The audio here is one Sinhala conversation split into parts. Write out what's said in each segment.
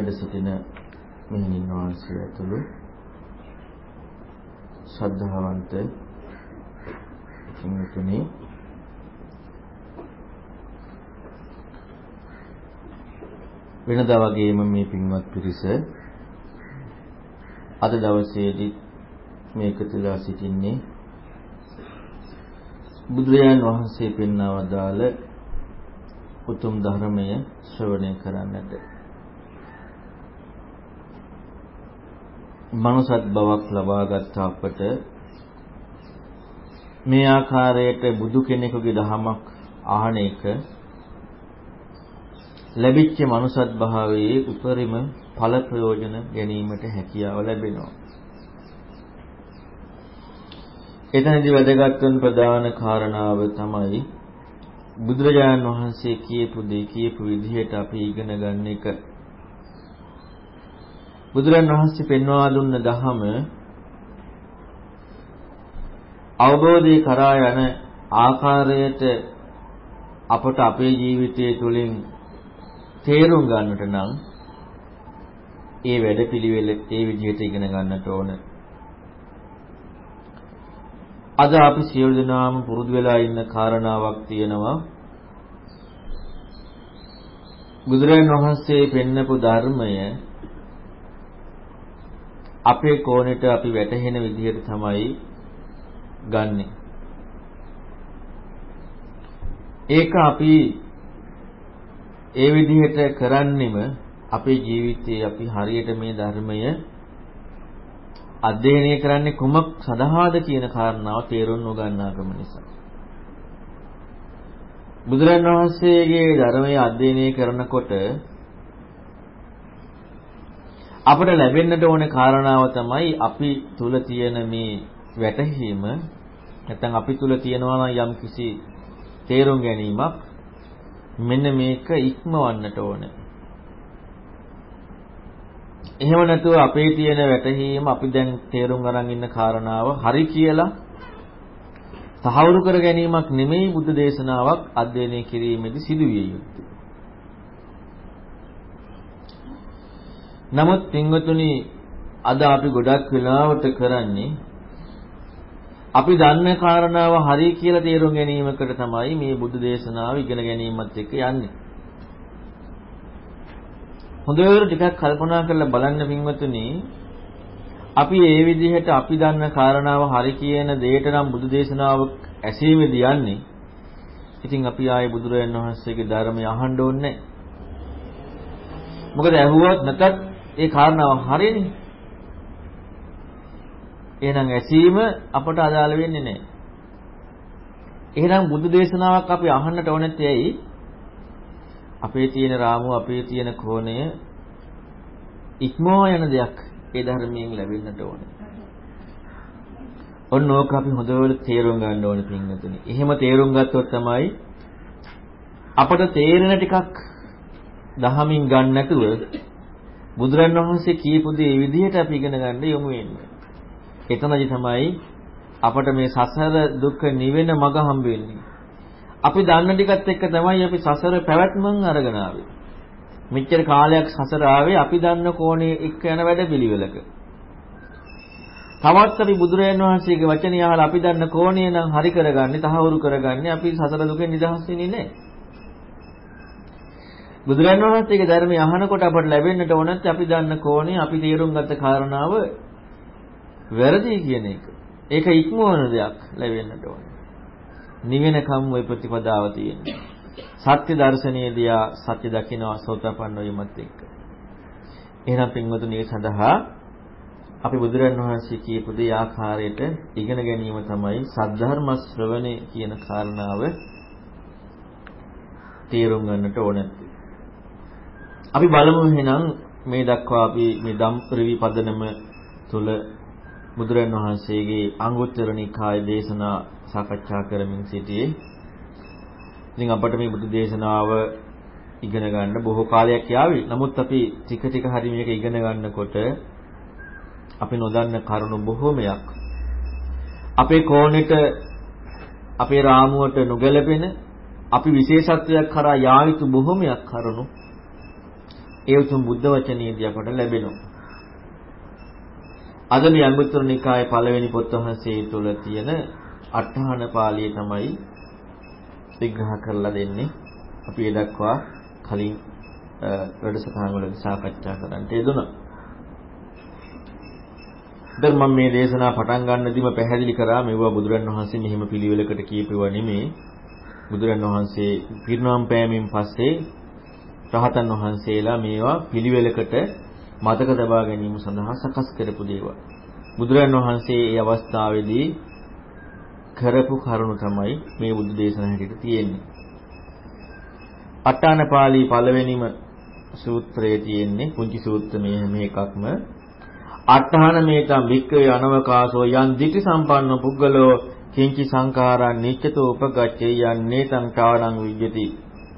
වැඩ සිටින මෙහිණින් වහන්සේ ඇතුළු ශ්‍රද්ධාවන්ත පින්තුනි වෙනදා වගේම මේ පින්වත් පිරිස අද දවසේදී මේක තුලා සිටින්නේ බුදුරජාණන් වහන්සේ පෙන්වා වදාළ උතුම් ධර්මය ශ්‍රවණය කරන්නට. මනුසත් බවක් ලබාගත් අපට මේ ආකාරයට බුදු කෙනෙකුගේ දහමක් අහන එක ලැබිච්ච මනුසත් භාවයේ උපරිම ඵල ප්‍රයෝජන ගැනීමට හැකියාව ලැබෙනවා. එතනදී වැදගත් වන ප්‍රධාන කාරණාව තමයි බුදුරජාණන් වහන්සේ කියපු දේ කියපු විදිහට අපි ඉගෙන ගන්න එක. බුදුරන් වහන්සේ පෙන්වා දුන්න දහම අවබෝධය කරා යන ආකාරයට අපට අපේ ජීවිතය තුළින් තේරුම් ගන්නට නම් ඒ වැඩපිළිවෙල ඒ විදිහට ඉගෙන ගන්නට ඕන. අද අපි සියලු දෙනාම පුරුදු වෙලා ඉන්න කාරණාවක් තියෙනවා. බුදුරජාණන් වහන්සේ පෙන්නපු ධර්මය අපේ කෝණයට අපි වැටහෙන විදිහට තමයි ගන්නෙ. ඒක අපි ඒ විදිහට කරන්නෙම අපේ ජීවිතයේ අපි හරියට මේ ධර්මය අධ්‍යයනය කරන්නේ කුමක් සඳහාද කියන කාරණාව තේරුම් නොගන්නාකම නිසා. බුදුරන් වහන්සේගේ ධර්මය අධ්‍යයනය කරනකොට අපට ලැබෙන්නට ඕන කාරණාව තමයි අපි තුල තියෙන මේ වැටහීම නැත්නම් අපි තුල තියෙනවා නම් යම්කිසි තේරුම් ගැනීමක් මෙන්න මේක ඉක්මවන්නට ඕන. එහෙම නැතුව අපේ තියෙන වැටහීම අපි දැන් තේරුම් අරන් ඉන්න කාරණාව හරි කියලා තහවුරු කර ගැනීමක් නෙමෙයි බුද්ධ දේශනාවක් අධ්‍යයනය කිරීමේදී සිදුවිය යුත්තේ. නමුත් පින්වතුනි අද අපි ගොඩක් වෙලාවට කරන්නේ අපි දන්න කාරණාව හරි කියලා තේරුම් ගැනීමකට තමයි මේ බුදු දේශනාව ඉගෙන ගැනීමත් එක්ක යන්නේ. හොඳට ටිකක් කල්පනා කරලා බලන්න පින්වතුනි අපි ඒ විදිහට අපි දන්න කාරණාව හරි කියන දෙයට නම් බුදු දේශනාව ඇසීමේදී යන්නේ. ඉතින් අපි ආයේ බුදුරජාණන් වහන්සේගේ ධර්මය අහන්න ඕනේ මොකද ඇහුවත් නැතත් ඒ කාරණාව හරියනේ. එහෙනම් ඇසීම අපට අදාළ වෙන්නේ නැහැ. එහෙනම් බුදු දේශනාවක් අපි අහන්නට ඕනෙත් ඇයි? අපේ තියෙන රාමුව අපේ තියෙන කෝණය ඉක්මවා යන දෙයක් ඒ ධර්මයෙන් ලැබෙන්නට ඕනේ. ඔන්න ඕක අපි හොඳට තේරුම් ගන්න ඕනේ පින්වතුනි. එහෙම තේරුම් ගත්තොත් තමයි අපට තේරෙන ටිකක් දහමින් ගන්න නැතුව බුදුරන් වහන්සේ කියපු දේ මේ විදිහට අපි ඉගෙන ගන්න යොමු වෙන්නේ. එතනදි තමයි අපට මේ සසර දුක නිවෙන මඟ හම්බ වෙන්නේ. අපි දන්න ටිකත් එක්ක තමයි අපි සසර පැවැත්මන් අරගෙන ආවේ. මෙච්චර කාලයක් සසර ආවේ අපි දන්න කෝණේ එක්ක යන වැඩ පිළිවෙලක. තවත් අපි බුදුරජාණන් වහන්සේගේ වචනය අහලා අපි දන්න කෝණය නම් හරි කරගන්නේ, තහවුරු කරගන්නේ අපි සසර දුකෙන් නිදහස් වෙන්නේ නැහැ. බුදුරන් වහන්සේගේ ධර්මය අහනකොට අපට ලැබෙන්නට ඕනත් අපි දන්න කෝණේ අපි තේරුම් ගත්ත කාරණාව වැරදි කියන එක. ඒක ඉක්මවන දෙයක් ලැබෙන්නට ඕනේ. නිවෙනකම් ওই ප්‍රතිපදාව තියෙනවා. සත්‍ය දර්ශනයේදී සත්‍ය දකිනවා සෝතපන්න වීමත් එක්ක. එහෙනම් පින්වතුනි ඒ සඳහා අපි බුදුරන් වහන්සේ කියපු දේ ආකාරයට ඉගෙන ගැනීම තමයි සද්ධර්ම ශ්‍රවණේ කියන කාරණාව තේරුම් ගන්නට ඕනේ. අපි බලමු එහෙනම් මේ දක්වා අපි මේ ධම්පරිවි පදනම තුල බුදුරන් වහන්සේගේ අංගුත්තර නිකාය දේශනා සාකච්ඡා කරමින් සිටියේ. ඉතින් අපට මේ බුදු දේශනාව ඉගෙන ගන්න බොහෝ කාලයක් යාවි. නමුත් අපි ටික ටික හරි මේක ඉගෙන ගන්නකොට අපි නොදන්න කරුණු බොහෝමයක් අපේ කෝණෙට අපේ රාමුවට නොගැලපෙන අපි විශේෂත්වයක් කරා යා යුතු බොහෝමයක් කරුණු ඒ උතුම් බුද්ධ වචනේදී අපට ලැබෙනවා. අද මේ අංගුත්තර නිකායේ පළවෙනි පොත් වහන්සේ තුල තියෙන අට්ඨාන පාළිය තමයි විග්‍රහ කරලා දෙන්නේ. අපි ඒ දක්වා කලින් වැඩසටහන් වලදී සාකච්ඡා කරන්නට යෙදුණා. දැන් මම මේ දේශනාව පටන් ගන්නදීම පැහැදිලි කරා මේවා බුදුරන් වහන්සේ මෙහිම පිළිවෙලකට කියපුවා නෙමේ. බුදුරන් වහන්සේ පිරිනොම් පෑමෙන් පස්සේ රහතන් වහන්සේලා මේවා පිළිවෙලකට මතක තබා ගැනීම සඳහා සකස් කරපු දේවල්. බුදුරන් වහන්සේ මේ අවස්ථාවේදී කරපු කරුණු තමයි මේ බුදු දේශන හැටියට තියෙන්නේ. අට්ඨානපාළී පළවෙනිම සූත්‍රයේ තියෙන්නේ පුංචි සූත්‍ර මේ මේ එකක්ම අට්ඨාන මේතම් වික්කේ අනවකාශෝ යන් දිටි සම්පන්න පුද්ගලෝ කිංචි සංඛාරං නිච්චතෝ උපගච්ඡේ යන්නේ තං ඨාණං විජ්ජති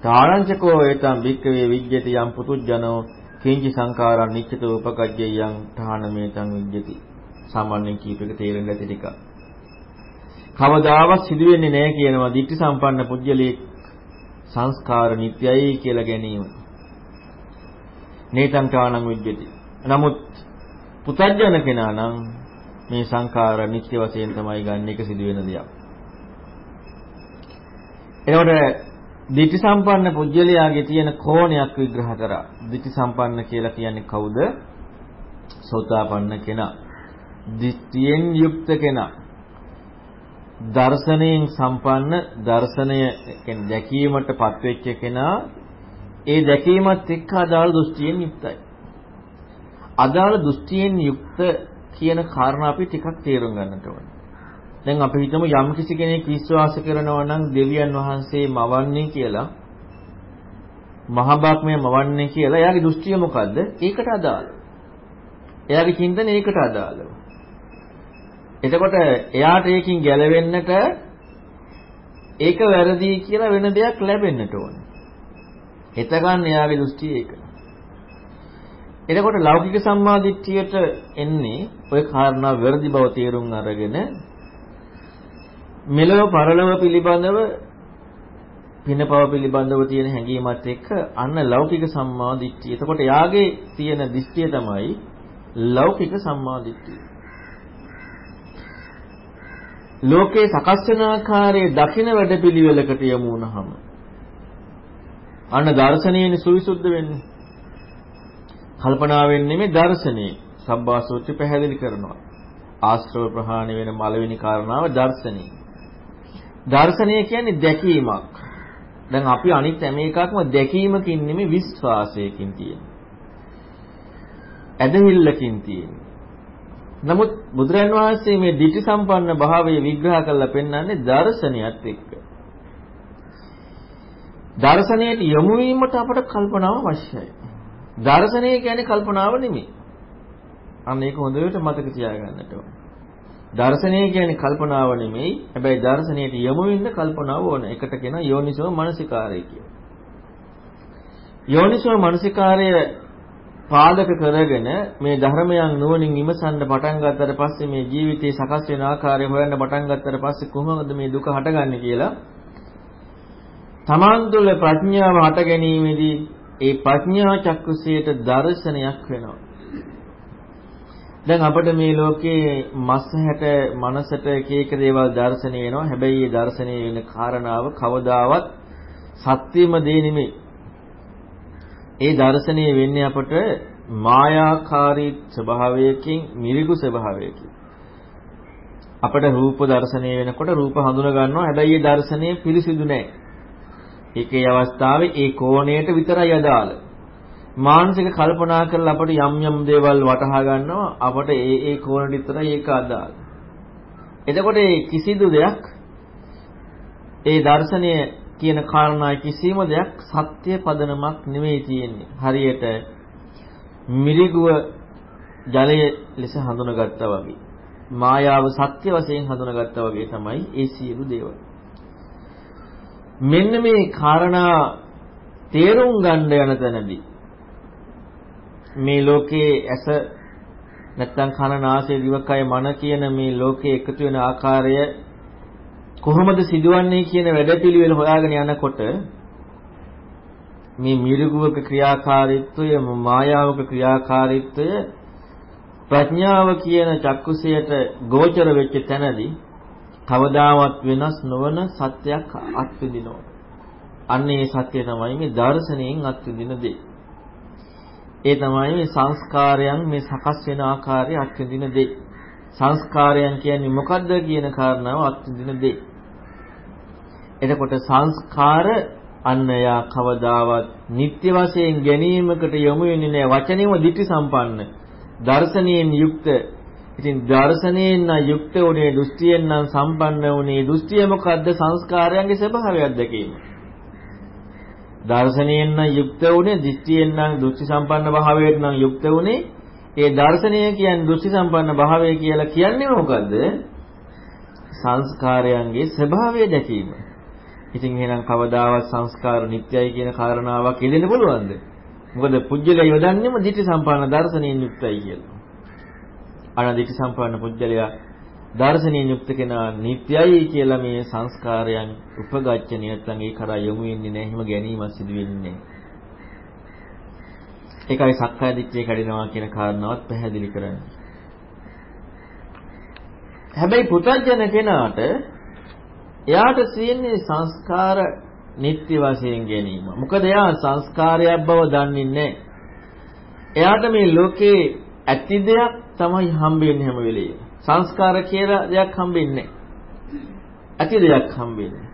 ඨාණංචකෝ ඒතම් වික්කවේ විජ්ජති යම් පුතුජනෝ කිංචි සංඛාරං නිච්චතෝ උපගච්ඡේ යං ඨාණ මේතං විජ්ජති සාමාන්‍යයෙන් කීපයක තේරෙන්න ඇති ටික කවදාවත් සිදු වෙන්නේ නැහැ කියනවා දිට්ඨි සම්පන්න පුජ්‍යලේ සංස්කාර නිට්යයි කියලා ගැනීම. නේතං ඨාණං විජ්ජති. නමුත් පුතඥන කෙනා නම් මේ සංඛාර නිත්‍ය වශයෙන් තමයි ගන්න එක සිදු වෙන දෙයක්. එතකොට ditthi සම්පන්න පුජ්‍යලයාගේ තියෙන කෝණයක් විග්‍රහ කරා. ditthi සම්පන්න කියලා කියන්නේ කවුද? සෝතාපන්න කෙනා. දිට්ඨියෙන් යුක්ත කෙනා. දර්ශනයෙන් සම්පන්න දර්ශනය කියන්නේ දැකීමටපත් වෙච්ච කෙනා ඒ දැකීමත් එක්ක අදාළ දෘෂ්ටියෙන් යුක්තයි. අදාළ දෘෂ්ටියෙන් යුක්ත කියන කාරණා අපි ටිකක් තේරුම් ගන්නට ඕනේ. දැන් අපි හිතමු යම් කිසි කෙනෙක් විශ්වාස කරනවා නම් දෙවියන් වහන්සේ මවන්නේ කියලා මහ බ්‍රහ්මය මවන්නේ කියලා එයාගේ දෘෂ්ටිය මොකද්ද? ඒකට අදාළ. එයාගේ චින්තනය ඒකට අදාළව. එතකොට එයාට ඒකින් ගැලවෙන්නට ඒක වැරදි කියලා වෙන දෙයක් ලැබෙන්නට ඕනේ. එතකන් එයාගේ දෘෂ්ටිය ඒක. එතකොට ලෞකික සම්මාදිට්ඨියට එන්නේ ওই කාරණා වැරදි බව තේරුම් අරගෙන මෙලොව පරලොව පිළිබඳව පිනපව පිළිබඳව තියෙන හැඟීමත් එක්ක අන්න ලෞකික සම්මාදිට්ඨිය. එතකොට යාගේ තියෙන දෘෂ්ටිය තමයි ලෞකික සම්මාදිට්ඨිය. ලෝකේ සකස් වෙන ආකාරයේ දකින වැඩපිළිවෙලකට යමු වුණාම අන්න දර්ශනීයනි සුවිසුද්ධ වෙන්නේ. කල්පනාවෙන් නෙමෙයි දර්ශනේ. සබ්බාසෝත්‍ය පැහැදිලි කරනවා. ආශ්‍රව ප්‍රහාණය වෙන මලවෙනි කාරණාව දර්ශනේ. දර්ශනය කියන්නේ දැකීමක්. දැන් අපි අනිත් හැම එකක්ම දැකීමකින් නෙමෙයි විශ්වාසයකින් තියෙන. ඇදහිල්ලකින් තියෙන. නමුත් බුදුරන් වහන්සේ මේ ditthi සම්පන්න භාවය විග්‍රහ කරලා පෙන්වන්නේ දර්ශනයත් එක්ක. දර්ශනයට යොමු වීමට අපට කල්පනාව අවශ්‍යයි. දර්ශනය කියන්නේ කල්පනාව නෙමෙයි. අන්න ඒක හොඳට මතක තියාගන්නට ඕන. දර්ශනය කියන්නේ කල්පනාව නෙමෙයි. හැබැයි දර්ශනයට යොමු වෙන්න කල්පනාව ඕන. එකට කියන යෝනිසෝ මනසිකාරය කියන. යෝනිසෝ මනසිකාරය පාදක කරගෙන මේ ධර්මයන් නුවණින් විමසන්න පටන් ගත්තට පස්සේ මේ ජීවිතේ සකස් වෙන ආකාරය හොයන්න පටන් ගත්තට පස්සේ කොහොමද මේ දුක හටගන්නේ කියලා තමන් තුළ ප්‍රඥාව හට ගැනීමේදී ඒ ප්‍රඥා චක්කුසයට දර්ශනයක් වෙනවා. දැන් අපිට මේ ලෝකේ මස් හැට මනසට එක එක දේවල් දැర్శණය වෙනවා. හැබැයි ඒ දැర్శණය වෙන කාරණාව කවදාවත් සත්‍යම දේ නෙමෙයි. ඒ දැర్శණය වෙන්නේ අපට මායාකාරී ස්වභාවයකින් මිරිගු ස්වභාවයකින්. අපට රූප දැర్శණය වෙනකොට රූප හඳුන ගන්නවා. හැබැයි ඒ දැర్శණය පිරිසිදු නැහැ. ඒකේ අවස්ථාවේ ඒ කෝණයට විතරයි අදාළ. මානසික කල්පනා කරලා අපට යම් යම් දේවල් වටහා ගන්නවා අපට ඒ ඒ කෝණයට විතරයි ඒක අදාළ. එතකොට කිසිදු දෙයක් ඒ දර්ශනය කියන කාරණා කිසිම දෙයක් සත්‍ය පදනමක් නෙවෙයි තියෙන්නේ. හරියට මිරිගුව ජලය ලෙස හඳුනගත්තා වගේ. මායාව සත්‍ය වශයෙන් හඳුනගත්තා වගේ තමයි ඒ සියලු දේවල්. මෙන්න මේ කාරණා තේරුම් ගන්න යන තැනදී මේ ලෝකයේ ඇස නැත්තම් කන නාසය දිවකය මන කියන මේ ලෝකයේ එකතු වෙන ආකාරය කොහොමද සිදුවන්නේ කියන වැඩපිළිවෙල හොයාගෙන යනකොට මේ මිරිගුවක ක්‍රියාකාරීත්වය මායාවක ක්‍රියාකාරීත්වය ප්‍රඥාව කියන චක්කුසයට ගෝචර වෙච්ච තැනදී කවදාවත් වෙනස් නොවන සත්‍යයක් අත්විඳිනවා. අන්න ඒ සත්‍ය තමයි මේ දර්ශනයෙන් අත්විඳින දේ. ඒ තමයි මේ සංස්කාරයන් මේ සකස් වෙන ආකාරය අත්විඳින දේ. සංස්කාරයන් කියන්නේ මොකද්ද කියන කාරණාව අත්විඳින දේ. එතකොට සංස්කාර අන්නයා කවදාවත් නිත්‍ය වශයෙන් ගැනීමකට යොමු වෙන්නේ නැහැ. වචනේම දිටි සම්පන්න. දර්ශනයෙන් යුක්ත. ඉතින් දර්ශනයෙන් යුක්ත උනේ දෘෂ්ටියෙන් නම් සම්පන්න උනේ. දෘෂ්ටිය මොකද්ද? සංස්කාරයන්ගේ ස්වභාවයක් දැකීම. දර්ශනයෙන් නම් යුක්ත උනේ දෘෂ්ටියෙන් නම් දෘෂ්ටි සම්පන්න භාවයෙන් නම් යුක්ත උනේ ඒ දර්ශනය කියන්නේ දෘෂ්ටි සම්පන්න භාවය කියලා කියන්නේ මොකද්ද සංස්කාරයන්ගේ ස්වභාවය දැකීම ඉතින් එහෙනම් කවදාවත් සංස්කාර නිට්ටයයි කියන කාරණාවක් ඉදෙන්න පුළුවන්ද? මොකද පුජ්‍යලයා යොදන්නේම ditthi සම්පන්න දර්ශනයෙන් යුක්තයි කියලා. අන ditthi සම්පන්න පුජ්‍යලයා දර්ශනයෙන් යුක්ත කෙනා නිට්ටයයි කියලා මේ සංස්කාරයන් උපගච්ඡ නැත්නම් ඒ කරා යොමු වෙන්නේ නැහැ. එහෙම ගැනීමක් සිදු වෙන්නේ නැහැ. ඒකයි සක්කාය දිට්ඨිය කැඩෙනවා කියන කාරණාවත් පැහැදිලි කරන්නේ. හැබැයි පුතඥ කෙනාට එයාට තියෙන්නේ සංස්කාර නිත්‍ය වශයෙන් ගැනීම. මොකද එයා සංස්කාරයක් බව දන්නේ නැහැ. එයාට මේ ලෝකේ ඇති දෙයක් තමයි හම්බෙන්නේ හැම වෙලෙම. සංස්කාර කියලා දෙයක් හම්බෙන්නේ ඇති දෙයක් හම්බෙන්නේ.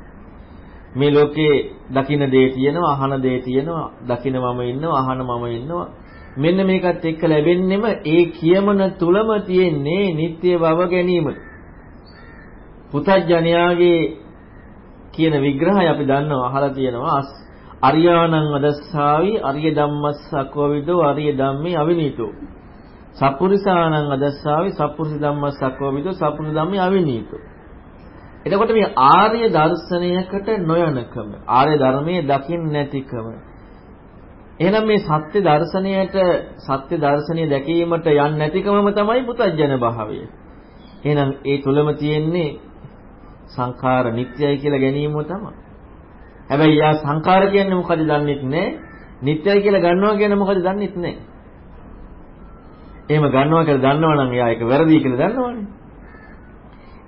මේ ලෝකේ දකින්න දේ තියෙනවා, අහන දේ තියෙනවා, දකින්න මම ඉන්නවා, අහන මම ඉන්නවා. මෙන්න මේකත් එක්ක ලැබෙන්නෙම ඒ කියමන තුලම තියෙන්නේ නිත්‍ය බව ගැනීම. පුතඥයාගේ කියන විග්‍රහය අපි දන්නවා අහලා තියෙනවා අරියාණං අදස්සාවි අරිය ධම්මස්ස අකෝවිදෝ අරිය ධම්මේ අවිනීතෝ සප්පුරිසාණං අදස්සාවි සප්පුරිස ධම්මස්ස අකෝවිදෝ සප්පුරිස ධම්මේ අවිනීතෝ එතකොට මේ ආර්ය දර්ශනයකට නොයනකම ආර්ය ධර්මයේ දකින්න නැතිකම එහෙනම් මේ සත්‍ය දර්ශනයට සත්‍ය දර්ශනය දැකීමට යන්නේ නැතිකමම තමයි පුතඥන භාවය. එහෙනම් ඒ තුලම තියෙන්නේ සංඛාර නිට්ටයයි කියලා ගැනීම තමයි. හැබැයි යා සංඛාර කියන්නේ මොකද දන්නෙත් නැහැ. නිට්ටයයි කියලා ගන්නවා කියන්නේ මොකද දන්නෙත් නැහැ. එහෙම ගන්නවා කියලා දන්නවනම් එයා ඒක වැරදි කියලා දන්නවනේ.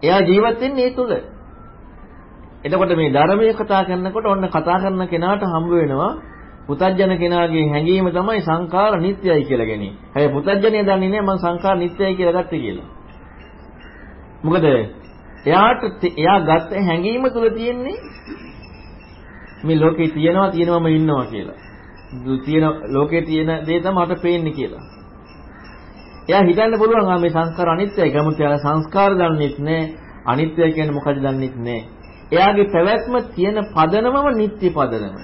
එයා ජීවත් වෙන්නේ ඒ තුල. එතකොට මේ ධර්මයේ කතා කරනකොට ඔන්න කතා කරන කෙනාට හම්බ වෙනවා පුතඥන කෙනාගේ හැඟීම තමයි සංඛාර නිට්ටයයි කියලා ගැනීම. හැබැයි පුතඥය දන්නේ නැහැ මම සංඛාර නිට්ටයයි කියලා ගත්තේ කියලා. මොකද එයාට එයා ගත්ත හැඟීම තුල තියෙන්නේ මේ ලෝකේ තියෙනවා තියෙනවම ඉන්නවා කියලා. තියෙන ලෝකේ තියෙන දේ තමයි මට පේන්නේ කියලා. එයා හිතන්න පුළුවන් ආ මේ සංස්කාර අනිත්‍යයි. ගමුත් එයාලා සංස්කාර දන්නෙත් නෑ. අනිත්‍ය කියන්නේ මොකද දන්නෙත් නෑ. එයාගේ පැවැත්ම තියෙන පදනමම නිත්‍ය පදනම.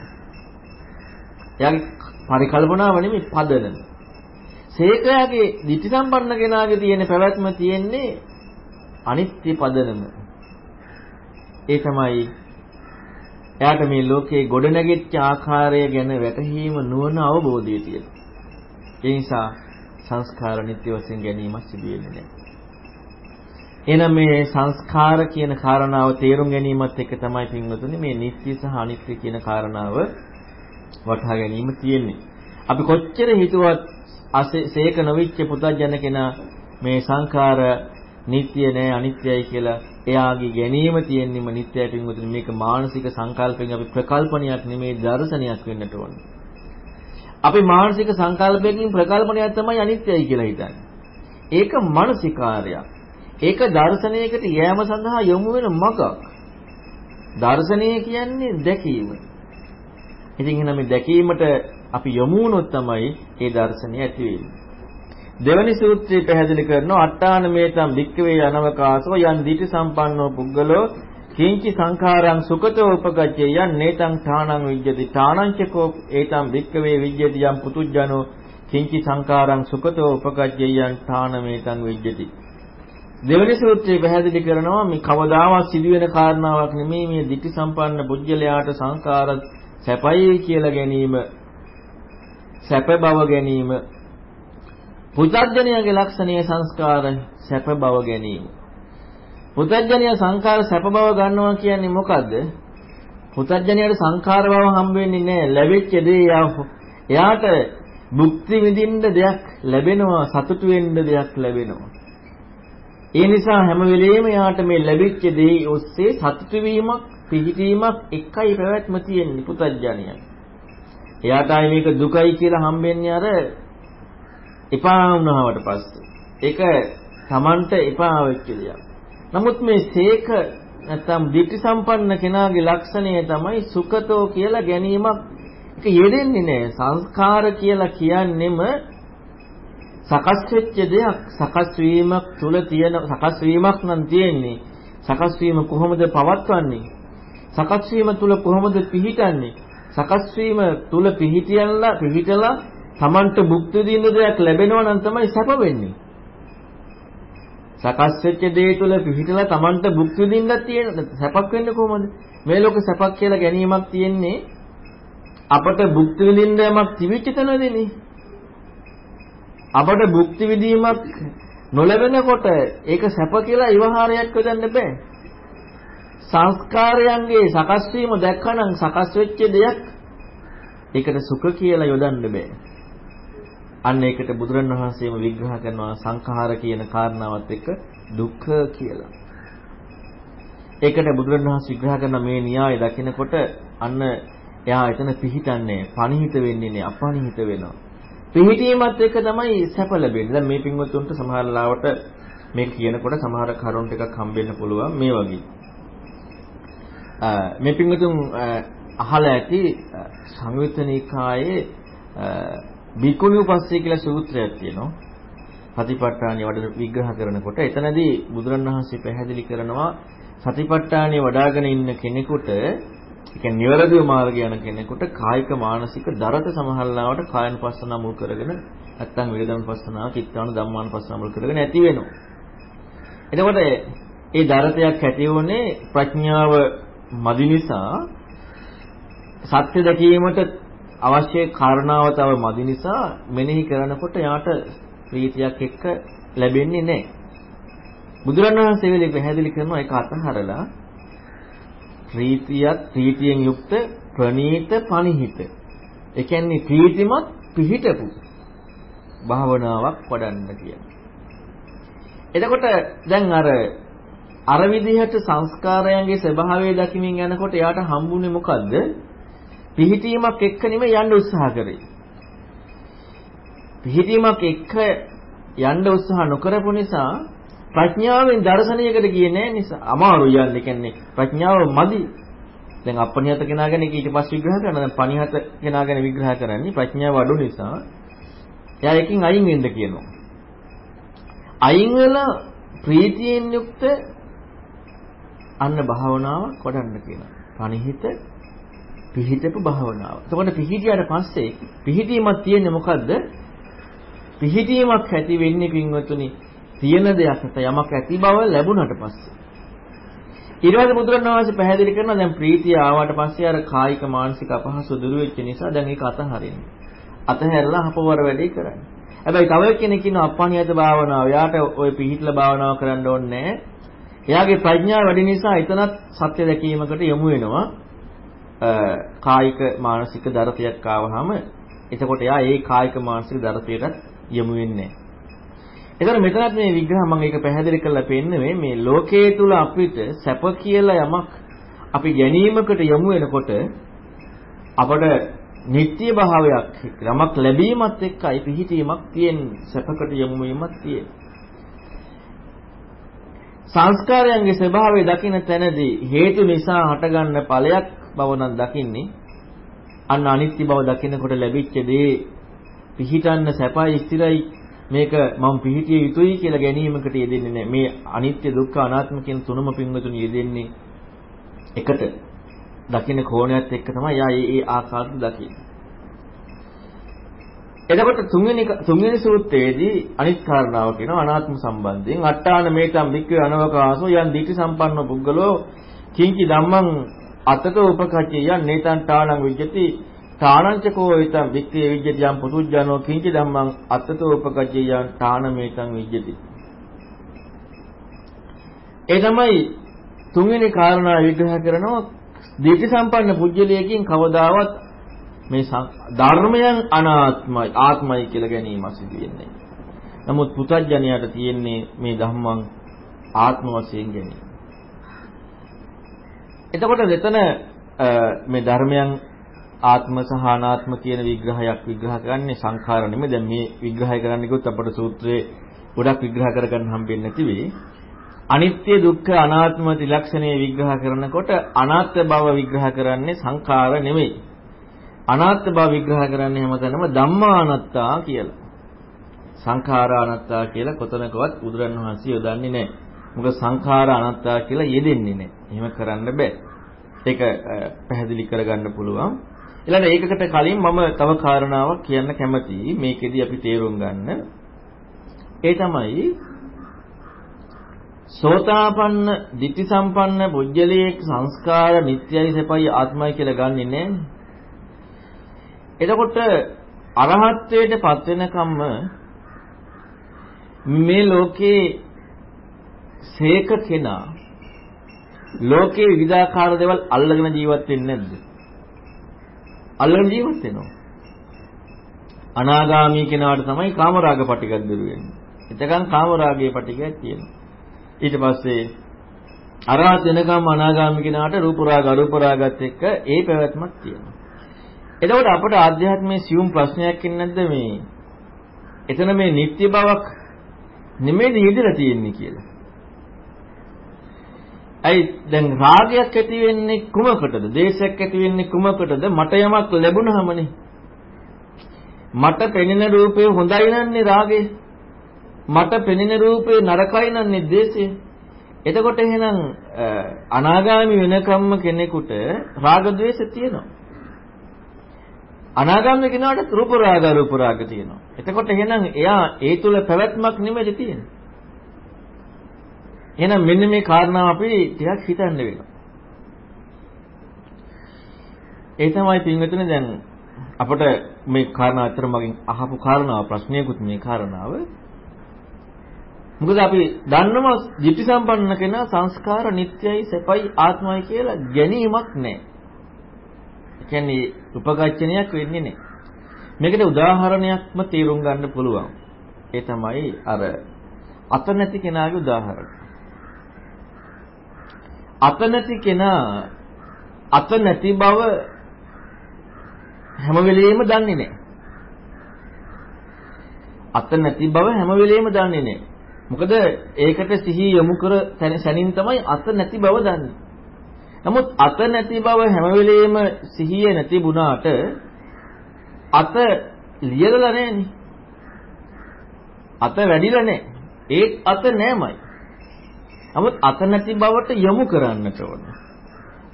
එයාගේ පරිකල්පනාව නෙමෙයි පදනම. සේකයාගේ ditthi සම්පන්න කෙනාගේ තියෙන පැවැත්ම තියෙන්නේ අනිත්‍ය පදනම. ඒ තමයි එයාට මේ ලෝකේ ගොඩනැගිච්ච ආකාරය ගැන වැටහීම නුවණ අවබෝධය තියෙනවා. ඒ නිසා සංස්කාර නිත්‍ය වශයෙන් ගැනීමක් සිදු වෙන්නේ නැහැ. එහෙනම් මේ සංස්කාර කියන කාරණාව තේරුම් ගැනීමත් එක්ක තමයි පින්වතුනි මේ නිත්‍ය සහ අනිත්‍ය කියන කාරණාව වටහා ගැනීම තියෙන්නේ. අපි කොච්චර හිතුවත් සේක නොවිච්ච පුතඥ කෙනා මේ සංඛාර නිට්ටය නෑ අනිත්‍යයි කියලා එයාගේ ගැනීම තියෙන්නම නිට්ටයයි පින්වතුනි මේක මානසික සංකල්පයෙන් අපි ප්‍රකල්පනයක් නෙමේ දර්ශනයක් වෙන්නට ඕනේ. අපි මානසික සංකල්පයකින් ප්‍රකල්පනයක් තමයි අනිත්‍යයි කියලා හිතන්නේ. ඒක මානසිකාරයක්. ඒක දර්ශනයකට යෑම සඳහා යොමු වෙන මගක්. දර්ශනය කියන්නේ දැකීම. ඉතින් එහෙනම් මේ දැකීමට අපි යොමු වුණොත් තමයි ඒ දර්ශනය ඇති වෙන්නේ. දෙවනි සූත්‍රය පැහැදිලි කරනවා අට්ඨාන මේතම් වික්කවේ යනවකාසෝ යන් දීටි සම්පන්නෝ පුද්ගලෝ කිංචි සංඛාරං සුඛතෝ උපගච්ඡේ යන් නේතං ඨානං විජ්ජති. ඨානංචකෝ ඒතං වික්කවේ විජ්ජති යම් පුතුජනෝ. කිංචි සංඛාරං සුඛතෝ උපගච්ඡේ යන් ඨානමේතං විජ්ජති. දෙවනි සූත්‍රයේ පැහැදිලි කරනවා මේ කවදාවත් සිදුවෙන කාරණාවක් නෙමෙයි මේ ditthi සම්පන්න බුද්ධලයාට සංඛාර සැපයි කියලා ගැනීම සැප බව ගැනීම පුතඥයාගේ ලක්ෂණීය සංස්කාර සැප බව ගැනීම. පුතඥය සංඛාර සැප බව ගන්නවා කියන්නේ මොකද්ද? පුතඥයට සංඛාර බව හම්බ වෙන්නේ නැහැ. ලැබෙච්ච දේ එයාට භුක්ති විඳින්න දෙයක් ලැබෙනවා, සතුටු වෙන්න දෙයක් ලැබෙනවා. ඒ නිසා හැම වෙලෙම එයාට මේ ලැබිච්ච දේ ඔස්සේ සතුටු වීමක්, පිහිටීමක් එකයි පැවැත්ම තියෙන්නේ පුතඥයයි. එයාට ආයේ මේක දුකයි කියලා හම්බෙන්නේ අර එපා වුණාවට පස්සේ. ඒක Tamanට එපා වෙච්ච දෙයක්. නමුත් මේ සීක නැත්තම් ditthi සම්පන්න කෙනාගේ ලක්ෂණය තමයි සුඛතෝ කියලා ගැනීමක් ඒක යෙදෙන්නේ නැහැ. සංස්කාර කියලා කියන්නෙම සකස් වෙච්ච දෙයක් සකස් වීමක් තුල තියෙන සකස් වීමක් නම් තියෙන්නේ. සකස් වීම කොහොමද පවත්වන්නේ? සකස් වීම තුල කොහොමද පිහිටන්නේ? සකස් වීම තුල පිහිටියලා පිහිටලා Tamanට භුක්ති විඳින්න දෙයක් ලැබෙනවා නම් තමයි සැප වෙන්නේ. සකස් වෙච්ච දේ තුළ පිහිටලා Tamanට භුක්ති විඳින්නත් තියෙන සැපක් වෙන්නේ කොහොමද? මේ ලෝක සැපක් කියලා ගැනීමක් තියෙන්නේ අපට භුක්ති විඳින්න යමක් තිබිච්ච තැනදීනේ. අපට භුක්ති විඳීමක් නොලැබෙනකොට ඒක සැප කියලා ඉවහාරයක් වෙදන්න බෑ. සංස්කාරයන්ගේ සකස් වීම දැක්කනම් සකස් වෙච්ච දෙයක් ඒකට සුඛ කියලා යොදන්න බෑ. අන්න ඒකට බුදුරණවහන්සේම විග්‍රහ කරනවා සංඛාර කියන කාරණාවත් එක්ක දුක්ඛ කියලා. ඒකට බුදුරණවහන්සේ විග්‍රහ කරන මේ න්‍යාය දකිනකොට අන්න එයා එතන පිහිටන්නේ පණිහිත වෙන්නේ නේ අපණිහිත වෙනවා. පිහිටීමත් එක්ක තමයි සැප ලැබෙන්නේ. දැන් මේ පින්වතුන්ට සමහර ලාවට මේ කියනකොට සමහර කරුණු ටිකක් හම්බෙන්න පුළුවන් මේ වගේ. මේ පින්වතුන් අහලා ඇති සංයුත්තනිකායේ බිකුණු පස්සේ කියලා සූත්‍රයක් තියෙනවා. සතිපට්ඨානිය වඩ විග්‍රහ කරනකොට එතනදී බුදුරණවහන්සේ පැහැදිලි කරනවා සතිපට්ඨානිය වඩ아가න ඉන්න කෙනෙකුට ඒ කියන්නේ නිවැරදිව මාර්ගය යන කෙනෙකුට කායික මානසික දරත සමහරලාවට කායනුපස්සන මුල් කරගෙන නැත්තම් වේදනුපස්සනාව, චිත්තාන ධම්මානුපස්සන මුල් කරගෙන ඇති වෙනවා. එතකොට ඒ දරතයක් ඇති වුණේ ප්‍රඥාව මදි නිසා සත්‍ය දැකීමට අවශ්‍ය කාරණාව තව මදි නිසා මෙනෙහි කරනකොට යාට ප්‍රීතියක් එක්ක ලැබෙන්නේ නැහැ. බුදුරණවහන්සේ වෙලේ පැහැදිලි කරනවා ඒක අතහරලා ප්‍රීතියත් ප්‍රීතියෙන් යුක්ත ප්‍රණීත පනිහිත. ඒ කියන්නේ ප්‍රීතිමත් පිහිටපු භාවනාවක් වඩන්න කියලා. එතකොට දැන් අර අර විදිහට සංස්කාරයන්ගේ ස්වභාවය දකිමින් යනකොට යාට හම්බුනේ මොකද්ද? පිහිටීමක් එක්ක නෙමෙයි යන්න උත්සාහ කරේ. පිහිටීමක් එක්ක යන්න උත්සාහ නොකරපු නිසා ප්‍රඥාවෙන් දර්ශනයකට ගියේ නැහැ නිසා අමාරු යන්නේ කියන්නේ ප්‍රඥාව මදි. දැන් අපනිහත කෙනා ගැන ඊට පස්සේ විග්‍රහ කරනවා. දැන් පනිහත කෙනා ගැන විග්‍රහ කරන්නේ ප්‍රඥාව අඩු නිසා එයා එකකින් අයින් වෙන්න කියනවා. අයින් වෙලා ප්‍රීතියෙන් යුක්ත අන්න භාවනාවක් වඩන්න කියනවා. පනිහිත පිහිටපු භාවනාව. එතකොට පිහිටියට පස්සේ පිහිටීමක් තියෙන්නේ මොකද්ද? පිහිටීමක් ඇති වෙන්නේ පින්වතුනි තියෙන දෙයක් නැත යමක් ඇති බව ලැබුණාට පස්සේ. ඊළඟ බුදුරණවහන්සේ පැහැදිලි කරනවා දැන් ප්‍රීතිය ආවට පස්සේ අර කායික මානසික අපහසු දුරු වෙච්ච නිසා දැන් ඒක අතහරින්න. අතහැරලා අපවර වැඩේ කරන්න. හැබැයි තව කෙනෙක් ඉන්න අපණියත භාවනාව. එයාට ওই පිහිටලා භාවනාව කරන්න ඕනේ එයාගේ ප්‍රඥාව වැඩි නිසා එතනත් සත්‍ය දැකීමකට යොමු වෙනවා. කායික මානසික දරතයක් ආවහම එතකොට එයා ඒ කායික මානසික දරතයට යොමු වෙන්නේ එතකොට මෙතනත් මේ විග්‍රහ මම ඒක පැහැදිලි කරලා පෙන්නන්නේ මේ ලෝකයේ තුල අපිට සැප කියලා යමක් අපි ගැනීමකට යොමු වෙනකොට අපට නිත්‍ය භාවයක් යමක් ලැබීමත් එක්කයි පිහිටීමක් තියෙන්නේ. සැපකට යොමු වීමක් තියෙන්නේ. සංස්කාරයන්ගේ ස්වභාවය දකින තැනදී හේතු නිසා හටගන්න ඵලයක් බව නම් දකින්නේ අන්න අනිත්‍ය බව දකිනකොට ලැබිච්ච දේ පිහිටන්න සැපයි ස්ථිරයි. මේක මම පිහිටිය යුතුයි කියලා ගැනීමකට යෙදෙන්නේ නැහැ. මේ අනිත්‍ය දුක්ඛ අනාත්ම කියන තුනම පින්වතුනි යෙදෙන්නේ එකට. දකින්න කෝණයත් එක්ක තමයි යා ඒ ආකාරයට දකින්නේ. එතකොට තුන්වෙනි තුන්වෙනි සූත්‍රයේදී අනිත් කාරණාව කියනවා අනාත්ම සම්බන්ධයෙන්. අට්ඨාන මේතම් වික්ඛේ අනවකාසෝ යන් දීටි සම්පන්න පුද්ගලෝ කිංකි ධම්මං අතතෝ උපකච්චය යන් නේතං තාණං විජ්ජති තාණං චකෝ විතං වික්ඛේ විජ්ජති යම් පුතුජ්ජනෝ කිංකි ධම්මං අතතෝ උපකච්චය යන් තාණ මේතං විජ්ජති ඒ තමයි තුන්වෙනි කාරණා විග්‍රහ කරනවා දීටි සම්පන්න පුජ්‍යලයකින් කවදාවත් මේ ධර්මයන් අනාත්මයි ආත්මයි කියලා ගැනීම සිදු වෙන්නේ. නමුත් පුතඥයාට තියෙන්නේ මේ ධම්මං ආත්ම වශයෙන් ගැනීම. එතකොට මෙතන මේ ධර්මයන් ආත්ම සහ අනාත්ම කියන විග්‍රහයක් විග්‍රහ කරන්නේ සංඛාර නෙමෙයි. දැන් මේ විග්‍රහය කරන්න ගියොත් අපට සූත්‍රයේ ගොඩක් විග්‍රහ කරගන්න හම්බෙන්නේ නැති වෙයි. අනිත්‍ය දුක්ඛ අනාත්ම ත්‍රිලක්ෂණයේ විග්‍රහ කරනකොට අනාත්ම බව විග්‍රහ කරන්නේ සංඛාර නෙමෙයි. අනාත්ම බව විග්‍රහ කරන්නේ හැමතැනම ධම්මානත්තා කියලා. සංඛාරානත්තා කියලා කොතනකවත් බුදුරණවහන්සේ යොදන්නේ නැහැ. මොකද සංඛාර අනත්තා කියලා යෙදෙන්නේ නැහැ. එහෙම කරන්න බෑ. ඒක පැහැදිලි කරගන්න පුළුවන්. ඊළඟ ඒකකට කලින් මම තව කාරණාවක් කියන්න කැමතියි. මේකෙදි අපි තේරුම් ගන්න. ඒ තමයි සෝතාපන්න, ditthi සම්පන්න බුද්ධලයේ සංස්කාර නිට්ටයයි සපයි ආත්මයි කියලා ගන්නෙ නෑනේ. එතකොට අරහත්ත්වයට පත් වෙනකම්ම මේ ලෝකේ සේක කෙනා ලෝකේ විවිධාකාර දේවල් අල්ලගෙන ජීවත් වෙන්නේ නැද්ද? අල්ලගෙන ජීවත් වෙනවා. අනාගාමී කෙනාට තමයි කාමරාග පටිගක් දුර වෙන්නේ. එතකන් කාමරාගයේ පටිගයක් තියෙනවා. ඊට පස්සේ අරහත් වෙනකම් අනාගාමී කෙනාට රූප රාග අරූප රාගත් එක්ක ඒ පැවැත්මක් තියෙනවා. එතකොට අපට ආධ්‍යාත්මයේ සියුම් ප්‍රශ්නයක් ඉන්නේ නැද්ද මේ? එතන මේ නිත්‍ය බවක් නෙමෙයිද යෙදලා තියෙන්නේ කියලා. ඇයි දැන් රාගයක් ඇති වෙන්නේ කුමකටද? දේශයක් ඇති වෙන්නේ කුමකටද? මට යමක් ලැබුණාමනේ. මට පෙනෙන රූපේ හොඳයි නන්නේ රාගය. මට පෙනෙන රූපේ නරකයි නන්නේ දේශය. එතකොට එහෙනම් අනාගාමි වෙනකම්ම කෙනෙකුට රාග ద్వේෂ තියෙනවා. අනාගාමී කෙනාට රූප රාග රූප රාග තියෙනවා. එතකොට එහෙනම් එයා ඒ තුල පැවැත්මක් නෙමෙයි තියෙන්නේ. එහෙනම් මෙන්න මේ කාරණාව අපි ටිකක් හිතන්න වෙනවා. ඒ තමයි පින්වතුනි දැන් අපිට මේ කාරණා අතර මගෙන් අහපු කාරණාව ප්‍රශ්නයකුත් මේ කාරණාව. මොකද අපි දන්නවා ධිට්ඨි සම්පන්න කෙනා සංස්කාර නිට්ටයයි සැපයි ආත්මයි කියලා ගැනීමක් නැහැ. කියන්නේ උපගච්ඡනයක් වෙන්නේ නැහැ. මේකට උදාහරණයක්ම තේරුම් ගන්න පුළුවන්. ඒ තමයි අර අත නැති කෙනාගේ උදාහරණ. අත නැති කෙනා අත නැති බව හැම වෙලෙම දන්නේ නැහැ. අත නැති බව හැම වෙලෙම දන්නේ නැහැ. මොකද ඒකට සිහිය යොමු කර සැනින් තමයි අත නැති බව දන්නේ. නමුත් අත නැති බව හැම වෙලෙම සිහිය නැති වුණාට අත ලියලා නැහෙනේ. අත වැඩිලා නැහැ. ඒත් අත නෑමයි. නමුත් අත නැති බවට යොමු කරන්නට ඕන.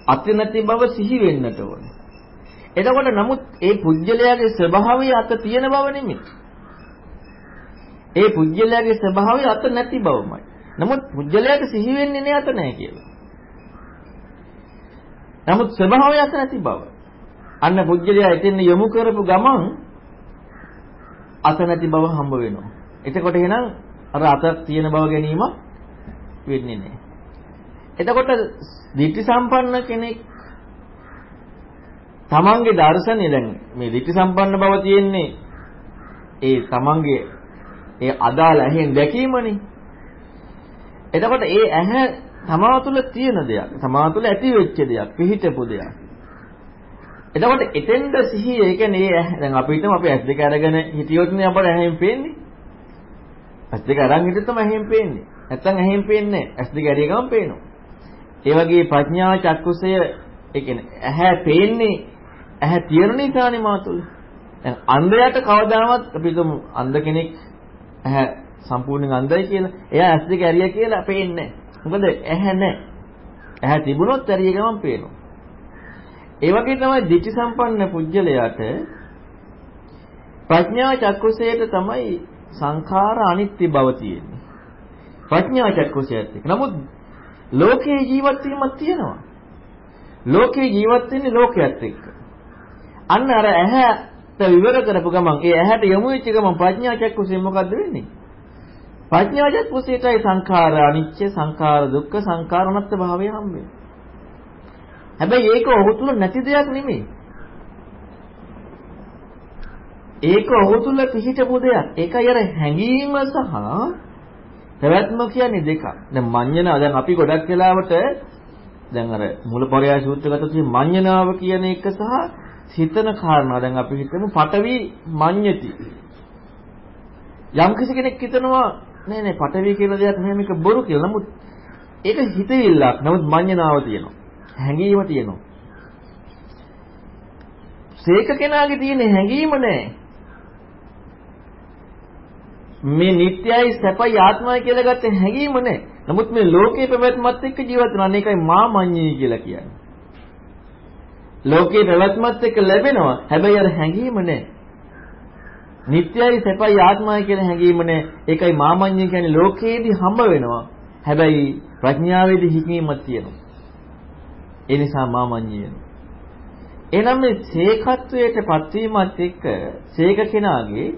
අත නැති බව සිහි වෙන්නට ඕන. එතකොට නමුත් ඒ පුජ්‍යලයාගේ ස්වභාවය අත තියෙන බව නෙමෙයි. ඒ පුජ්‍යලයාගේ ස්වභාවය අත නැති බවමයි. නමුත් පුජ්‍යලයාට සිහි වෙන්නේ නෑ අත නැහැ කියලා. නමුත් ස්වභාවයක් නැති බව. අන්න පුජ්‍යලයා එතෙන් යොමු කරපු ගමන් අත නැති බව හම්බ වෙනවා. එතකොට එහෙනම් අර අත තියෙන බව ගැනීම වෙන්නේ නැහැ. එතකොට ditthi සම්පන්න කෙනෙක් තමන්ගේ දර්ශනය දැන් මේ ditthi සම්පන්න බව තියෙන්නේ ඒ තමන්ගේ ඒ අදාළ ඇහෙන් දැකීමනේ. එතකොට ඒ ඇහැ තමා තුළ තියෙන දෙයක්. තමා තුළ ඇති වෙච්ච දෙයක්, පිහිටපු දෙයක්. එතකොට එතෙන්ද සිහිය, ඒ කියන්නේ දැන් අපි හිතමු අපි ඇස් දෙක අරගෙන හිටියොත් නේ අපට ඇහෙන් පේන්නේ. ඇස් දෙක අරන් හිටියොත් තමයි ඇහෙන් පේන්නේ. නැත්තම් ඇහෙන් පේන්නේ නැහැ. ඇස් දෙක ඇරිය ගමන් පේනවා. ඒ වගේ ප්‍රඥා චක්කුසය ඒ කියන්නේ ඇහැ පේන්නේ ඇහැ තියෙන නිසානේ මා තුළ. දැන් අන්ධයාට කවදාවත් අපි හිතමු අන්ධ කෙනෙක් ඇහැ සම්පූර්ණයෙන් අන්ධයි කියලා. එයා ඇස් දෙක ඇරියා කියලා පේන්නේ නැහැ. මොකද ඇහැ නැහැ. ඇහැ තිබුණොත් ඇරිය ගමන් පේනවා. ඒ වගේ තමයි දිට්ඨි සම්පන්න පුජ්‍යලයට ප්‍රඥා චක්කුසයට තමයි සංඛාර අනිත්‍ය බව තියෙන්නේ. ප්‍රඥා චක්කුසයත් එක්ක. නමුත් ලෝකේ ජීවත් වීමක් තියෙනවා. ලෝකේ ජීවත් වෙන්නේ ලෝකයක් එක්ක. අන්න අර ඇහැට විවර කරපු ගමන් ඒ ඇහැට යොමු වෙච්ච ගමන් ප්‍රඥා චක්කුසෙන් මොකද්ද වෙන්නේ? ප්‍රඥා චක්කුසේටයි සංඛාර අනිච්ච සංඛාර දුක්ඛ සංඛාර අනත්ත භාවය හම්බෙන්නේ. හැබැයි ඒක ඔහු තුල නැති දෙයක් නෙමෙයි. ඒක ඔහු තුල පිහිටපු දෙයක්. ඒකයි අර හැඟීම සහ පැවැත්ම කියන්නේ දෙකක්. දැන් මඤ්ඤණා දැන් අපි ගොඩක් වෙලාවට දැන් අර මූලපරයා සූත්‍ර ගත්තොත් මඤ්ඤණාව කියන එක සහ හිතන කාරණා දැන් අපි හිතමු පටවි මඤ්ඤති. යම් කෙනෙක් හිතනවා නෑ නෑ පටවි කියන දෙයක් නෑ මේක බොරු කියලා. නමුත් ඒක හිතවිල්ලක්. නමුත් මඤ්ඤණාව තියෙනවා. හැඟීම තියෙනවා. සේක කෙනාගේ තියෙන හැඟීම නෑ. මේ නිට්ටයයි සැපයි ආත්මයි කියලා ගත්ත හැඟීම නෑ. නමුත් මේ ලෝකේ පැවැත්මත් එක්ක ජීවත් වෙනවා. ඒකයි මාමඤ්ඤී කියලා කියන්නේ. ලෝකේ පැවැත්මත් එක්ක ලැබෙනවා. හැබැයි අර හැඟීම නෑ. නිට්ටයයි සැපයි ආත්මයි කියන හැඟීම නෑ. ඒකයි මාමඤ්ඤී කියන්නේ ලෝකේදී හම්බ වෙනවා. හැබැයි ප්‍රඥාවේදී හික්මීමක් තියෙනවා. ඒ නිසා මාමඤ්ඤී වෙනවා. එනම් මේ සේකත්වයට පත්වීමත් එක්ක සේක කෙනාගේ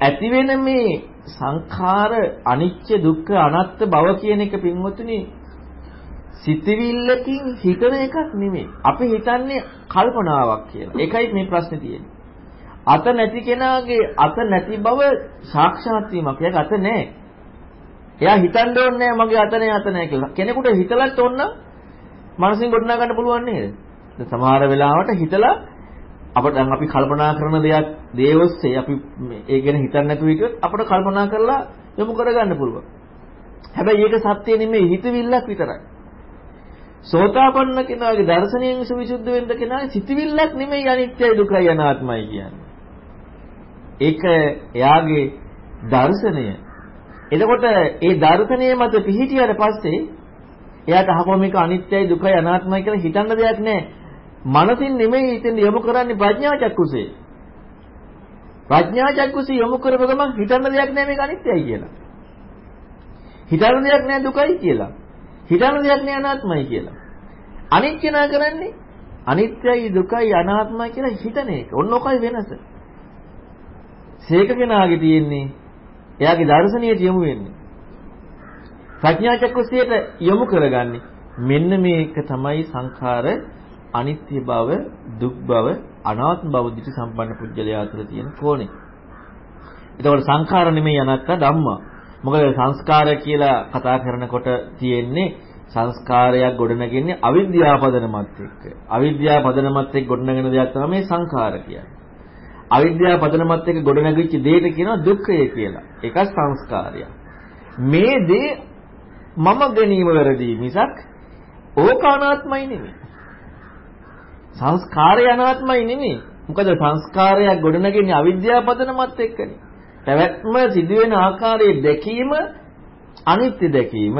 ඇති වෙන මේ සංඛාර අනිච්ච දුක්ඛ අනාත්ත බව කියන එක පින්වතුනි සිතවිල්ලකින් හිතන එකක් නෙමෙයි. අපි හිතන්නේ කල්පනාවක් කියලා. ඒකයි මේ ප්‍රශ්නේ තියෙන්නේ. අත නැති කෙනාගේ අත නැති බව සාක්ෂාත් වීමක්. ඒක අත නැහැ. එයා හිතන්න ඕනේ මගේ අත නැහැ අත නැහැ කියලා. කෙනෙකුට හිතලත් ඕන නම් මනසින් ගොඩනගා ගන්න පුළුවන් නේද? සමහර වෙලාවට හිතලා අපිට දැන් අපි කල්පනා කරන දෙයක් දේ ඔස්සේ අපි ඒ ගැන හිතන්නේ නැතුව හිටියොත් අපිට කල්පනා කරලා යොමු කරගන්න පුළුවන්. හැබැයි ඒක සත්‍ය නෙමෙයි හිතවිල්ලක් විතරයි. සෝතාපන්න කෙනාගේ දර්ශනයෙන් සවිසුද්ධ වෙන්න කෙනාගේ සිතවිල්ලක් නෙමෙයි අනිත්‍යයි දුකයි අනාත්මයි කියන්නේ. ඒක එයාගේ දර්ශනය. එතකොට ඒ දර්ශනය මත පිහිටියට පස්සේ එයාට අහපුවම මේක අනිත්‍යයි දුකයි අනාත්මයි කියලා හිතන්න දෙයක් නැහැ. මනසින් නෙමෙයි ඉතින් යොමු කරන්නේ ප්‍රඥා චක්කුසේ. ප්‍රඥා චක්කුසේ යොමු කරපු ගමන් හිතන්න දෙයක් නැහැ මේක අනිත්‍යයි කියලා. හිතන්න දෙයක් නැහැ දුකයි කියලා. හිතන්න දෙයක් නැහැ අනාත්මයි කියලා. අනිත් කෙනා කරන්නේ අනිත්‍යයි දුකයි අනාත්මයි කියලා හිතන එක. ඔන්න ඔකයි වෙනස. සීක කෙනාගේ තියෙන්නේ එයාගේ දර්ශනීය යොමු වෙන්නේ. ප්‍රඥා චක්කුසියට යොමු කරගන්නේ මෙන්න මේක තමයි සංඛාර අනිත්‍ය බව, දුක් බව, අනාත්ම බව දිටි සම්පන්න පුජ්‍යලයා තුළ තියෙන කෝණේ. එතකොට සංඛාර නෙමෙයි අනාත්ම ධම්මා. මොකද සංස්කාර කියලා කතා කරනකොට තියෙන්නේ සංස්කාරයක් ගොඩනගන්නේ අවිද්‍යාව පදනමත් එක්ක. අවිද්‍යාව පදනමත් එක්ක ගොඩනගෙන දෙයක් තමයි මේ සංඛාර කියන්නේ. අවිද්‍යාව පදනමත් එක්ක ගොඩනගිච්ච දෙයට කියනවා දුක්ඛය කියලා. ඒක සංස්කාරයක්. මේ දේ මම ගැනීම වැරදි මිසක් ඕකානාත්මයි නෙමෙයි. සංස්කාරය අනාත්මයි නෙමෙයි. මොකද සංස්කාරයක් ගොඩනගන්නේ අවිද්‍යාව පදනමත් එක්කනේ. පැවැත්ම සිදුවෙන ආකාරයේ දැකීම අනිත්‍ය දැකීම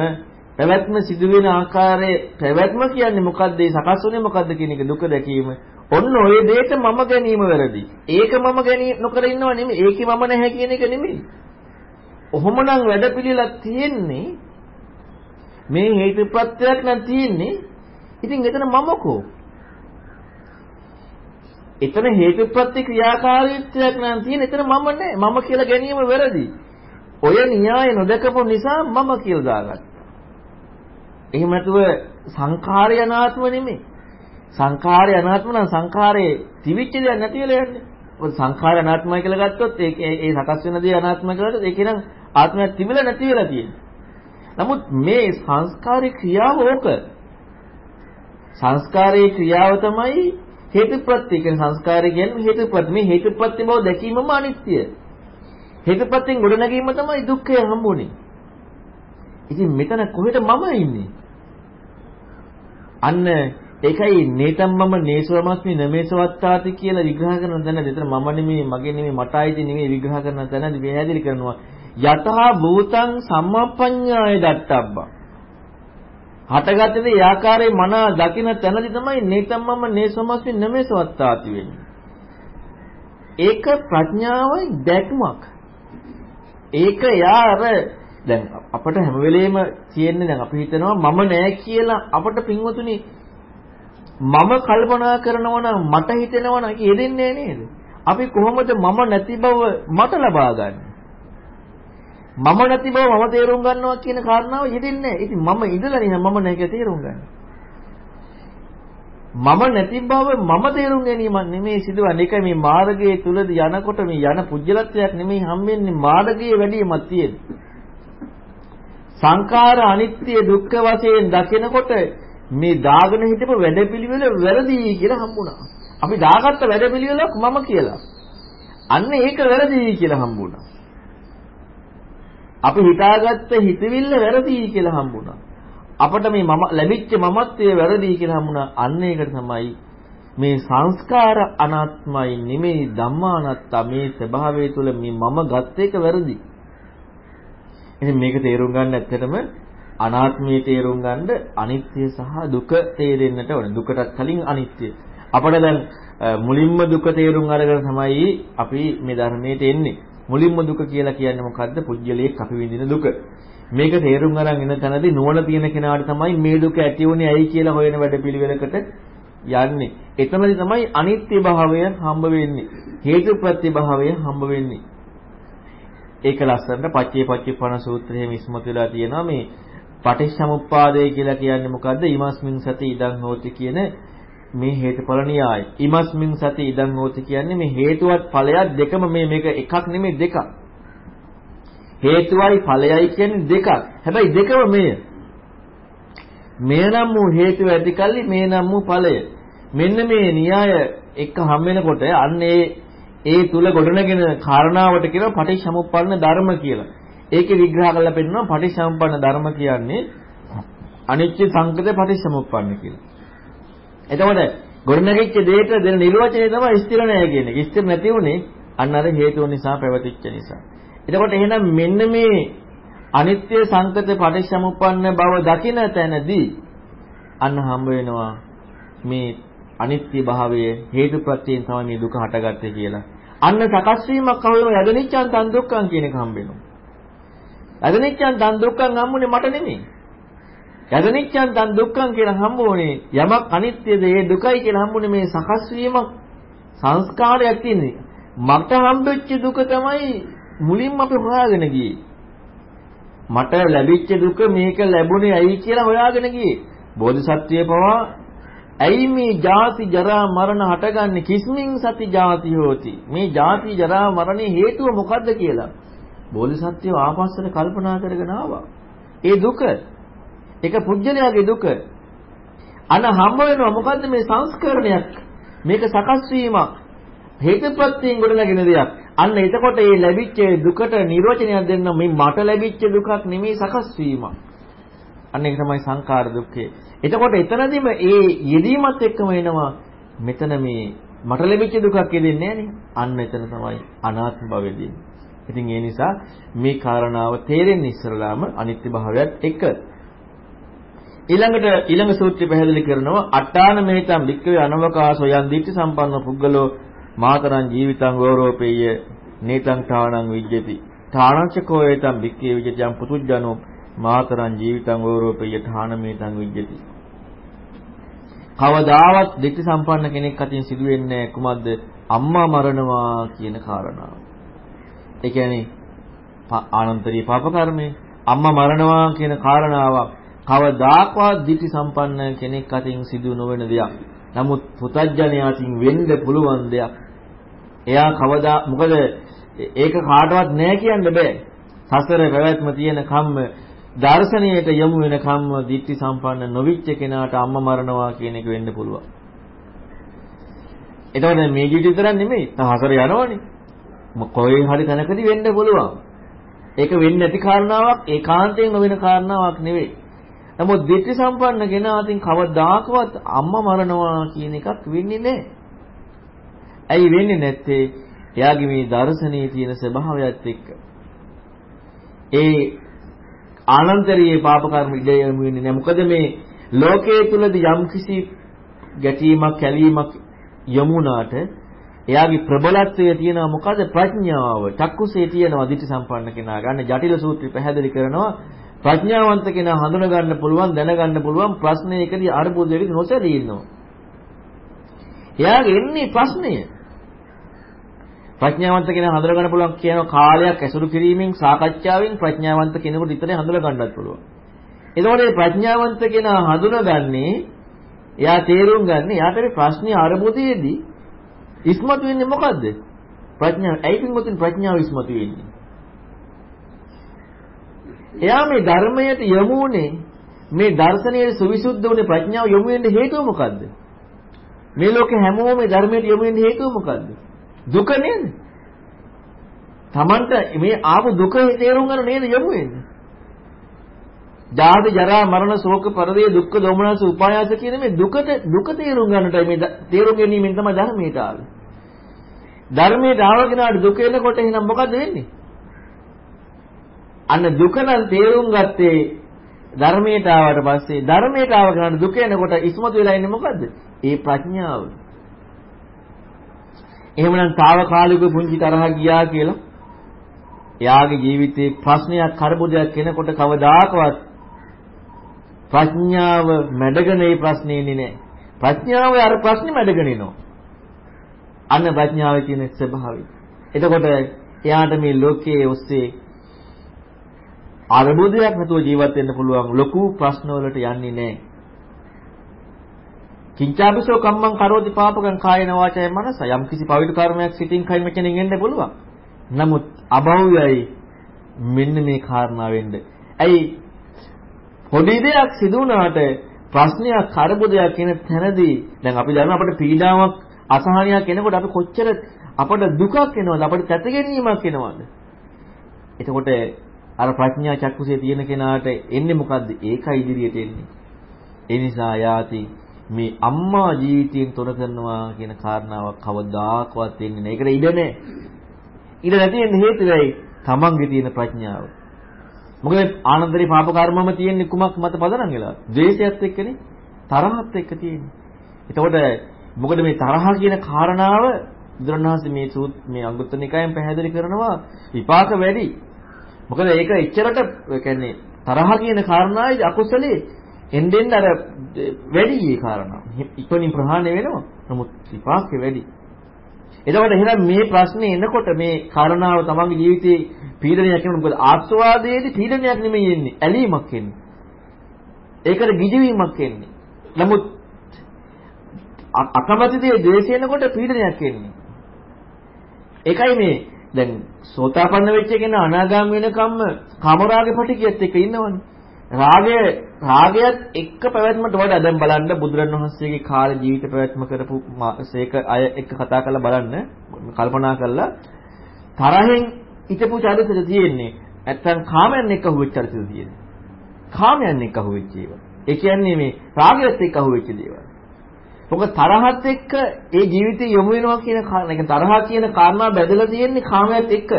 පැවැත්ම සිදුවෙන ආකාරයේ පැවැත්ම කියන්නේ මොකද්ද? ඒ සකස් වුනේ මොකද්ද කියන එක දුක දැකීම. ඔන්න ඔය දෙයට මම ගැනීම වැරදි. ඒක මම ගැනීම නොකර ඉන්නව නෙමෙයි. ඒකේ මම නැහැ කියන එක නෙමෙයි. ඔහොමනම් වැඩපිළිවෙලක් තියෙන්නේ මේ හේතුප්‍රත්‍යක් නම් තියෙන්නේ. ඉතින් එතන මමකෝ එතන හේතුප්‍රත්‍ය ක්‍රියාකාරීත්වයක් නම් තියෙන. එතන මම නෑ. මම කියලා ගැනීම වැරදි. ඔය න්‍යාය නොදකපු නිසා මම කියලා දාගත්තා. එහෙම නැතුව සංඛාරය අනාත්ම නෙමෙයි. සංඛාරය අනාත්ම නම් සංඛාරයේ තිවිච්ච දෙයක් නැති වෙලා යන්නේ. මොකද සංඛාරය අනාත්මයි කියලා ගත්තොත් ඒ ඒ සකස් වෙන දේ අනාත්මයි කියලා ගත්තොත් ඒක නම් ආත්මයක් තිබිලා නැති වෙලා තියෙන්නේ. නමුත් මේ සංස්කාරී ක්‍රියාව ඕක. සංස්කාරයේ ක්‍රියාව තමයි හේතුප්‍රත්‍ය කියන සංස්කාරය කියන්නේ හේතුප්‍රත්‍ය. මේ හේතුප්‍රත්‍ය බව දැකීමම අනිත්‍ය. හේතුප්‍රත්‍යෙන් ගොඩනැගීම තමයි දුක්ඛය හම්බුනේ. ඉතින් මෙතන කොහෙද මම ඉන්නේ? අන්න ඒකයි නේතම් මම නේසවමස්මි නමේසවත්තාති කියලා විග්‍රහ කරන තැන දෙතර මම නෙමෙයි මගේ නෙමෙයි මට අයිති නෙමෙයි විග්‍රහ කරන තැනදී පැහැදිලි කරනවා යතහ භූතං සම්මප්පඤ්ඤාය දත්තබ්බා හටගත්තේ ඒ ආකාරයේ මන දකින තැනදි තමයි නේතම්මම නේසමස්මි නමේසවත්තාති වෙන්නේ. ඒක ප්‍රඥාවයි දැක්මක්. ඒක යා අර දැන් අපිට හැම වෙලෙම තියෙන්නේ දැන් අපි හිතනවා මම නෑ කියලා අපිට පින්වතුනි මම කල්පනා කරනවා නම් මට හිතෙනවා නම් යෙදෙන්නේ නේද? අපි කොහොමද මම නැති බව මට ලබා ගන්නේ? මම නැති බව මම තේරුම් ගන්නවා කියන කාරණාව යෙදෙන්නේ නැහැ. ඉතින් මම ඉඳලා නේ මම නැහැ කියලා තේරුම් ගන්න. මම නැති බව මම තේරුම් ගැනීම නෙමෙයි සිදුවන්නේ. ඒක මේ මාර්ගයේ තුලදී යනකොට මේ යන පුජ්‍යලත්වයක් නෙමෙයි හම්බෙන්නේ මාර්ගයේ වැඩිමක් තියෙන්නේ. සංඛාර අනිත්‍ය දුක්ඛ වශයෙන් දකිනකොට මේ දාගෙන හිටපු වැඩපිළිවෙල වැරදි කියලා හම්බුණා. අපි දාගත්ත වැඩපිළිවෙලක් මම කියලා. අන්න ඒක වැරදි කියලා හම්බුණා. අපි හිතාගත්ත හිතවිල්ල වැරදි කියලා හම්බුණා. අපට මේ මම ලැබිච්ච මමත්වයේ වැරදි කියලා හම්බුණා. අන්න ඒකට තමයි මේ සංස්කාර අනාත්මයි නෙමෙයි ධම්මානත්තා මේ ස්වභාවය තුළ මේ මම ගත්ත එක වැරදි. ඉතින් මේක තේරුම් ගන්න ඇත්තටම අනාත්මයේ තේරුම් ගන්න අනිත්‍ය සහ දුක තේරෙන්නට ඕනේ. දුකටත් කලින් අනිත්‍ය. අපිට දැන් මුලින්ම දුක තේරුම් අරගෙන තමයි අපි මේ ධර්මයට එන්නේ. මුලින්ම දුක කියලා කියන්නේ මොකද්ද? පුජ්‍යලයක් අපි විඳින දුක. මේක තේරුම් අරන් ඉන්න තැනදී නුවණ තියෙන කෙනාට තමයි මේ දුක ඇති වුනේ ඇයි කියලා හොයන වැඩපිළිවෙලකට යන්නේ. එතනදී තමයි අනිත්‍ය භාවය හම්බ වෙන්නේ. හේතුප්‍රත්‍ය භාවය හම්බ වෙන්නේ. ඒක ලස්සනට පච්චේ පච්චේපන සූත්‍රයේ විස්මතු වෙලා තියෙනවා මේ පටිච්චසමුප්පාදය කියලා කියන්නේ මොකද්ද? ීමස්මින් සති ඉදං හෝති කියන මේ හේතුඵල න්‍යාය. ඉමස්මින් සති ඉදං හෝති කියන්නේ මේ හේතුවත් ඵලයක් දෙකම මේ මේක එකක් නෙමෙයි දෙකක්. හේතුවයි ඵලයයි කියන්නේ දෙකක්. හැබැයි දෙකම මෙය. මෙය නම් වූ හේතුව ඇතිකල්ලි මේ නම් වූ ඵලය. මෙන්න මේ න්‍යාය එක හැම වෙනකොට අන්න ඒ ඒ තුල ගොඩනගෙන කාරණාවට කියනවා පටිච්චසමුප්පන්න ධර්ම කියලා. ඒකේ විග්‍රහ කරලා පෙන්නනවා පටිච්චසමුප්පන්න ධර්ම කියන්නේ අනිත්‍ය සංකත පටිච්චසමුප්පන්න කියලා. එතකොට ගොඩනැගිච්ච දෙයට දෙන නිර්වචනය තමයි ස්ථිර නැහැ කියන එක. ස්ථිර නැති උනේ අන්න අර හේතුව නිසා පැවතිච්ච නිසා. එතකොට එහෙනම් මෙන්න මේ අනිත්‍ය සංකත පටිච්චසමුප්පන්න බව දකින තැනදී අන්න හම්බ වෙනවා මේ අනිත්‍ය භාවයේ හේතුප්‍රත්‍යයෙන් තමයි මේ දුක හටගත්තේ කියලා. අන්න සකස් වීමක් කවුරුම යදනිච්ඡන් තන් දුක්ඛං කියන එක හම්බ වෙනවා. යදනිච්ඡන් තන් දුක්ඛං හම්බුනේ මට නෙමෙයි. යදනිච්ඡන් තන් දුක්ඛං කියලා හම්බුනේ යමක් අනිත්‍යද ඒ දුකයි කියලා හම්බුනේ මේ සකස් වීමක් සංස්කාරයක් තියෙනවා. මට හම්බෙච්ච දුක තමයි මුලින්ම අපි හොයාගෙන ගියේ. මට ලැබිච්ච දුක මේක ලැබුණේ ඇයි කියලා හොයාගෙන ගියේ. බෝධිසත්වයේ පවා ඇයි මේ ජාති ජරා මරණ හටගන්නේ කිස්මින් සති ජාති හෝති මේ ජාති ජරා මරණේ හේතුව මොකද්ද කියලා බෝධිසත්වෝ ආපස්සට කල්පනා කරගෙන ආවා ඒ දුක ඒක පුජ්‍යලයාගේ දුක අන හම්බ වෙනවා මොකද්ද මේ සංස්කරණයක් මේක සකස් වීමක් හේතුප්‍රත්‍යයෙන් ගොඩනගෙන දෙයක් අන්න එතකොට මේ ලැබිච්ච දුකට නිර්වචනයක් දෙන්න මේ මට ලැබිච්ච දුකක් නෙමෙයි සකස් වීමක් අන්න ඒක තමයි සංකාර දුක්ඛය එතකොට එතනදිම ඒ යෙදීමත් එක්කම එනවා මෙතන මේ මට ලැබිච්ච දුකක් යෙදෙන්නේ නැහනේ. අන්න එතන තමයි අනාත්ම භවෙ දෙන්නේ. ඉතින් ඒ නිසා මේ කාරණාව තේරෙන්නේ ඉස්සරලාම අනිත්‍ය භාවයත් එක්ක. ඊළඟට ඊළඟ සූත්‍රය පැහැදිලි කරනවා අට්ඨාන මේතම් වික්කවේ අනවකාශෝ යන් දිට්ඨි සම්පන්න පුද්ගලෝ මාතරං ජීවිතං ගෞරවපෙය්‍ය නේතං ඨාණං විජ්ජති ඨාණංචකෝ ඒතම් වික්කේ විජ්ජයන් පුතුජ්ජනෝ මාතරං ජීවිතං ගෞරවපෙය්‍ය ඨාණමේතං විජ්ජති කවදාවත් දෙක්ටි සම්පන්න කෙනෙක් අතින් සිදුවෙන්නේ කුමක්ද? අම්මා මරණවා කියන කාරණාව. ඒ කියන්නේ ආනන්තරීය පාප කර්මය. අම්මා මරණවා කියන කාරණාව කවදාකවත් දිටි සම්පන්න කෙනෙක් අතින් සිදු නොවන දෙයක්. නමුත් පුතඥයාටින් වෙන්න පුළුවන් දෙයක්. එයා කවදා මොකද ඒක කාටවත් නෑ කියන්න බෑ. සසර පැවැත්ම තියෙන කම්ම දර්ශනීයට යමු වෙනකම්ම ditthi සම්පන්න නොවිච්ච කෙනාට අම්මා මරනවා කියන එක වෙන්න පුළුවන්. එතකොට මේ ජීවිතය විතරක් නෙමෙයි. තහසර යනවනේ. කොයි හරි තැනකදී වෙන්න පුළුවන්. ඒක වෙන්නේ නැති කාරණාවක් ඒකාන්තයෙන් නොවන කාරණාවක් නෙවෙයි. නමුත් ditthi සම්පන්න කෙනා අතින් කවදාකවත් අම්මා මරනවා කියන එකක් වෙන්නේ නැහැ. ඇයි වෙන්නේ නැත්තේ? එයාගේ මේ දර්ශනයේ තියෙන ස්වභාවයත් එක්ක. ඒ ආනන්තරීය පාප කර්ම ඉඩ යොමු වෙන්නේ නැහැ. මොකද මේ ලෝකයේ තුලදී යම්කිසි ගැටීමක් කැලීමක් යමුනාට එයාගේ ප්‍රබලත්වය තියෙනවා මොකද ප්‍රඥාව. චක්කුසේ තියෙනවා දිටි සම්පන්න කෙනා ගන්න ජටිල සූත්‍රය පැහැදිලි කරනවා ප්‍රඥාවන්ත කෙනා හඳුන ගන්න පුළුවන් දැනගන්න පුළුවන් ප්‍රශ්නයකදී අරුබුදෙකදී නොසැලී ඉන්නවා. එයාගේ එන්නේ ප්‍රශ්නය. ප්‍රඥාවන්ත කෙනා හඳුන ගන්න පුළුවන් කියන කාලයක් ඇසුරු කිරීමෙන් සාකච්ඡාවෙන් ප්‍රඥාවන්ත කෙනෙකුට විතරේ හඳුන ගන්නත් පුළුවන්. එතකොට මේ ප්‍රඥාවන්ත කෙනා හඳුනගන්නේ එයා තේරුම් ගන්න එයාට මේ ප්‍රශ්නේ අරුබුදයේදී ඉස්මතු වෙන්නේ මොකද්ද? ප්‍රඥාව. ඇයි පින්වතුන් ප්‍රඥාව ඉස්මතු වෙන්නේ? එයා මේ ධර්මයට යොමු උනේ මේ දර්ශනයේ සුවිසුද්ධ වුනේ ප්‍රඥාව යොමු වෙන්න හේතුව මොකද්ද? මේ ලෝකේ හැමෝම මේ ධර්මයට යොමු වෙන්න හේතුව මොකද්ද? දුක නේද? Tamanta මේ ආපු දුක තේරුම් ගන්න නේද යොමු වෙන්නේ? ජාති ජරා මරණ ශෝක පරිදේ දුක්ඛ දෝමනස උපායාස කියන මේ දුකට දුක තේරුම් ගන්නටයි මේ තේරුම් ගැනීමෙන් තමයි ධර්මයට ආවේ. ධර්මයට ආවගෙනාට දුක එනකොට එහෙනම් මොකද වෙන්නේ? අන්න දුක නම් තේරුම් ගත්තේ ධර්මයට ආවට පස්සේ ධර්මයට ආව ගන්න දුක එනකොට ඉස්මතු වෙලා ඉන්නේ මොකද්ද? ඒ ප්‍රඥාව. එහෙමනම් తాවකාලික පුංචි තරහ ගියා කියලා එයාගේ ජීවිතේ ප්‍රශ්නයක් කරබුදයක් එනකොට කවදාකවත් ප්‍රඥාව මැඩගෙන ඒ ප්‍රශ්නේ ඉන්නේ නැහැ. ප්‍රඥාව අර ප්‍රශ්නේ මැඩගෙන ඉනවා. අන්න ප්‍රඥාව කියන ස්වභාවය. එතකොට එයාට මේ ලෝකයේ ඔස්සේ අරබුදයක් නැතුව ජීවත් වෙන්න පුළුවන් ලොකු ප්‍රශ්න වලට යන්නේ නැහැ. කිංචාபிසෝ කම්මං කරෝති පාපකං කායන වාචය මනස යම් කිසි පවිතු කර්මයක් සිතින් කයින් වචනෙන් එන්න පුළුවන්. නමුත් අභව්‍යයි මෙන්න මේ කාරණා වෙන්න. ඇයි පොඩි දෙයක් සිදු වුණාට ප්‍රශ්නයක් කරබුදයක් කියන තැනදී දැන් අපි දන්නවා අපිට පීඩාවක් අසහනයක් එනකොට අපි කොච්චර අපට දුකක් එනවද අපිට තැතගැනීමක් එනවද එතකොට අර ප්‍රඥා චක්කුසේ තියෙන කෙනාට එන්නේ මොකද්ද? ඒකයි ඉදිරියට එන්නේ. ඒ නිසා යාති මේ අම්මා ජීවිතයෙන් තොර කරනවා කියන කාරණාවක් කවදාකවත් එන්නේ නැහැ. ඒකට ඉඩ නැහැ. ඉඩ නැති වෙන්න හේතුවයි තමන්ගේ තියෙන ප්‍රඥාව. මොකද ආනන්දරි පාප කර්මම තියෙන්නේ කුමක් මත පදනම් වෙලා? ද්වේෂයත් එක්කනේ තරහත් එක්ක තියෙන්නේ. එතකොට මොකද මේ තරහ කියන කාරණාව බුදුරණවහන්සේ මේ සූත් මේ අංගුත්තර නිකායෙන් පැහැදිලි කරනවා විපාක වැඩි. මොකද ඒක එච්චරට කියන්නේ තරහ කියන කාරණාවේ අකුසලේ එන්නෙන් අර වැඩි ඒ කාරණා. ඉක්මනින් ප්‍රහාණය වෙනවා. නමුත් විපාකේ වැඩි. එතකොට එහෙනම් මේ ප්‍රශ්නේ එනකොට මේ කාරණාව තමන්ගේ ජීවිතේ පීඩනයක් වෙනවා. මොකද ආස්වාදයේදී පීඩනයක් නෙමෙයි එන්නේ. ඇලීමක් එන්නේ. ඒකට ගිජවීමක් එන්නේ. නමුත් අකමැති දේ ද්වේෂයෙන්කොට පීඩනයක් එන්නේ. ඒකයි මේ දැන් සෝතාපන්න වෙච්ච කෙනා අනාගාමී වෙනකම්ම කාමරාගේ පටිකියත් එක්ක ඉන්නවනේ. රාගය රාගයත් එක්ක පැවැත්මට වඩා දැන් බලන්න බුදුරණවහන්සේගේ කාල ජීවිත පැවැත්ම කරපු සේක අය එක්ක කතා කරලා බලන්න කල්පනා කරලා තරහෙන් හිටපු චරිතද තියෙන්නේ නැත්තම් කාමයන් එක්ක අහුවෙච්ච චරිතද තියෙන්නේ. කාමයන් එක්ක අහුවෙච්ච ඒවා. ඒ කියන්නේ මේ රාගයත් එක්ක අහුවෙච්ච දේවල්. මොකද තරහත් එක්ක ඒ ජීවිතේ යොමු වෙනවා කියන කාරණා. ඒ තරහ කියන කාරණා බැදලා තියෙන්නේ කාමයට එක්ක.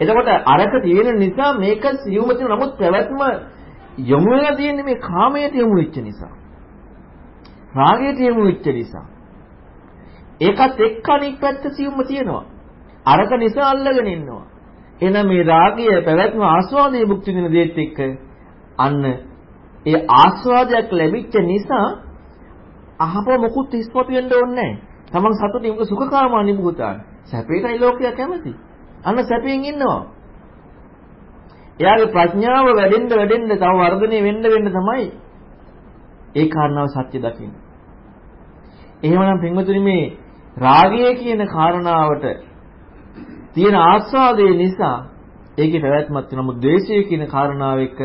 එතකොට අරක තියෙන නිසා මේක සියුම තියෙන නමුත් පැවැත්ම යොමු වෙලා තියෙන්නේ මේ කාමයට යොමු වෙච්ච නිසා. රාගයට යොමු වෙච්ච නිසා. ඒකත් එක්ක අනික් පැත්ත සියුම්ම තියෙනවා. අරක නිසා අල්ලගෙන ඉන්නවා. එහෙනම් මේ රාගය පැවැත්ම ආස්වාදයේ භුක්ති විඳින දේත් එක්ක අන්න ඒ ආස්වාදයක් ලැබිච්ච නිසා අහපුව මොකුත් ඉස්පතු වෙන්න ඕනේ නැහැ. තමන් සතුටින් උක සුඛකාම අනිභූතාන. සැපේටයි ලෝකයා කැමති. අන්න සැපයෙන් ඉන්නවා. එයාගේ ප්‍රඥාව වැඩෙන්න වැඩෙන්න තව වර්ධනය වෙන්න වෙන්න තමයි ඒ කාරණාව සත්‍ය දකින්න. එහෙමනම් පින්වතුනි මේ රාගය කියන කාරණාවට තියෙන ආස්වාදයේ නිසා ඒකේ පැවැත්මක් තියෙනවා. නමුත් ද්වේෂය කියන කාරණාව එක්ක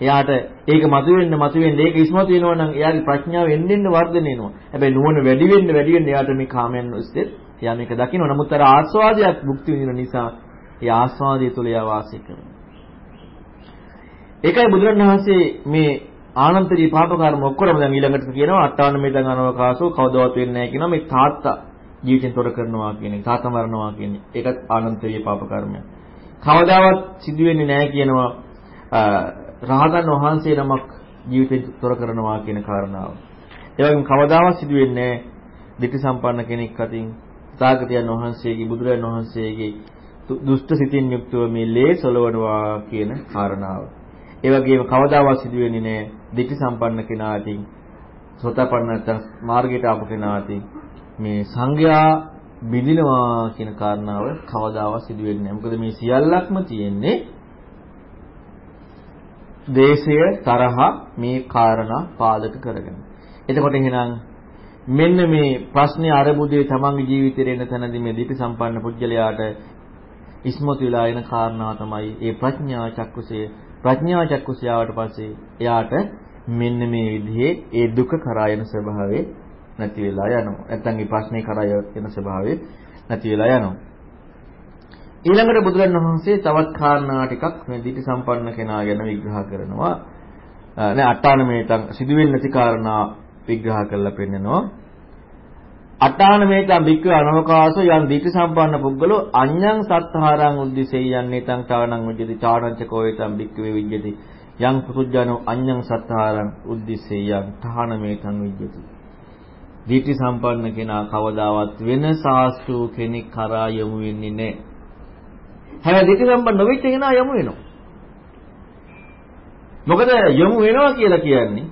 එයාට ඒක මතුවෙන්න මතුවෙන්න ඒක ඉස්මතු වෙනවා නම් එයාගේ ප්‍රඥාව එන්න එන්න වර්ධනය වෙනවා. හැබැයි නුවණ වැඩි වෙන්න වැඩි වෙන්න එයාට මේ කාමයන් ඔස්සේ එයා මේක දකිනවා. නමුත් අර ආස්වාදයක් භුක්ති විඳින නිසා ඒ ආස්වාදය තුළ එයා වාසය කරනවා. ඒකයි බුදුරණවහන්සේ මේ ආනන්තරී පාප කර්ම ඔක්කොම දැන් ඊළඟට කියනවා අට්ඨාන මේතං අනවකාසෝ කවදවත් වෙන්නේ නැහැ කියනවා මේ තාත්තා ජීවිතෙන් තොර කරනවා කියන එක තාත්තා මරනවා කියන්නේ ඒකත් ආනන්තරී පාප කර්මයක්. කවදාවත් සිදු වෙන්නේ නැහැ කියනවා රහතන් වහන්සේ නමක් ජීවිතේ තොර කරනවා කියන කාරණාව. ඒ වගේම කවදාවත් සිදු වෙන්නේ ධිටි සම්පන්න කෙනෙක් අතින් සාගතයන් වහන්සේගේ බුදුරජාණන් වහන්සේගේ දුෂ්ට සිතින් යුක්තව මේ ලේ සොලවනවා කියන කාරණාව. ඒ වගේම කවදාවත් සිදු වෙන්නේ නැහැ ධිටි සම්පන්න කෙනාටින් සෝතාපන්න නැත්නම් මාර්ගයට ආපු කෙනාටින් මේ සංඝයා බිඳිනවා කියන කාරණාව කවදාවත් සිදු වෙන්නේ නැහැ. මොකද මේ සියල්ලක්ම තියෙන්නේ දේශය තරහ මේ කාරණා පාදක කරගෙන. එතකොට එහෙනම් මෙන්න මේ ප්‍රශ්නේ අරබුදේ තමන්ගේ ජීවිතේ එන තැනදී මේ දීපි සම්පන්න පුජ්‍යලයාට ඉස්මතු වෙලා එන කාරණා තමයි ඒ ප්‍රඥා චක්කුසය ප්‍රඥා චක්කුසය ආවට පස්සේ එයාට මෙන්න මේ විදිහේ ඒ දුක කරා යන ස්වභාවය නැති වෙලා යනවා. නැත්නම් මේ ප්‍රශ්නේ කරා යන ස්වභාවය නැති වෙලා යනවා. ඊළඟට බුදුරන් වහන්සේ තවත් කාරණා ටිකක් මේ දීටි සම්පන්න කෙනා ගැන විග්‍රහ කරනවා. නෑ අට්ඨානමේතං සිදුවෙන්නේ නැති කාරණා විග්‍රහ කරලා පෙන්නනවා. අට්ඨානමේතං බික්ක අනවකාසෝ යම් දීටි සම්පන්න පුද්ගලෝ අඤ්ඤං සත්තාරං උද්දිසෙය්‍යන් නේතං තාවණං උජ්ජති චාරංච කෝවිතං බික්කවේ විජ්ජති යම් පුතුජනෝ අඤ්ඤං සත්තාරං උද්දිසෙය්‍යන් ඨානමේතං විජ්ජති දීටි සම්පන්න කෙනා කවදාවත් වෙන සාස්තු කෙනෙක් කරා යමු වෙන්නේ නැහැ හැබැයි දෙති සම්බන්ධ නොවෙච්ච කෙනා යමු වෙනවා. මොකද යමු වෙනවා කියලා කියන්නේ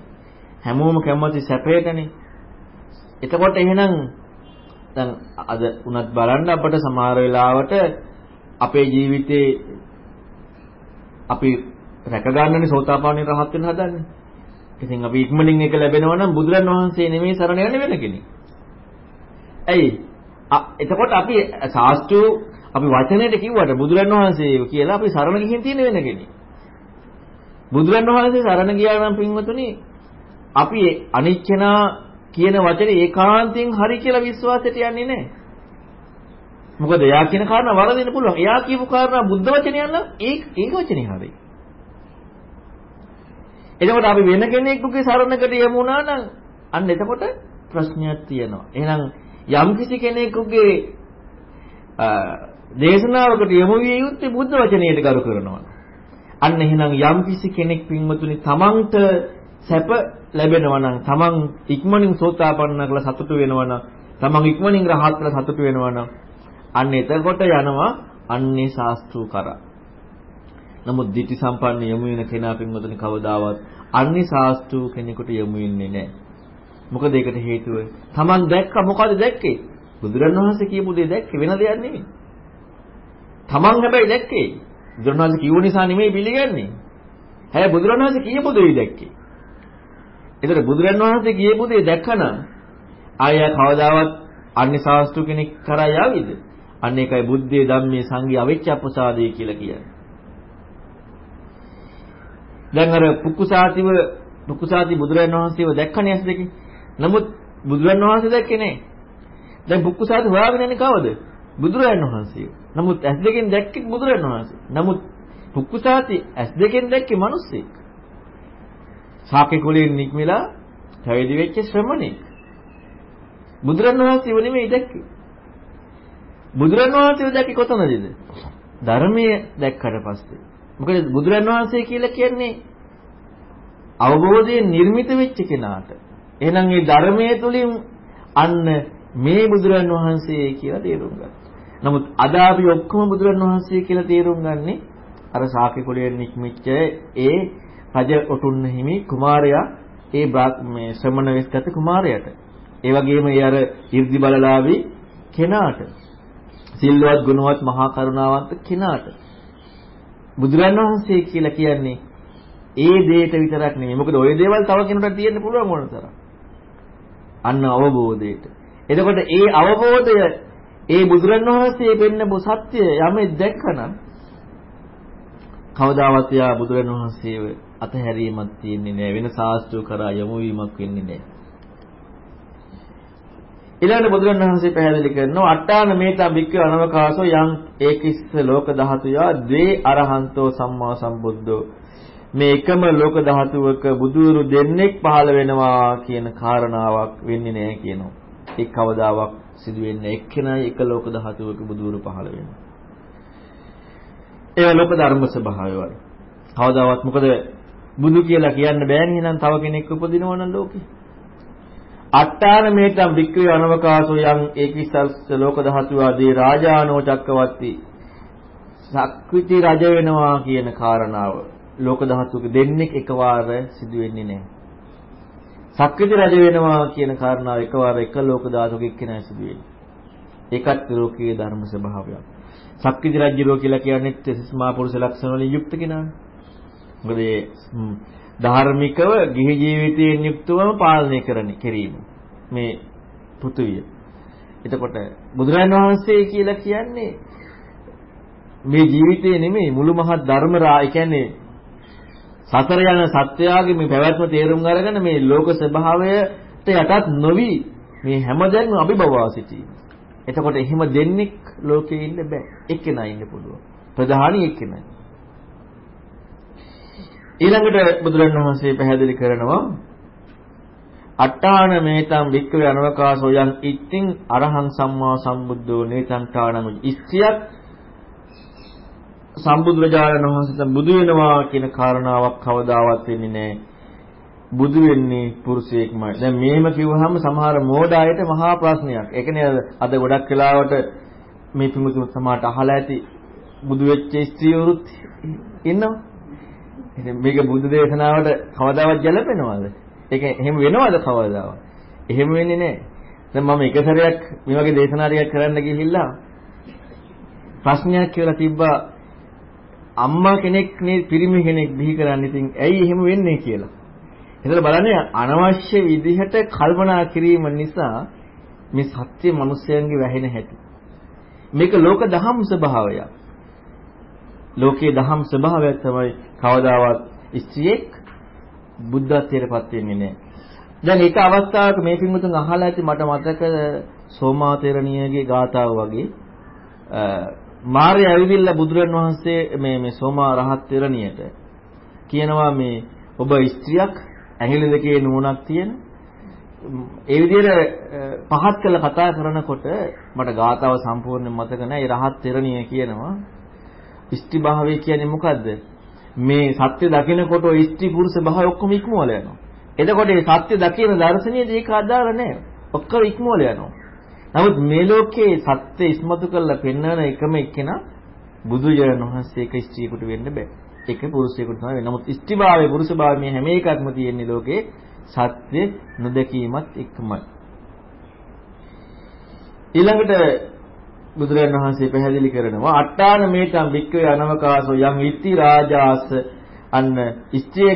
හැමෝම කැමති සැපයටනේ. එතකොට එහෙනම් දැන් අද උනත් බලන්න අපට සමහර වෙලාවට අපේ ජීවිතේ අපි රැක ගන්නනේ සෝතාපන්නී රහත් වෙන්න හදන්නේ. ඉතින් අපි ඉක්මනින් එක ලැබෙනවා නම් බුදුරන් වහන්සේ නෙමෙයි සරණ යන්නේ වෙන කෙනෙක්. ඇයි? එතකොට අපි ශාස්ත්‍රු අපි වචනයට කිව්වට බුදුරන් වහන්සේ කියලා අපි සරණ ගිහින් තියෙන වෙන කෙනෙක්. බුදුරන් වහන්සේ සරණ ගියා නම් පින්වතුනි අපි අනිච්චනා කියන වචනේ ඒකාන්තයෙන් හරි කියලා විශ්වාසයට යන්නේ නැහැ. මොකද එයා කියන කාරණා වරදින්න පුළුවන්. එයා කියපු කාරණා බුද්ධ වචනයක් නම් ඒ ඒ වචනේ හරි. එතකොට අපි වෙන කෙනෙකුගේ සරණකට යමු නම් අන්න එතකොට ප්‍රශ්නයක් තියෙනවා. එහෙනම් යම් කිසි කෙනෙකුගේ දේශනාවකට යොමු විය යුත්තේ බුද්ධ වචනයට ගරු කරනවා. අන්න එහෙනම් යම් කිසි කෙනෙක් පින්වතුනි තමන්ට සැප ලැබෙනවා නම් තමන් ඉක්මනින් සෝතාපන්න කරලා සතුටු වෙනවා නම් තමන් ඉක්මනින් රහත් කරලා සතුටු වෙනවා නම් අන්න එතකොට යනවා අන්නේ ශාස්ත්‍රු කරා. නමුත් ditthi සම්පන්න යමු වෙන කෙනා පින්වතුනි කවදාවත් අන්නේ ශාස්ත්‍රු කෙනෙකුට යමු වෙන්නේ නැහැ. මොකද ඒකට හේතුව තමන් දැක්ක මොකද දැක්කේ? බුදුරණවහන්සේ කියපු දේ දැක්කේ වෙන දෙයක් නෙමෙයි. තමන් හැබැයි දැක්කේ. බුදුරණවහන්සේ කිව්ව නිසා නෙමෙයි පිළිගන්නේ. හැබැයි බුදුරණවහන්සේ කියපු දේ දැක්කේ. ඒතර බුදුරණවහන්සේ කියපු දේ දැක්කනම් ආය කවදාවත් අන්‍ය ශාස්ත්‍ර කෙනෙක් කරා යාවිද? අන්න ඒකයි බුද්ධයේ ධම්මේ සංඝය අවිච්ඡ අපසාදේ කියලා කියන්නේ. දැන් අර පුක්කුසාතිව පුක්කුසාති බුදුරජාණන් වහන්සේව දැක්කනේ ඇස් දෙකේ. නමුත් බුදුරජාණන් වහන්සේ දැක්කේ නෑ. දැන් පුක්කුසාති හොයාගෙන යන්නේ කවද? බුදුරජාණන් වහන්සේ. නමුත් ඇස් දෙකෙන් දැක්කේ බුදුරජාණන් වහන්සේ. නමුත් පුක්කුසාති ඇස් දෙකෙන් දැක්කේ මිනිස්සෙක්. ශාක්‍ය කුලයෙන් නික්මිලා පැවිදි වෙච්ච ශ්‍රමණෙක්. බුදුරජාණන් වහන්සේව නෙමෙයි දැක්කේ. බුදුරජාණන් වහන්සේව දැක්කේ කොතනදද? ධර්මයේ දැක්කට පස්සේ. මොකද බුදුරජාණන් වහන්සේ කියලා කියන්නේ අවබෝධයෙන් නිර්මිත වෙච්ච කෙනාට. එහෙනම් මේ ධර්මයේ තුලින් අන්න මේ බුදුරන් වහන්සේ කියලා තේරුම් ගන්න. නමුත් අද අපි ඔක්කොම බුදුරණවහන්සේ කියලා තේරුම් ගන්නේ අර ශාක්‍ය කුලයෙන් නික්මිච්ච ඒ රජ ඔටුන්න හිමි කුමාරයා ඒ මේ ශ්‍රමණ වෙස්ගත කුමාරයාට. ඒ වගේම ඒ අර 이르දි බලලාවි කෙනාට. සිල්වත් ගුණවත් මහා කරුණාවන්ත කෙනාට. බුදුරණවහන්සේ කියලා කියන්නේ ඒ දේට විතරක් නෙමෙයි. මොකද ওই දේවල් තව කෙනෙකුට තියෙන්න පුළුවන් මොන තරම්. අන්න අවබෝධයට. එතකොට ඒ අවබෝධය ඒ බුදුරණවහන්සේ පෙන්නපු සත්‍ය යමෙක් දැක්කනම් කවදාවත් යා බුදුරණවහන්සේව අතහැරීමක් තියෙන්නේ නැහැ වෙන සාස්ත්‍රු කරා යොමු වීමක් වෙන්නේ නැහැ ඊළඟට බුදුරණවහන්සේ පැහැදිලි කරනවා අට්ඨාන මේතා බික්ක අනවකාසෝ යම් ඒකිස්ස ලෝක ධාතුයා ද්වේ අරහන්තෝ සම්මා සම්බුද්ධෝ. මේ එකම ලෝක ධාතුවක බුදුරු දෙන්නෙක් පහළ වෙනවා කියන කාරණාවක් වෙන්නේ නැහැ කියනවා. ඒ කවදාවත් සිදු වෙන්නේ එක්කෙනයි එක ලෝක ධාතුවක බුදුරු පහළ වෙනවා. ඒ ලෝක ධර්ම ස්වභාවය වල. කවදාවත් මොකද බුදු කියලා කියන්න බෑනේ එහෙනම් තව කෙනෙක් උපදිනව නම් ලෝකේ. අට්ඨාන මේතම් වික්‍රේ අනවකාශෝ යම් ඒකිස්සස් ලෝක ධාතු ආදී රාජානෝ චක්කවර්ති සක්විති රජ වෙනවා කියන කාරණාව ලෝක ධාතුක දෙන්නෙක් එකවර සිදු වෙන්නේ නැහැ. සක්විති රජ වෙනවා කියන කාරණාව එකවර එක ලෝක ධාතුක එක්කෙනා සිදු වෙන්නේ. ඒකත් ලෝකීය ධර්ම ස්වභාවයක්. සක්විති රජුරෝ කියලා කියන්නේ තෙස්මා පුරුෂ ලක්ෂණ වලින් යුක්ත කෙනා. මොකද ධාර්මිකව ගිහි ජීවිතයෙන් යුක්තවම පාලනය කරන කිරීම. මේ පෘථුවිය. එතකොට බුදුරජාණන් වහන්සේ කියලා කියන්නේ මේ ජීවිතේ නෙමෙයි මුළු මහත් ධර්ම රා ඒ කියන්නේ සතර යන සත්‍යයගේ මේ පැවැත්ම තේරුම් අරගෙන මේ ලෝක ස්වභාවයට යටත් නොවි මේ හැමදැනම අභිබවා සිටීම. එතකොට එහෙම දෙන්නෙක් ලෝකේ ඉන්න බෑ. එක්කෙනා ඉන්න පුළුවන්. ප්‍රධානි එක්කෙනයි. ඊළඟට බුදුරණවහන්සේ පැහැදිලි කරනවා අට්ඨාන මේතම් වික්කවේ අනවකාශෝ යන් ඉත්තිං අරහං සම්මා සම්බුද්ධෝ නේතං ඨානං ඉස්සියක් සම්බුදුරජාණන් වහන්සේ බුදු වෙනවා කියන කාරණාවක් කවදාවත් වෙන්නේ නැහැ. බුදු වෙන්නේ පුරුෂයෙක්මයි. දැන් මේම කිව්වහම සමහර මෝඩ අයට මහා ප්‍රශ්නයක්. ඒ කියන්නේ අද ගොඩක් වෙලාවට මේ පිමුතුන් සමාට අහලා ඇති බුදු වෙච්ච ස්ත්‍රියවරුත් ඉන්නවා. ඉතින් මේක බුදු දේශනාවට කවදාවත් ගැලපෙනවද? ඒක එහෙම වෙනවද කවදාවත්? එහෙම වෙන්නේ නැහැ. දැන් මම එක සැරයක් මේ වගේ දේශනාරියක් කරන්න ගිහිල්ලා ප්‍රශ්නයක් කියලා තිබ්බා අම්මා කෙනෙක් නේ පිරිමි කෙනෙක් බිහි කරන්න ඉතින් ඇයි එහෙම වෙන්නේ කියලා. එතන බලන්නේ අනවශ්‍ය විදිහට කල්පනා කිරීම නිසා මේ සත්‍ය මිනිස්යන්ගේ වැහෙන හැටි. මේක ලෝක දහම් ස්වභාවයක්. ලෝකයේ දහම් ස්වභාවයක් තමයි කවදාවත් ස්ත්‍රියෙක් බුද්ධත්වයටපත් වෙන්නේ නැහැ. දැන් ඒක අවස්ථාවක මේ පින්වතුන් අහලා ඇති මට මතක සෝමාතේරණියගේ ගාථාව වගේ මාර්ය ඇවිදින්න බුදුරන් වහන්සේ මේ මේ සෝමා රහත් තෙරණියට කියනවා මේ ඔබ ස්ත්‍රියක් ඇඟිලි දෙකේ නුවණක් තියෙන ඒ විදිහට පහත් කළ කතා කරනකොට මට ගාතාව සම්පූර්ණයෙන් මතක නැහැ. ඒ රහත් තෙරණිය කියනවා ඉෂ්ටි භාවය කියන්නේ මොකද්ද? මේ සත්‍ය දකිනකොට ඔය ඉෂ්ටි පුරුෂ භාවය ඔක්කොම ඉක්මවල යනවා. එතකොට මේ සත්‍ය දකින දර්ශනීය ඒක අදාළ නැහැ. ඔක්කොම ඉක්මවල යනවා. නමුත් මේ ලෝකයේ සත්‍ය ඉස්මතු කරලා පෙන්වන එකම එක්කෙනා බුදුජනක වහන්සේ එක ස්ත්‍රියකට වෙන්න බෑ. ඒක පුරුෂයෙකුට තමයි වෙන්නේ. නමුත් ස්ත්‍රීභාවය පුරුෂභාවය මේ හැම එකක්ම තියෙන්නේ ලෝකේ සත්‍ය නොදැකීමත් එක්කමයි. ඊළඟට බුදුරජාණන් වහන්සේ පැහැදිලි කරනවා අට්ඨාන මේතම් වික්කේ අනවකාසෝ යම් ඉති රාජාස අන්න ස්ත්‍රිය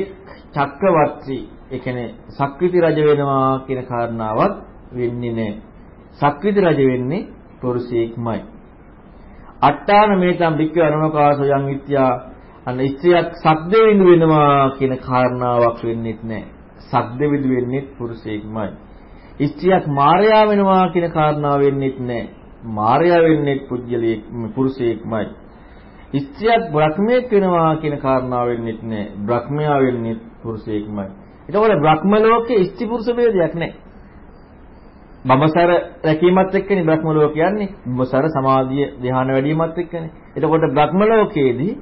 චක්‍රවර්ති ඒ කියන්නේ සක්විති රජ වෙනවා කියන කාරණාවක් වෙන්නේ නැහැ. සක්විති රජ වෙන්නේ පුරුෂයෙක්මයි. අට්ඨාන මේතම් වික්කේ අනවකාසෝ යම් විත්‍යා අන්න ස්ත්‍රියක් සක්දෙවිඳු වෙනවා කියන කාරණාවක් වෙන්නේත් නැහැ. සක්දෙවිඳු වෙන්නේ පුරුෂයෙක්මයි. ස්ත්‍රියක් මාර්යා වෙනවා කියන කාරණාව වෙන්නේත් නැහැ. මාර්යා වෙන්නේ පුජ්‍යලයක් පුරුෂයෙක්මයි. ස්ත්‍රියක් බ්‍රහ්මයක් වෙනවා කියන කාරණාව වෙන්නේත් නැහැ. බ්‍රහ්මයා වෙන්නේ පුරුෂයෙක්මයි. එතකොට බ්‍රහ්ම ලෝකයේ ස්ත්‍රී පුරුෂ ભેදයක් නැහැ. බඹසර රැකීමත් එක්කනේ බ්‍රහ්ම ලෝක කියන්නේ. බඹසර සමාධිය ධ්‍යාන වැඩිවීමත් එක්කනේ. එතකොට බ්‍රහ්ම ලෝකයේදී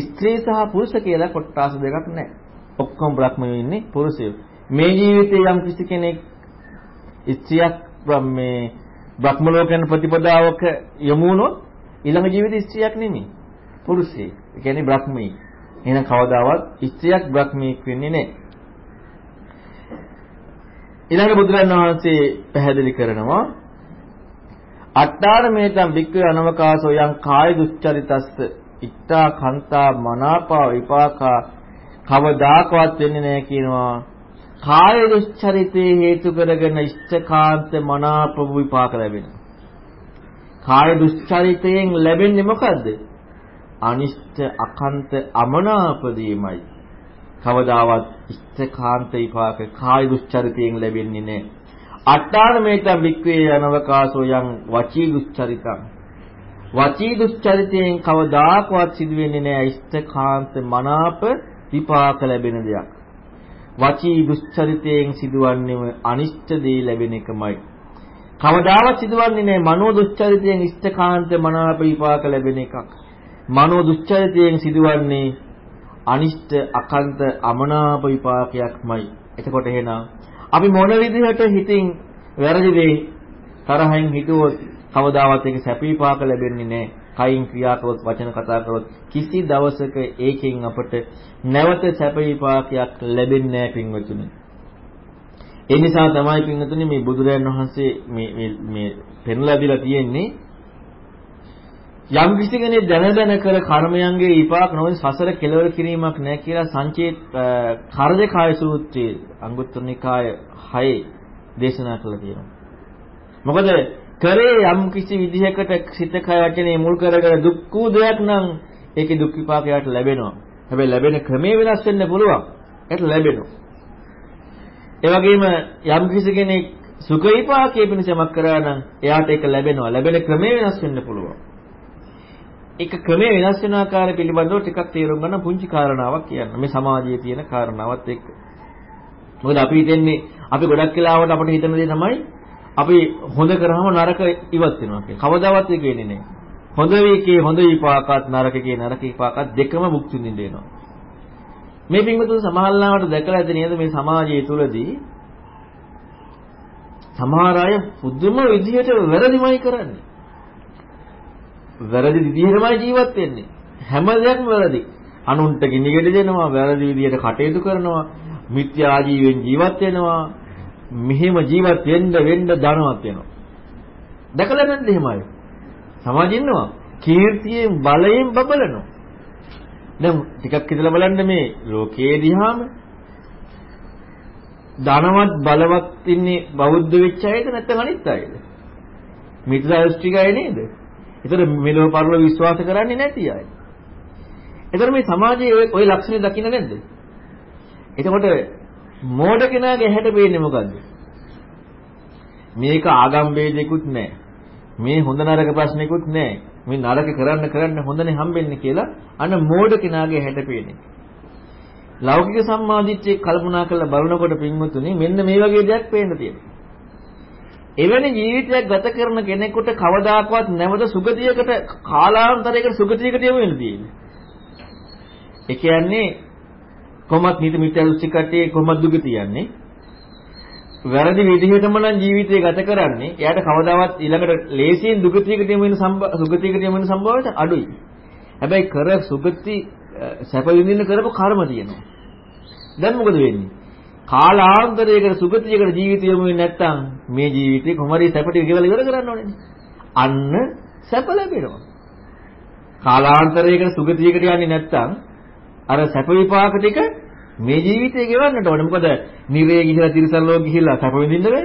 ස්ත්‍රී සහ පුරුෂ කියලා කොටස් දෙකක් නැහැ. ඔක්කොම බ්‍රහ්මයෝ ඉන්නේ පුරුෂයෝ. මේ ජීවිතේ යම් කිසි කෙනෙක් ස්ත්‍රියක් මේ බ්‍රහ්ම ලෝකයන් ප්‍රතිපදාවක යමු වුණොත් ඊළඟ ජීවිතේ ස්ත්‍රියක් නෙමෙයි. පුරුෂයෙක්. ඒ කියන්නේ බ්‍රහ්මී. එහෙනම් කවදාවත් ස්ත්‍රියක් බ්‍රහ්මීක් වෙන්නේ නැහැ. ඊළඟ බුදුරන් වහන්සේ පැහැදිලි කරනවා අට්ඨාන මේතම් වික්ඛය අනවකාසෝ යම් කාය දුස්චරිතස්ස ඉත්තා කන්තා මනාපා විපාකා කවදාකවත් වෙන්නේ නැහැ කියනවා. කාය දුස්චරිතේ හේතු කරගෙන ඉෂ්ඨකාන්ත මනාප විපාක ලැබෙනවා. කාය දුස්චරිතයෙන් ලැබෙන්නේ මොකද්ද? අනිෂ්ඨ අකන්ත අමනාපදීමයි. කවදාවත් ඉෂ්ඨකාන්ත විපාක කාය දුස්චරිතයෙන් ලැබෙන්නේ නැහැ. අට්ඨාන මේතම් වික්‍රේ අනවකාසෝ යම් වචී දුස්චරිතං වචී දුස්චරිතයෙන් කවදාකවත් සිදු වෙන්නේ නැහැ ඉෂ්ඨකාන්ත මනාප විපාක ලැබෙන දෙයක්. වචී දුස්චරිතයෙන් සිදුවන්නේම අනිෂ්ඨ දේ ලැබෙන එකමයි. කවදාවත් සිදුවන්නේ නැහැ මනෝ දුස්චරිතයෙන් ඉෂ්ඨකාන්ත මනාප විපාක ලැබෙන එකක්. මනෝ දුස්චරිතයෙන් සිදුවන්නේ අනිෂ්ට අකන්ත අමනාප විපාකයක්මයි. එතකොට එහෙනම් අපි මොන විදිහට හිතින් වැරදි දේ තරහින් හිතුවොත් කවදාවත් ඒක සැප විපාක ලැබෙන්නේ නැහැ. කයින් ක්‍රියා කරොත් වචන කතා කරොත් කිසි දවසක ඒකෙන් අපට නැවත සැප විපාකයක් ලැබෙන්නේ නැහැ පින්වතුනි. ඒ නිසා තමයි පින්වතුනි මේ බුදුරයන් වහන්සේ මේ මේ මේ පෙන්ලා දීලා තියෙන්නේ යම් කිසි කෙනෙක් දැන දැන කර කර්මයන්ගේ විපාක නොවන සසර කෙලවර කිරීමක් නැහැ කියලා සංචේත කරදකාය සූත්‍රයේ අංගුත්තර නිකාය 6 දේශනා කළා තියෙනවා. මොකද කරේ යම් කිසි විදිහකට සිත කය වචනේ මුල් කරගෙන දුක් වූ දෙයක් නම් ඒකේ දුක් විපාකයට ලැබෙනවා. හැබැයි ලැබෙන ක්‍රමේ වෙනස් වෙන්න පුළුවන්. ඒක ලැබෙනවා. ඒ වගේම යම් කිසි කෙනෙක් සුඛ විපාකයේ පිණිසමක් කරා නම් එයාට ඒක ලැබෙනවා. ලැබෙන ක්‍රමේ වෙනස් වෙන්න පුළුවන්. එක ක්‍රමය වෙනස් වෙන ආකාරය පිළිබඳව ටිකක් තේරුම් ගන්න පුංචි කාරණාවක් කියන්න. මේ සමාජයේ තියෙන කාරණාවත් එක්ක. මොකද අපි හිතන්නේ අපි ගොඩක් කාලවට අපිට හිතන දේ තමයි අපි හොඳ කරාම නරක ඉවත් වෙනවා කියලා. කවදාවත් ඒක වෙන්නේ නැහැ. හොඳ වීකේ හොඳ විපාකات නරකකේ නරක විපාකات දෙකම භුක්ති විඳින්න වෙනවා. මේ පින්වතුන් සමහරවිට දැකලා ඇති නේද මේ සමාජය තුළදී සමහර අය පුදුම විදිහට වැරදිමයි කරන්නේ. වැරදි විදිහටමයි ජීවත් වෙන්නේ. හැම දෙයක්ම වැරදි. අනුන්ට ගිනිගෙඩි දෙනවා, වැරදි විදිහට කටයුතු කරනවා, මිත්‍යා ජීවෙන් ජීවත් වෙනවා. මෙහෙම ජීවත් වෙන්න වෙන්න ධනවත් වෙනවා. දැකලා නැද්ද එහෙමයි? සමාජ ඉන්නවා. කීර්තියෙන් බලයෙන් බබලනවා. දැන් ටිකක් හිතලා බලන්න මේ ලෝකයේ දිහාම ධනවත් බලවත් ඉන්නේ බෞද්ධ වෙච්ච අයද නැත්නම් අනිත් අයද? මිත්‍යා දෘෂ්ටිකය නේද? ඒතර මෙලොව පරලොව විශ්වාස කරන්නේ නැති අය. ඒතර මේ සමාජයේ ওই ලක්ෂණ දකින්න නැද්ද? එතකොට මෝඩ කෙනාගේ ඇහැට පේන්නේ මොකද්ද? මේක ආගම් ભેදයකුත් නැහැ. මේ හොඳ නරක ප්‍රශ්නෙකුත් නැහැ. මේ නරක කරන්න කරන්න හොඳනේ හම්බෙන්නේ කියලා අන්න මෝඩ කෙනාගේ ඇහැට පේන්නේ. ලෞකික සම්මාදිට්ඨිය කල්පනා කරලා බලනකොට පින්වතුනි මෙන්න මේ වගේ දෙයක් පේන්න තියෙනවා. එවැනි ජීවිතයක් ගත කරන කෙනෙකුට කවදාකවත් නැවත සුගතියකට කාලාන්තරයකට සුගතියකට යමු වෙන තියෙන්නේ. ඒ කියන්නේ කොහොමත් නිත මිත්‍යා දෘෂ්ටි කට්ටිය කොහොමද දුගතිය යන්නේ? වැරදි විදිහටම නම් ජීවිතය ගත කරන්නේ. එයාට කවදාවත් ඊළඟට ලේසියෙන් දුගතියකට යමු වෙන සුගතියකට යමු වෙන සම්භාවයට අඩුයි. හැබැයි කර සුගති සැප විඳින්න කරපු කර්ම තියෙනවා. දැන් මොකද වෙන්නේ? කාලාන්තරයකට සුගතියකට ජීවිතය යොමු වෙන්නේ නැත්නම් මේ ජීවිතේ කොහොමරි සැපට ගෙවල ඉවර කරන්න ඕනේ. අන්න සැප ලැබෙනවා. කාලාන්තරයකට සුගතියකට යන්නේ නැත්නම් අර සැප විපාක ටික මේ ජීවිතේ ගෙවන්නට ඕනේ. මොකද නිරේ ගිහිලා තිරිසන් ලෝක ගිහිලා සැප විඳින්න බෑ.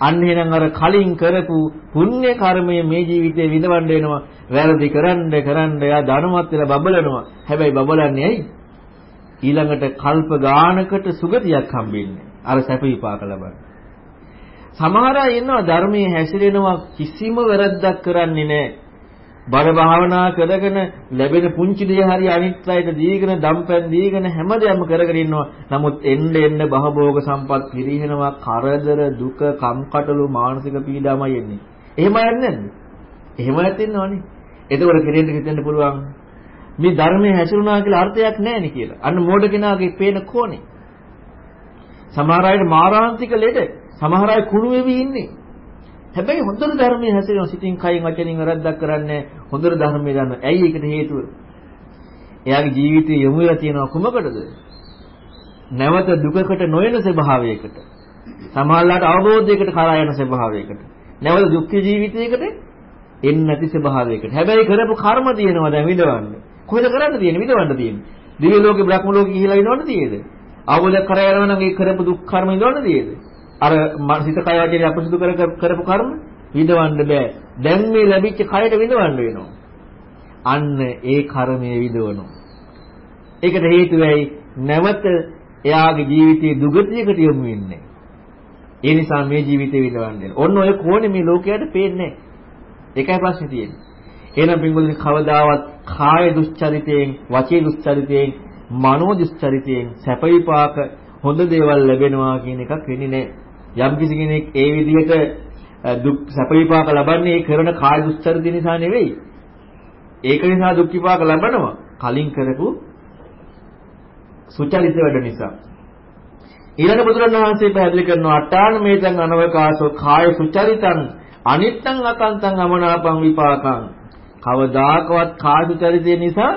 අන්න එහෙනම් අර කලින් කරපු පුණ්‍ය කර්මය මේ ජීවිතේ විඳවන්න වෙනවා. වැරදි කරන්න කරන්න එයා ධනවත් වෙලා බබලනවා. හැබැයි බබලන්නේ ඇයි? ඊළඟට කල්ප ගානකට සුගතියක් හම්බෙන්නේ. අර සැප විපාක ලබන්න. සමහර අය ඉන්නවා ධර්මයේ හැසිරෙනවා කිසිම වැරද්දක් කරන්නේ නැහැ. බර භාවනා කරගෙන ලැබෙන පුංචි දේ හරි අනිත් අයට දීගෙන දම්පැන් දීගෙන හැමදේම කරගෙන ඉන්නවා. නමුත් එන්න එන්න බහභෝග සම්පත් පිරිනනවා කරදර දුක කම්කටොළු මානසික පීඩාමයි එන්නේ. එහෙම යන්නේ නැද්ද? එහෙම නැතිනවනේ. එතකොට කෙරෙන්න හිතෙන්න පුළුවන් මේ ධර්මයේ හැසිරුණා කියලා අර්ථයක් නැහැ නේ කියලා. අන්න මෝඩ කෙනාගේ පේන කෝණේ. සමහර අයට මාරාන්තික ලෙඩ, සමහර අය කුණු වෙවි ඉන්නේ. හැබැයි හොඳට ධර්මයේ හැසිරෙන සිතින් කයින් වචනින් වැරද්දක් කරන්නේ හොඳට ධර්මයේ ගන්න. ඇයි ඒකට හේතුව? එයාගේ ජීවිතය යොමු වෙලා තියෙනවා කුමකටද? නැවත දුකකට නොයන ස්වභාවයකට. සමහරලාට අවබෝධයකට කරා යන ස්වභාවයකට. නැවත දුක්ඛ ජීවිතයකට එන්නේ නැති ස්වභාවයකට. හැබැයි කරපු කර්ම තියෙනවා දැන් විඳවන්නේ. කොහෙද කරන්න තියෙන්නේ විඳවන්න තියෙන්නේ. දිව්‍ය ලෝකේ බ්‍රහ්ම ලෝකේ ගිහිලා ඉන්නවද තියෙද? අවබෝධයක් කරා යනවා නම් ඒ කරපු දුක් කර්ම ඉඳවන්න තියෙද? අර සිත කය වචනේ අපසුදු කර කරපු කර්ම විඳවන්න බෑ. දැන් මේ ලැබිච්ච කයට විඳවන්න වෙනවා. අන්න ඒ කර්මයේ විඳවනවා. ඒකට හේතුවයි නැවත එයාගේ ජීවිතයේ දුගතියකට යොමු වෙන්නේ. ඒ නිසා මේ ජීවිතේ විඳවන්නේ. ඔන්න ඔය කෝණේ මේ ලෝකයට පේන්නේ. ඒකයි ප්‍රශ්නේ තියෙන්නේ. එහෙනම් පින්වතුනි කවදාවත් කාය දුස්චරිතයෙන්, වචී දුස්චරිතයෙන්, මනෝ දුස්චරිතයෙන් සැප විපාක හොඳ දේවල් ලැබෙනවා කියන එකක් වෙන්නේ නැහැ. යම් කිසි කෙනෙක් ඒ විදිහට දුක් සැප විපාක ලබන්නේ ඒ කරන කාය දුස්චරිතය නිසා නෙවෙයි. ඒක නිසා දුක් විපාක ලබනවා. කලින් කරපු සුචරිත වැඩ නිසා. ඊළඟ බුදුරණවහන්සේ පැහැදිලි කරනවා අට්ඨාන මේතං අනවකාශෝ කාය සුචරිතං අනිත්තං අකන්තං අමනාපං විපාකං. කවදාකවත් කාය සුචරිතය නිසා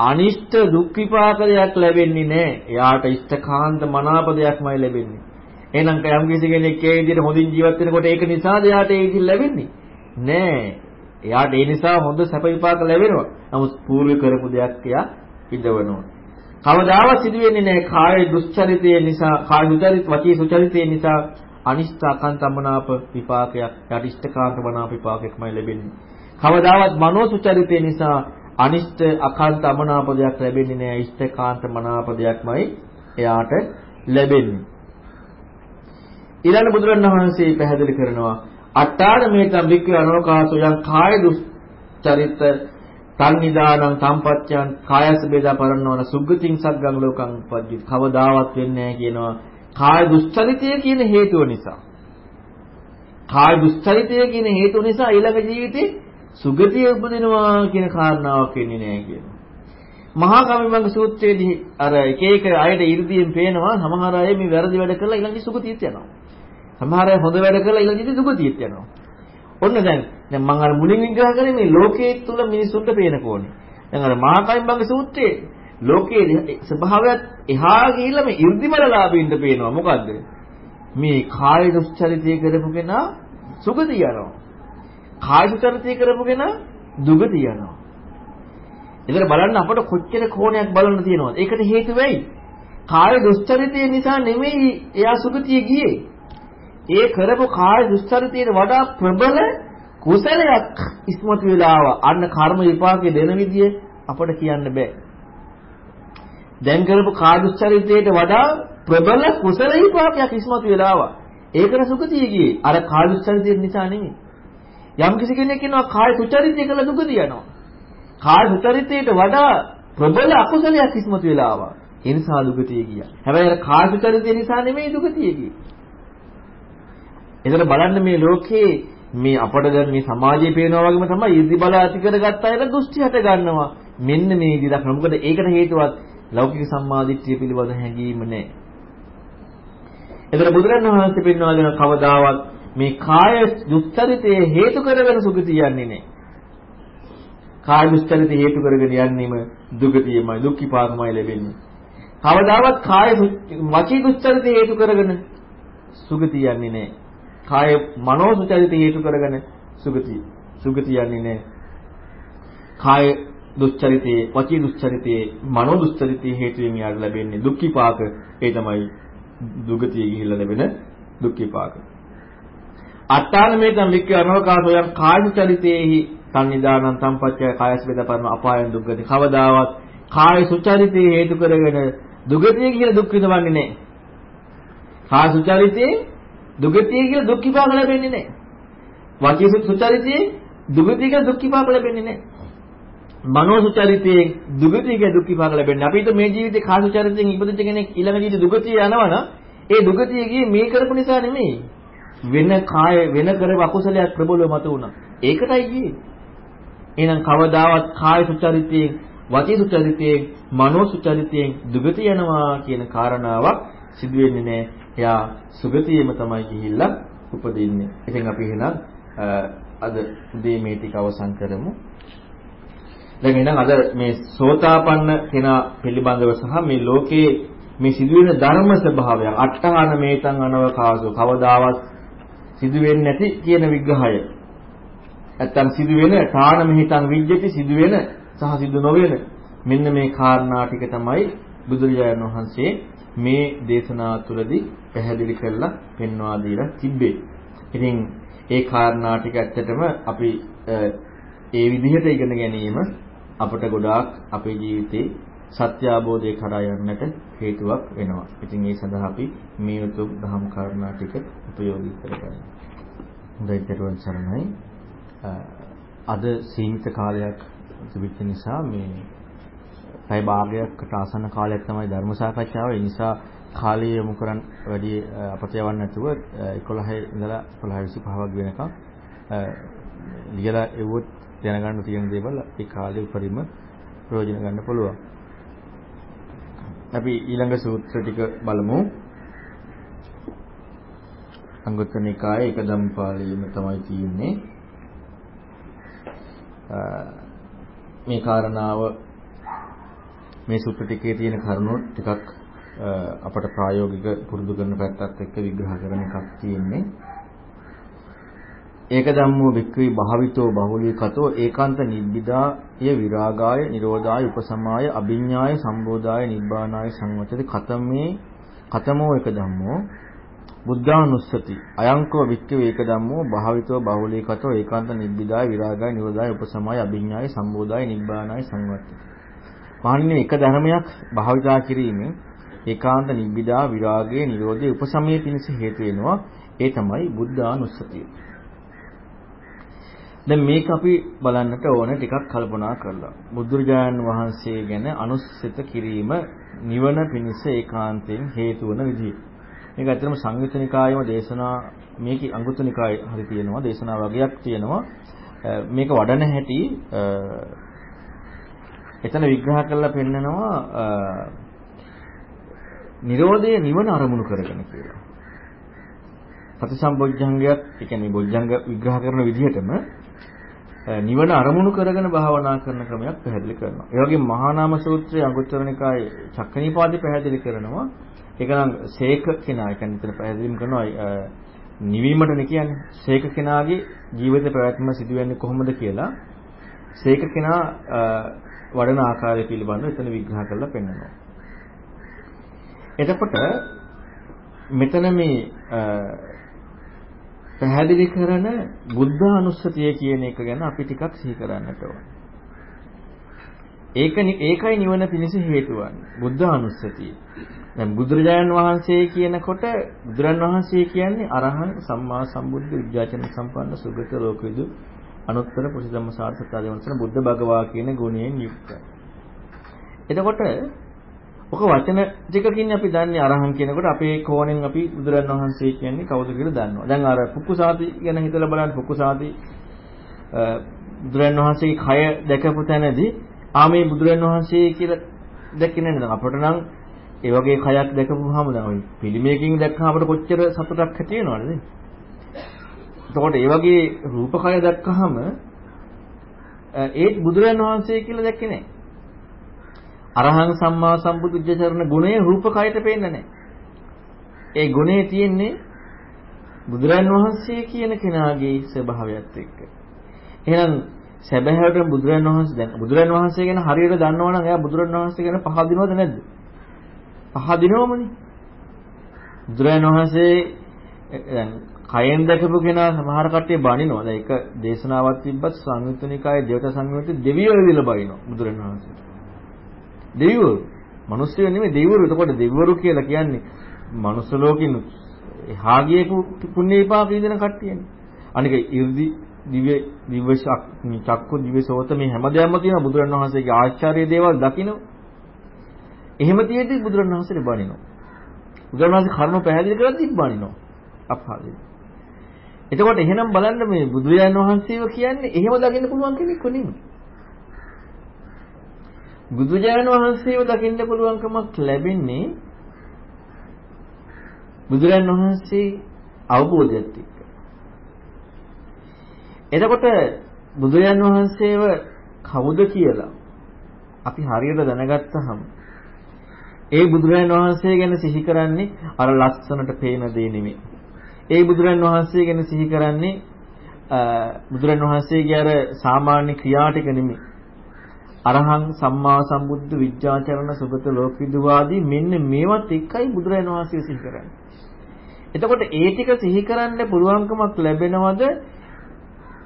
අනිෂ්ට දුක් විපාකයක් ලැබෙන්නේ නැහැ. එයාට ඉෂ්ඨකාන්ත මනාප දෙයක්මයි ලැබෙන්නේ. එහෙනම් යම් කිසි කෙනෙක් ඒ විදිහට හොඳින් ජීවත් වෙනකොට ඒක නිසාද එයාට ඒ විදිහ ලැබෙන්නේ? නෑ. එයාට ඒ නිසා හොඳ සැප විපාක ලැබෙනවා. නමුත් పూర్ව කරපු දෙයක් එයා විඳවනවා. කවදාවත් සිදු වෙන්නේ නැහැ කාය දුස්චරිතය නිසා, කාය දුචරිත වචී සුචරිතය නිසා අනිෂ්ඨ අකන්තමනාප විපාකයක්, යට ඉෂ්ඨකාන්ත මනාප විපාකයක්මයි ලැබෙන්නේ. කවදාවත් මනෝ සුචරිතය නිසා අනිෂ්ඨ අකාන්ත අමනාප දෙයක් ලැබෙන්නේ නැහැ. ඉෂ්ඨකාන්ත මනාප දෙයක්මයි එයාට ලැබෙන්නේ. ඊළඟ බුදුරණවහන්සේ පැහැදිලි කරනවා අට්ඨාන මේතම් වික්ඛ අනෝකාසෝ යම් කාය දුස්චරිත සංනිදානං සම්පත්‍යං කායස බේදා පරණවන සුග්ගතින් සග්ගං ලෝකං පජ්ජි කවදාවත් වෙන්නේ නැහැ කියනවා. කාය දුස්චරිතය කියන හේතුව නිසා. කාය දුස්චරිතය කියන හේතුව නිසා ඊළඟ ජීවිතේ සුගතිය උපදිනවා කියන කාරණාවක් වෙන්නේ නැහැ කියනවා. මහා කවිමංග සූත්‍රයේදී අර එක එක අයට 이르දීන් පේනවා සමහර අය මේ වැරදි වැඩ කරලා ඊළඟ සුගතියට යනවා. සමහර අය හොඳ වැඩ කරලා ඊළඟට දුගතියට යනවා. ඔන්න දැන් දැන් මම අර මුලින් විග්‍රහ කරේ මේ ලෝකයේ තුල මිනිසුන්ට පේන කෝණේ. දැන් අර මහාකයිම්බංග සූත්‍රයේ ලෝකයේ ස්වභාවයත් එහා ගිහිල්ලා මේ 이르දිමලලාභින්ද පේනවා. මොකද්ද? මේ කාය දුස්චරිතය කරපු කෙනා සුගතිය යනවා. කාය දුස්චරිතය කරපු කෙනා දුගතිය යනවා. ඒකට බලන්න අපට කොච්චර කෝණයක් බලන්න තියෙනවද? ඒකට හේතුව වෙයි. කාය දුස්චරිතය නිසා නෙමෙයි එයා සුගතිය ගියේ. ඒ කරපු කාය දුස්චරිතයට වඩා ප්‍රබල කුසලයක් ඉස්මතු වෙලාව අන්න කර්ම විපාකේ දෙන විදිය අපට කියන්න බෑ. දැන් කරපු කාය දුස්චරිතයට වඩා ප්‍රබල කුසල විපාකයක් ඉස්මතු වෙලාව. ඒකට සුගතිය ගියේ. අර කාය දුස්චරිතය නිසා නෙමෙයි. යම් කිසි කෙනෙක් ඉන්නවා කාය සුචරිතය කළ දුගතිය යනවා. කාය සුචරිතයට වඩා ප්‍රබල අකුසලයක් ඉස්මතු වෙලාව. ඒ නිසා දුගතිය ගියා. හැබැයි අර කාය සුචරිතය නිසා නෙමෙයි දුගතිය ගියේ. එතන බලන්න මේ ලෝකේ මේ අපට දැන් මේ සමාජයේ පේනවා වගේම තමයි ඉර්ධි බල ඇති කරගත්ත අයට දෘෂ්ටි හට ගන්නවා. මෙන්න මේ විදිහ දක්වන. මොකද ඒකට හේතුවත් ලෞකික සම්මාදිට්ඨිය පිළිබඳ හැඟීම නැහැ. එතන බුදුරණවහන්සේ පෙන්වා දෙන කවදාවත් මේ කාය දුස්චරිතයේ හේතු කරගෙන සුගතිය යන්නේ නැහැ. කාය දුස්චරිතය හේතු කරගෙන යන්නේම දුගතියමයි දුක් විපාකමයි ලැබෙන්නේ. කවදාවත් කාය වචී දුස්චරිතය හේතු කරගෙන සුගතිය යන්නේ නැහැ. කාය මනෝ සුචරිත හේතු කරගෙන සුගතිය. සුගතිය යන්නේ නැහැ. කාය දුස්චරිතේ, වචී දුස්චරිතේ, මනෝ දුස්චරිතේ හේතුවෙන් යාට ලැබෙන්නේ දුක් විපාක. ඒ තමයි දුගතිය ගිහිල්ලා ලැබෙන දුක් විපාක. අට්ඨානමේතම් වික්ක අනවකාසෝයන් කාය චරිතේහි සංනිදානං සම්පච්චය කායස් වේද පරම අපායන් දුක්ගති කවදාවත් කාය සුචරිතේ හේතු කරගෙන දුගතිය කියලා දුක් විඳවන්නේ නැහැ. කාය සුචරිතේ දුගතිය කියලා දුක් විපාක ලැබෙන්නේ නැහැ. වාචික සුචරිතයේ දුගතිය කියලා දුක් විපාක ලැබෙන්නේ නැහැ. මනෝ සුචරිතයේ දුගතිය කියලා දුක් විපාක ලැබෙන්නේ. අපිට මේ ජීවිතේ කාය සුචරිතයෙන් ඉපදිච්ච කෙනෙක් ඊළඟ ජීවිතේ දුගතිය යනවනම් ඒ දුගතිය ගියේ මේ කරපු නිසා නෙමෙයි. වෙන කාය වෙන කරපු අකුසලයක් ප්‍රබලව මත වුණා. ඒකටයි ගියේ. එහෙනම් කවදාවත් කාය සුචරිතයෙන් වචී සුචරිතයෙන් මනෝ සුචරිතයෙන් දුගතිය යනවා කියන කාරණාවක් සිදු වෙන්නේ නැහැ. එයා සුගතියෙම තමයි ගිහිල්ලා උපදින්නේ. ඉතින් අපි එහෙනම් අද උදේ මේ ටික අවසන් කරමු. දැන් එහෙනම් අද මේ සෝතාපන්න කෙනා පිළිබඳව සහ මේ ලෝකයේ මේ සිදුවෙන ධර්ම ස්වභාවය අට්ඨාන මේතං අනවකාසෝ කවදාවත් සිදුවෙන්නේ නැති කියන විග්‍රහය. නැත්තම් සිදුවෙන තාන මෙහිතං විජ්ජති සිදුවෙන සහ සිදු නොවන මෙන්න මේ කාරණා ටික තමයි බුදුරජාණන් වහන්සේ මේ දේශනා තුළදී පැහැදිලි කරලා පෙන්වා දීලා තිබ්බේ. ඉතින් ඒ කාරණා ටික ඇත්තටම අපි ඒ විදිහට ඉගෙන ගැනීම අපට ගොඩාක් අපේ ජීවිතේ සත්‍ය අවබෝධය කරා යන්නට හේතුවක් වෙනවා. ඉතින් ඒ සඳහා අපි මේ උතුම් දහම් කාරණා ටික උපයෝගී කරගන්න. හොඳයි දරුවන් සරණයි. අද සීමිත කාලයක් තිබෙච්ච නිසා මේ පැය භාගයකට ආසන්න කාලයක් තමයි ධර්ම සාකච්ඡාව. ඒ නිසා කාලය යොමු කරන් වැඩි අපත යවන්න නැතුව 11 ඉඳලා 11:25ක් වෙනකම් ලියලා එවුවොත් දැනගන්න තියෙන දේවල් ඒ කාලේ උපරිම ප්‍රයෝජන ගන්න පුළුවන්. අපි ඊළඟ සූත්‍ර ටික බලමු. අංගුත්තර නිකායේ එක ධම්පාලියම තමයි තියෙන්නේ. මේ කාරණාව මේ සූත්‍ර ටිකේ තියෙන කරුණු ටිකක් අපට ප්‍රායෝගික පුරුදු කරන පැත්තත් එක්ක විග්‍රහ කරන එකක් තියෙන්නේ. ඒක ධම්මෝ වික්‍රී භාවිතෝ බහුලීකතෝ ඒකාන්ත නිබ්බිදාය විරාගාය නිරෝධාය උපසමාය අභිඤ්ඤාය සම්බෝධාය නිබ්බානාය සංවචති කතමේ කතමෝ ඒක ධම්මෝ බුද්ධානුස්සති අයංකෝ වික්ඛවේ ඒක ධම්මෝ භාවිතෝ බහුලීකතෝ ඒකාන්ත නිබ්බිදාය විරාගාය නිරෝධාය උපසමාය අභිඤ්ඤාය සම්බෝධාය නිබ්බානාය සංවත්තති. මහන්නේ එක ධර්මයක් භාවිතා කිරීමෙන් ඒකාන්ත නිබ්බිදා විරාගයේ නිරෝධයේ උපසමයේ පිණිස හේතු වෙනවා. ඒ තමයි බුද්ධානුස්සතිය. දැන් මේක අපි බලන්නට ඕන ටිකක් කල්පනා කරලා. බුදුරජාණන් වහන්සේ ගැන අනුස්සිත කිරීම නිවන පිණිස ඒකාන්තයෙන් හේතු වන විදිය. මේක ඇත්තටම සංයුත්ත නිකායේම දේශනා මේක අංගුත්තර නිකායේ හරි තියෙනවා දේශනා වගේක් තියෙනවා. මේක වඩන හැටි එතන විග්‍රහ කරලා පෙන්නනවා නිරෝධය නිවන අරමුණු කරගෙන කියලා. සතිසම්බොජ්ජංගයක්, ඒ කියන්නේ බොජ්ජංග විග්‍රහ කරන විදිහටම නිවන අරමුණු කරගෙන භාවනා කරන ක්‍රමයක් පැහැදිලි කරනවා. ඒ වගේම මහා නාම සූත්‍රයේ අංගුත්තර නිකායේ චක්කනීපාදේ පැහැදිලි කරනවා. ඒක නම් සේක කෙනා කියන්නේ මෙතන පැහැදිලිම කරනවා නිවීමටනේ කියන්නේ. සේක කෙනාගේ ජීවිත පැවැත්ම සිදුවෙන්නේ කොහොමද කියලා සේක කෙනා වඩන ආකාරය පිළිබඳව එතන විග්‍රහ කරලා පෙන්නනවා. එතකොට මෙතන මේ පැහැදිලි කරන බුද්ධ අනුස්සතිය කියන එක ගැන අපි ටිකක් සිහි කරන්නට ඕන. ඒක ඒකයි නිවන පිණිස හේතු වන්නේ. බුද්ධ අනුස්සතිය. දැන් බුදුරජාණන් වහන්සේ කියනකොට බුදුරන් වහන්සේ කියන්නේ අරහං සම්මා සම්බුද්ධ විද්‍යාචන සම්පන්න සුගත ලෝකවිදු අනුත්තර පුරිසම්ම සාර්ථකතාවය වන්සන බුද්ධ භගවා කියන ගුණයෙන් යුක්තයි. එතකොට ඔක වචන ටිකකින් අපි දන්නේ අරහන් කියනකොට අපේ කෝණයෙන් අපි බුදුරන් වහන්සේ කියන්නේ කවුද කියලා දන්නවා. දැන් අර පුක්කුසාති ගැන හිතලා බලන්න පුක්කුසාති බුදුරන් වහන්සේගේ කය දැකපු තැනදී ආ මේ බුදුරන් වහන්සේ කියලා දැක්කේ නේද? අපට නම් ඒ වගේ කයක් දැකපුවාම දැන් ওই පිළිමයකින් දැක්කම අපට කොච්චර සතුටක් ඇති වෙනවද? එතකොට ඒ වගේ රූපකය දැක්කහම ඒත් බුදුරන් වහන්සේ කියලා දැක්කේ නැහැ. අරහං සම්මා සම්බුදුජ්ජචරණ ගුණය රූපකයට පේන්නේ නැහැ. ඒ ගුණේ තියෙන්නේ බුදුරන් වහන්සේ කියන කෙනාගේ ස්වභාවයත් එක්ක. එහෙනම් සැබෑවට බුදුරන් වහන්සේ දැන් බුදුරන් වහන්සේ ගැන හරියට දන්නවනම් එයා බුදුරන් වහන්සේ ගැන පහදිනවද නැද්ද? පහදිනවමනේ. බුදුරන් වහන්සේ දැන් කයෙන් දැකපු කෙනා සමහර කට්ටිය බනිනවා. දැන් ඒක දේශනාවක් තිබ්බත් සංයුත්ත නිකායේ දේවත සංයුත්තේ දෙවියෝ විදිහට බනිනවා බුදුරන් වහන්සේට. දෙවිවරු. මිනිස්සු නෙමෙයි දෙවිවරු. එතකොට දෙවිවරු කියලා කියන්නේ මනුස්ස ලෝකින් එහා ගියපු පුණ්‍ය විපාක විඳින කට්ටියනේ. අනික 이르දි දිව්‍ය දිව්‍ය චක්කු දිව්‍ය සෝත මේ හැමදේම තියෙන බුදුරණවහන්සේගේ ආචාර්ය දේවල් දකින්න. එහෙම තියෙද්දි බුදුරණවහන්සේට බණිනවා. බුදුරණවහන්සේ කර්ම පැහැදිලි කරලා තිබ්බණිනවා. අපහාදේ. එතකොට එහෙනම් බලන්න මේ බුදුරජාණන් වහන්සේව කියන්නේ එහෙම දකින්න පුළුවන් කෙනෙක් නෙමෙයි. බුදුජානක වහන්සේව දකින්න පුළුවන්කමක් ලැබෙන්නේ බුදුරන් වහන්සේ අවබෝධයත් එක්ක. එතකොට බුදුරන් වහන්සේව කවුද කියලා අපි හරියට දැනගත්තහම ඒ බුදුරන් වහන්සේ ගැන සිහි කරන්නේ අර ලස්සනට පේන දේ නෙමෙයි. ඒ බුදුරන් වහන්සේ ගැන සිහි කරන්නේ බුදුරන් වහන්සේගේ අර සාමාන්‍ය ක්‍රියා ටික නෙමෙයි. අරහං සම්මා සම්බුද්ධ විද්‍යාචරණ සුගත ලෝකවිදුවාදී මෙන්න මේවත් එකයි බුදුරජාණන් වහන්සේ සිහි කරන්නේ. එතකොට ඒ ටික සිහි කරන්න පුළුවන්කමක් ලැබෙනවද?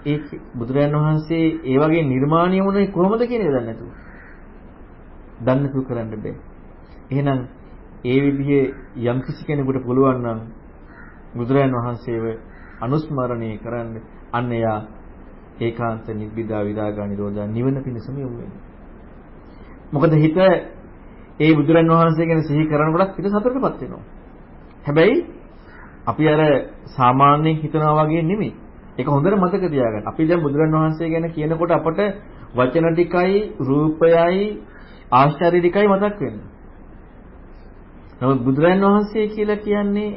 ඒ බුදුරජාණන් වහන්සේ ඒ වගේ නිර්මාණය වුණේ කොහොමද කියන එක දන්නේ නැතුව. දන්නේ නැතුව කරන්න බෑ. එහෙනම් ඒ විදිහේ යම් කිසි කෙනෙකුට පුළුවන් නම් බුදුරජාණන් වහන්සේව අනුස්මරණය කරන්න අන්න එයා ඒකාන්ත නිබ්බිදා විරාගා නිරෝධා නිවන පිණිසම යොමු වෙනවා. මොකද හිත ඒ බුදුරන් වහන්සේ ගැන සිහි කරනකොට හිත සතුටටපත් වෙනවා. හැබැයි අපි අර සාමාන්‍යයෙන් හිතනවා වගේ නෙමෙයි. ඒක හොඳට මතක තියාගන්න. අපි දැන් බුදුරන් වහන්සේ ගැන කියනකොට අපට වචන ටිකයි රූපයයි ආශ්චර්ය ටිකයි මතක් වෙන්නේ. නමුත් බුදුරන් වහන්සේ කියලා කියන්නේ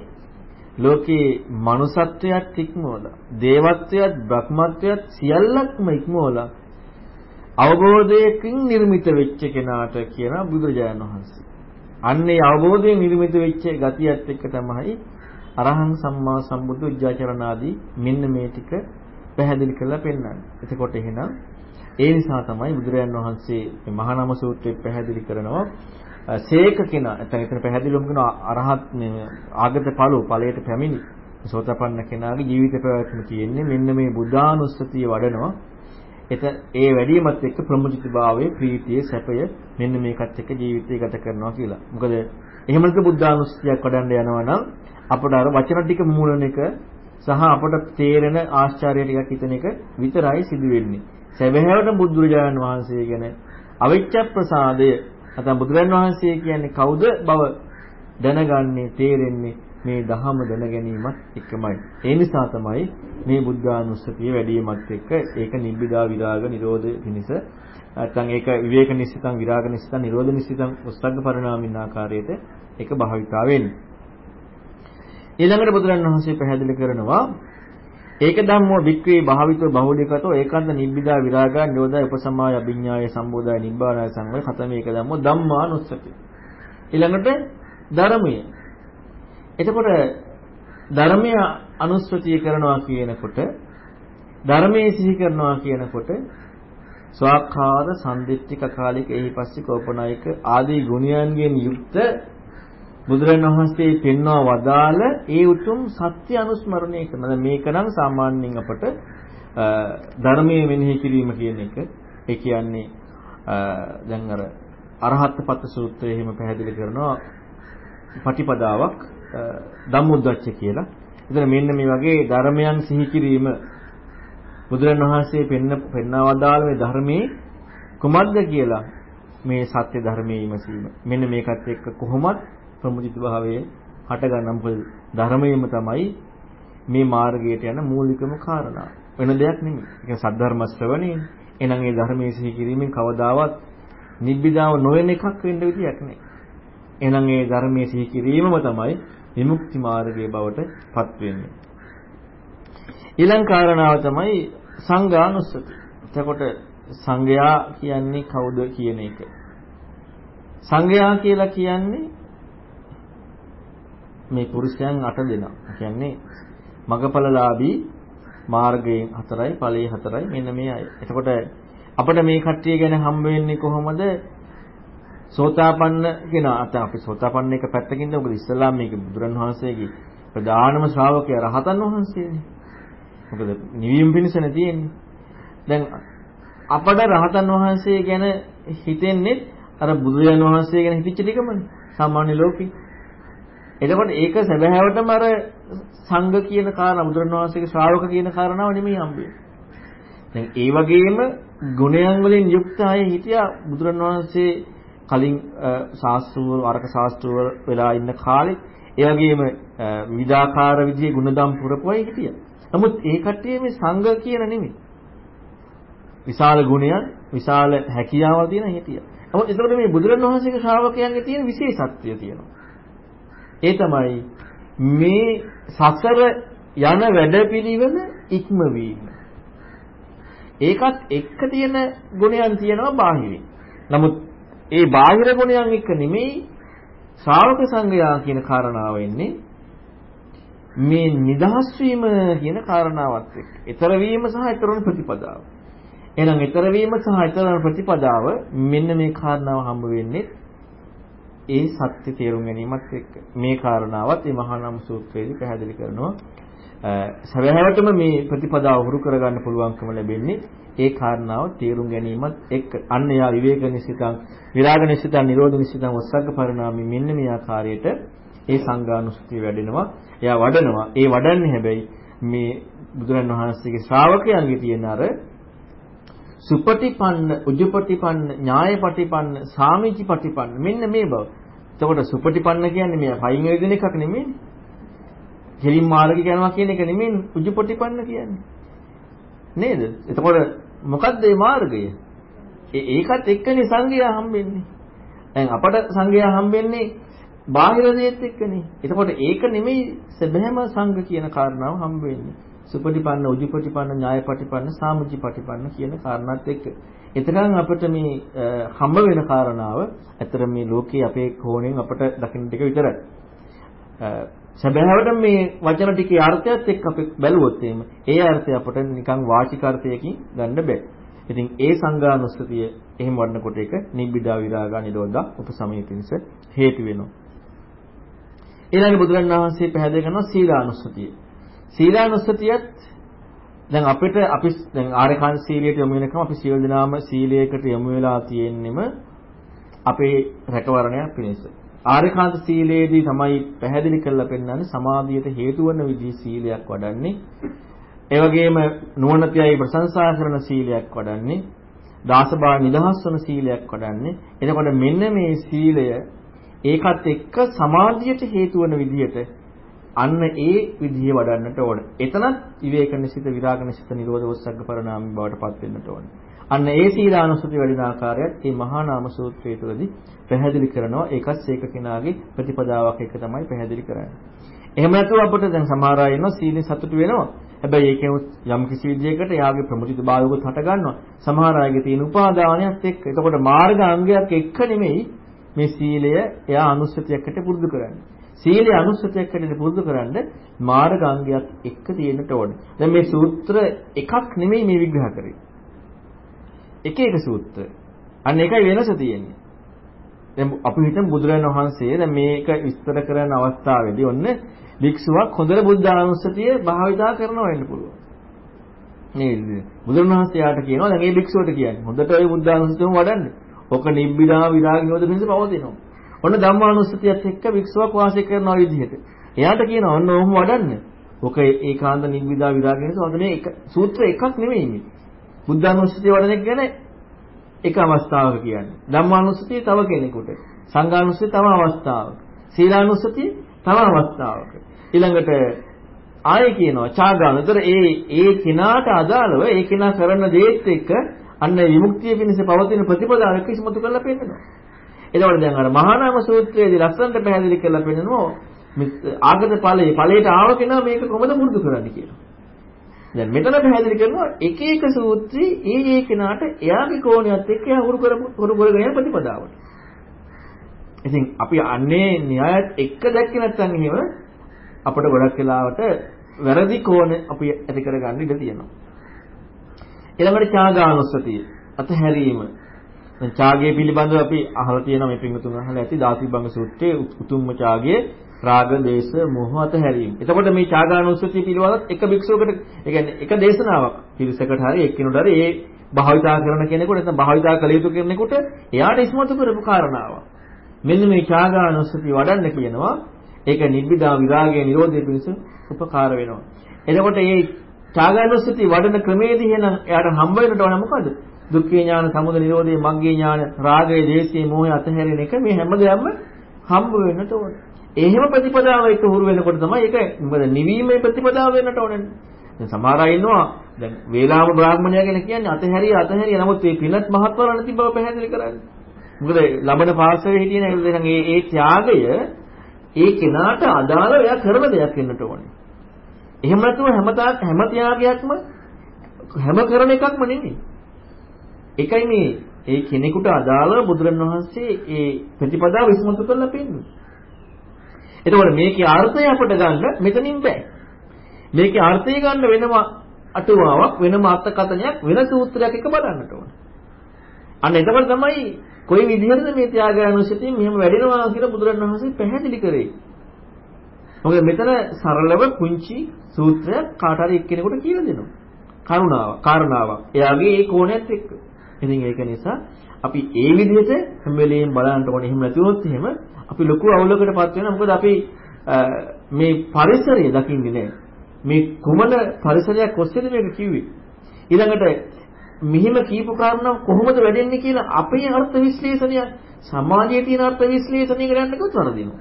ලෝකේ මනුසත්වයක් ඉක්මවලා දේවත්වයක් බ්‍රහ්මත්වයක් සියල්ලක්ම ඉක්මවලා අවබෝධයකින් නිර්මිත වෙච්ච කෙනාට කියන බුදුරජාණන් වහන්සේ. අන්නේ අවබෝධයෙන් නිර්මිත වෙච්ච ගතියත් එක්ක තමයි අරහං සම්මා සම්බුදු විජ්ජාචරණාදී මෙන්න මේ ටික පැහැදිලි කරලා පෙන්නන්නේ. එතකොට එහෙනම් ඒ නිසා තමයි බුදුරජාන් වහන්සේ මේ මහා නම සූත්‍රයේ පැහැදිලි කරනවා සේක කෙනා නැත්නම් එතන පැහැදිලිවම කියනවා අරහත් ආගත ඵලෝ ඵලයට පැමිණි සෝතපන්න කෙනාගේ ජීවිත පැවැත්ම තියෙන්නේ මෙන්න මේ බුද්ධානුස්සතිය වඩනවා එත ඒ වැඩිමත් එක්ක ප්‍රමුජිතභාවයේ ප්‍රීතිය සැපය මෙන්න මේකත් එක්ක ජීවිතය ගත කරනවා කියලා. මොකද එහෙම නැත්නම් බුද්ධානුස්සතියක් වඩන්න යනවා නම් අපට අර වචන ටික මූලන එක සහ අපට තේරෙන ආශ්චර්ය ටිකක් හිතන එක විතරයි සිදු වෙන්නේ. සැබෑවට බුදුරජාණන් වහන්සේ ගැන අවිච්ඡ ප්‍රසාදය නැත්නම් බුදුරජාණන් වහන්සේ කියන්නේ කවුද බව දැනගන්නේ තේරෙන්නේ මේ ධහම දැන ගැනීමත් එකමයි. ඒ නිසා තමයි මේ බුද්ධානුස්සතිය වැඩිමත් එක්ක ඒක නිබ්බිදා විරාග නිරෝධ පිණිස නැත්නම් ඒක විවේක නිස්සිතං විරාග නිස්සිතං නිරෝධ නිස්සිතං උස්සග්ග පරිණාමින් ආකාරයට ඒක භාවිතා වෙන්නේ. ඊළඟට බුදුරජාණන් වහන්සේ පැහැදිලි කරනවා ඒක ධම්මෝ වික්‍රේ භාවිතෝ බහුලීකතෝ ඒකන්ත නිබ්බිදා විරාගා නිරෝධය උපසමාය අභිඥාය සම්බෝධය නිබ්බානය සංවය khතම ඒක ධම්මෝ ධම්මානුස්සති. ඊළඟට ධර්මය. එතකොට ධර්මය අනුස්සතිය කරනවා කියනකොට ධර්මයේ සිහි කරනවා කියනකොට ස්වාක්ඛාර සම්දිත්තික කාලික එහි පස්සේ කෝපනායක ආදී ගුණයන්ගෙන් යුක්ත බුදුරණවහන්සේ පෙන්වා වදාළ ඒ උතුම් සත්‍ය අනුස්මරණය කරන. දැන් මේක නම් සාමාන්‍යයෙන් අපට ධර්මයේ මෙනෙහි කිරීම කියන එක ඒ කියන්නේ දැන් අර අරහත් පත සූත්‍රයේ එහෙම පැහැදිලි කරනවා පටිපදාවක් ධම්මොද්දච්ච කියලා. එතන මෙන්න මේ වගේ ධර්මයන් සිහි කිරීම බුදුරණවහන්සේ පෙන්න පෙන්වවදාළ මේ ධර්මයේ කුමක්ද කියලා මේ සත්‍ය ධර්මයේ ඉමසීම. මෙන්න මේකත් එක්ක කොහොමත් ප්‍රමුදිත භාවයේ හටගන්න මොකද ධර්මයේම තමයි මේ මාර්ගයට යන මූලිකම කාරණා. වෙන දෙයක් නෙමෙයි. ඒක සද්ධර්ම ශ්‍රවණේ. එහෙනම් ඒ ධර්මයේ සිහි කිරීමෙන් කවදාවත් නිබ්බිදාව නොවන එකක් වෙන්න විදියක් නැහැ. එහෙනම් ඒ ධර්මයේ සිහි කිරීමම තමයි විමුක්ති මාර්ගයේ බවට පත් වෙන්නේ. ඊළඟ කාරණාව තමයි සංඝානුස්සති. එතකොට සංඝයා කියන්නේ කවුද කියන එක. සංඝයා කියලා කියන්නේ මේ පුරුෂයන් 8 දෙනා. කියන්නේ මගපලලාභී මාර්ගයෙන් හතරයි ඵලයේ හතරයි මෙන්න මේ අය. එතකොට අපිට මේ කට්ටිය ගැන හම්බ වෙන්නේ කොහොමද? සෝතාපන්න කියන අත අපි සෝතාපන්න එක පැත්තකින්ද මොකද ඉස්ලාම් මේක බුදුරන් වහන්සේගේ ප්‍රධානම ශ්‍රාවකයා රහතන් වහන්සේනේ. මොකද නිවීම පිණිසනේ තියෙන්නේ. දැන් අපට රහතන් වහන්සේ ගැන හිතෙන්නේ අර බුදුරජාණන් වහන්සේ ගැන හිතච්ච ටිකමනේ. සාමාන්‍ය ලෝකේ. එතකොට ඒක සැබෑවටම අර සංඝ කියන කාරණා බුදුරණවහන්සේගේ ශ්‍රාවක කියන කාරණාව නෙමෙයි හම්බෙන්නේ. දැන් ඒ වගේම ගුණයන් වලින් යුක්ත අය හිටියා බුදුරණවහන්සේ කලින් ශාස්ත්‍රවල අරක ශාස්ත්‍රවල වෙලා ඉන්න කාලේ ඒ වගේම විවිධාකාර විදිහේ ගුණදම් පුරපුවයි හිටියා. නමුත් ඒ කට්ටිය මේ සංඝ කියන නෙමෙයි. විශාල ගුණයන්, විශාල හැකියාවල් තියෙන හිටියා. නමුත් ඒකට මේ බුදුරණවහන්සේගේ ශ්‍රාවකයන්ගේ තියෙන විශේෂත්වය තියෙනවා. ඒ තමයි මේ සසර යන වැඩපිළිවෙල ඉක්මවීම. ඒකත් එක්ක තියෙන ගුණයන් තියෙනවා බාහිරින්. නමුත් ඒ බාහිර ගුණයන් එක්ක නෙමෙයි ශ්‍රාවක සංගයා කියන කාරණාව එන්නේ මේ නිදහස් වීම කියන කාරණාවත් එක්ක. ඊතර වීම සහ ඊතරන ප්‍රතිපදාව. එහෙනම් ඊතර වීම සහ ඊතරන ප්‍රතිපදාව මෙන්න මේ කාරණාව හම්බ වෙන්නේ ඒ සත්‍ය තේරුම් ගැනීමත් එක්ක මේ කාරණාවත් මේ මහා නම් සූත්‍රයේදී පැහැදිලි කරනවා. සැබෑවටම මේ ප්‍රතිපදාව හුරු කරගන්න පුළුවන්කම ලැබෙන්නේ ඒ කාරණාව තේරුම් ගැනීමත් එක්ක. අන්න යා විවේක නිසිතං, විරාග නිසිතං, නිරෝධ නිසිතං, ඔස්සග්ග පරිණාමි මෙන්න මේ ආකාරයට ඒ සංඝානුස්සතිය වැඩෙනවා. එයා වඩනවා. ඒ වඩන්නේ හැබැයි මේ බුදුරන් වහන්සේගේ ශ්‍රාවකයන්ගේ තියෙන අර සුපටිපන්න, උජුපටිපන්න, ඥායපටිපන්න, සාමිචිපටිපන්න මෙන්න මේ බව. එතකොට සුපටිපන්න කියන්නේ මේ පයින් වේදෙන එකක් නෙමෙයි. කෙලින් මාර්ගය යනවා කියන එක නෙමෙයි උජුපටිපන්න කියන්නේ. නේද? එතකොට මොකද්ද මේ මාර්ගය? ඒකත් එක්කනේ සංගය හම්බෙන්නේ. දැන් අපට සංගය හම්බෙන්නේ බාහිර දේත් එක්කනේ. එතකොට ඒක නෙමෙයි සැබෑම සංඝ කියන කාරණාව හම්බ වෙන්නේ. සුපටිපන්න, උජුපටිපන්න, ඥායපටිපන්න, සාමුජිපටිපන්න කියන කාරණාත් එක්ක. එතකන් අපිට මේ හම්බ වෙන කාරණාව ඇත්තට මේ ලෝකේ අපේ කෝණයෙන් අපට දකින්න ටික විතරයි. සැබෑවට මේ වචන ටිකේ අර්ථයත් එක්ක අපි බැලුවොත් එහෙම ඒ අර්ථය අපට නිකන් වාචික අර්ථයකින් ගන්න බෑ. ඉතින් ඒ සංගානුස්සතිය එහෙම වඩනකොට ඒක නිබ්බිදා විරාගා නිරෝධා උපසමයේ පිණිස හේතු වෙනවා. ඊළඟ බුදුරණන් වහන්සේ පැහැදිලි කරනවා සීලානුස්සතිය. සීලානුස්සතියත් දැන් අපිට අපි දැන් ආරේකාන්ත සීලයට යොමු වෙනකම් අපි සියලු දෙනාම සීලයකට යොමු වෙලා තියෙන්නෙම අපේ රැකවරණයක් පිණිස. ආරේකාන්ත සීලයේදී තමයි පැහැදිලි කරලා පෙන්නන්නේ සමාධියට හේතු වන විදිහේ සීලයක් වඩන්නේ. ඒ වගේම නුවණතියයි ප්‍රශංසා කරන සීලයක් වඩන්නේ. දාසබා නිදහස් වන සීලයක් වඩන්නේ. එතකොට මෙන්න මේ සීලය ඒකත් එක්ක සමාධියට හේතු වන විදිහට අන්න ඒ විදිහේ වඩන්නට ඕන. එතනත් විවේක නිසිත විරාග නිසිත නිරෝධ වස්සග්ග පරණාමි බවට පත් වෙන්නට ඕන. අන්න ඒ සීලානුසුති වැඩින ආකාරයත් මේ මහා නාම සූත්‍රයේ තුලදී පැහැදිලි කරනවා. ඒකත් ඒක කෙනාගේ ප්‍රතිපදාවක් එක තමයි පැහැදිලි කරන්නේ. එහෙම නැතුව අපිට දැන් සමහර අය ඉන්නවා සීලෙන් සතුටු වෙනවා. හැබැයි ඒකෙන් යම් කිසි විදියකට එයාගේ ප්‍රමුදිත භාවයකුත් හට ගන්නවා. සමහර අයගේ තියෙන උපාදානයත් එක්ක. එතකොට මාර්ග අංගයක් එක්ක නෙමෙයි මේ සීලය එයා අනුස්සතියකට පුරුදු කරන්නේ. සීලය අනුස්සතියක් හැටියට පුරුදු කරන්න මාර්ග අංගයක් එක්ක තියෙන්නට ඕනේ. දැන් මේ සූත්‍ර එකක් නෙමෙයි මේ විග්‍රහ කරේ. එක එක සූත්‍ර. අන්න ඒකයි වෙනස තියෙන්නේ. දැන් අපි හිතමු බුදුරජාණන් වහන්සේ දැන් මේක විස්තර කරන අවස්ථාවේදී ඔන්න භික්ෂුවක් හොඳට බුද්ධ අනුස්සතිය භාවිතා කරනවා වෙන්න පුළුවන්. නේද? බුදුරණවහන්සේ යාට කියනවා දැන් මේ භික්ෂුවට කියන්නේ හොඳට ওই බුද්ධ අනුස්සතියම වඩන්න. ඔක නිබ්බිදා විරාග නිරෝධ පිණිස පවතිනවා. ඔන්න ධම්මානුස්සතියත් එක්ක භික්ෂුවක් වාසය කරන විදිහට. එයාට කියනවා ඔන්න ඔහොම වඩන්න. ඔක ඒකාන්ත නිබ්බිදා විරාග නිරෝධ වදනේ එක සූත්‍ර එකක් නෙමෙයි මේ. බුද්ධානුස්සතිය වඩන එක ගැන එක අවස්ථාවක කියන්නේ. ධම්මානුස්සතිය තව කෙනෙකුට. සංඝානුස්සතිය තව අවස්ථාවක. සීලානුස්සතිය තව අවස්ථාවක. ඊළඟට ආයේ කියනවා චාගාන. ඒතර ඒ ඒ කෙනාට අදාළව ඒ කෙනා කරන දේත් එක්ක අන්න විමුක්තිය පිණිස පවතින ප්‍රතිපදාව එක්ක ඉස්මතු කරලා පෙන්නනවා. එතකොට දැන් අර මහානාම සූත්‍රයේදී ලස්සනට පැහැදිලි කරලා පෙන්නනවා ආගත ඵලයේ ඵලයට ආව කෙනා මේක කොහොමද පුරුදු කරන්නේ කියලා. දැන් මෙතන පැහැදිලි කරනවා එක එක සූත්‍රී ඒ ඒ කෙනාට එයාගේ කෝණයත් එක්ක එයා හුරු කරපු හුරු කරගෙන යන ප්‍රතිපදාවට. ඉතින් අපි අන්නේ න්‍යායත් එක්ක දැක්කේ නැත්නම් එහෙම අපිට ගොඩක් වෙලාවට වැරදි කෝණ අපි ඇති කරගන්න ඉඩ තියෙනවා. ඊළඟට ත්‍යාගානුස්සතිය අතහැරීම. දැන් ත්‍යාගය පිළිබඳව අපි අහලා තියෙනවා මේ පින්තුන් අහලා ඇති දාසිබංග සූත්‍රයේ උතුම්ම ත්‍යාගයේ රාග, දේශ, මොහ අතහැරීම. එතකොට මේ ත්‍යාගානුස්සතිය පිළිබඳව එක භික්ෂුවකට, ඒ කියන්නේ එක දේශනාවක් පිරිසකට හරි එක්කිනුට හරි ඒ භාවිතා කරන කෙනෙකුට නැත්නම් භාවිතා කළ යුතු කෙනෙකුට එයාට ඉස්මතු කරපු කාරණාවක්. මෙන්න මේ ත්‍යාගානුස්සතිය වඩන්න කියනවා. ඒක නිබ්බිදා විරාගයේ නිරෝධය පිණිස උපකාර වෙනවා. එතකොට මේ ත්‍යාගානුස්සතිය වඩන ක්‍රමයේදී එහෙනම් එයාට හම්බ වෙනට ඕන මොකද? දුක්ඛේ ඥාන, සමුදය නිරෝධය, මග්ගේ ඥාන, රාගය, දේශය, මොහය අතහැරෙන එක මේ හැමදේම හම්බ වෙන්නට ඕන. එහෙම ප්‍රතිපදාව එක හුරු වෙනකොට තමයි ඒක මොකද නිවීමේ ප්‍රතිපදාව වෙන්නට ඕනේ. දැන් සමහර අය ඉන්නවා දැන් වේලාම බ්‍රාහ්මණයා කියලා කියන්නේ අතහැරිය අතහැරිය නමුත් මේ පිනත් මහත්වර නැති බව පැහැදිලි කරන්නේ. මොකද ලබන පාසලේ හිටිය නේද දැන් ඒ ඒ ත්‍යාගය ඒ කෙනාට අදාළ එයා කරන දෙයක් වෙන්නට ඕනේ. එහෙම නැතුව හැම හැම ත්‍යාගයක්ම හැම කරන එකක්ම නෙමෙයි. ඒකයි මේ ඒ කෙනෙකුට අදාළ බුදුරණවහන්සේ ඒ ප්‍රතිපදාව විශ්මතු කරලා පෙන්නන්නේ. එතකොට මේකේ අර්ථය අපිට ගන්න මෙතනින් බෑ. මේකේ අර්ථය ගන්න වෙනම අටුවාවක් වෙනම අර්ථකථනයක් වෙන සූත්‍රයක් එක බලන්නට ඕන. අන්න එතකොට තමයි කොයි විදිහටද මේ ත්‍යාගානුසතිය මෙහෙම වැඩෙනවා කියලා බුදුරණවහන්සේ පැහැදිලි කරේ. මොකද මෙතන සරලව පුංචි සූත්‍රයක් කාට හරි එක්කෙනෙකුට කියලා දෙනවා. කරුණාව, කාරණාවක්. එයාගේ ඒ කෝණයත් එක්ක. ඉතින් ඒක නිසා අපි ඒ විදිහට හැම වෙලෙම බලන්න ඕනේ. එහෙම නැති වුණොත් එහෙම අපි ලොකු අවුලකටපත් වෙනවා. මොකද අපි මේ පරිසරය දකින්නේ නැහැ. මේ කුමන පරිසරයක් ඔස්සේද මේක කිව්වේ? ඊළඟට මෙහිම කීප කාරණා කොහොමද වැඩෙන්නේ කියලා අපේ අර්ථ විශ්ලේෂණය සමාජයේ තියෙන අර්ථ විශ්ලේෂණය කරන්න කිව්වොත් වරදිනවා.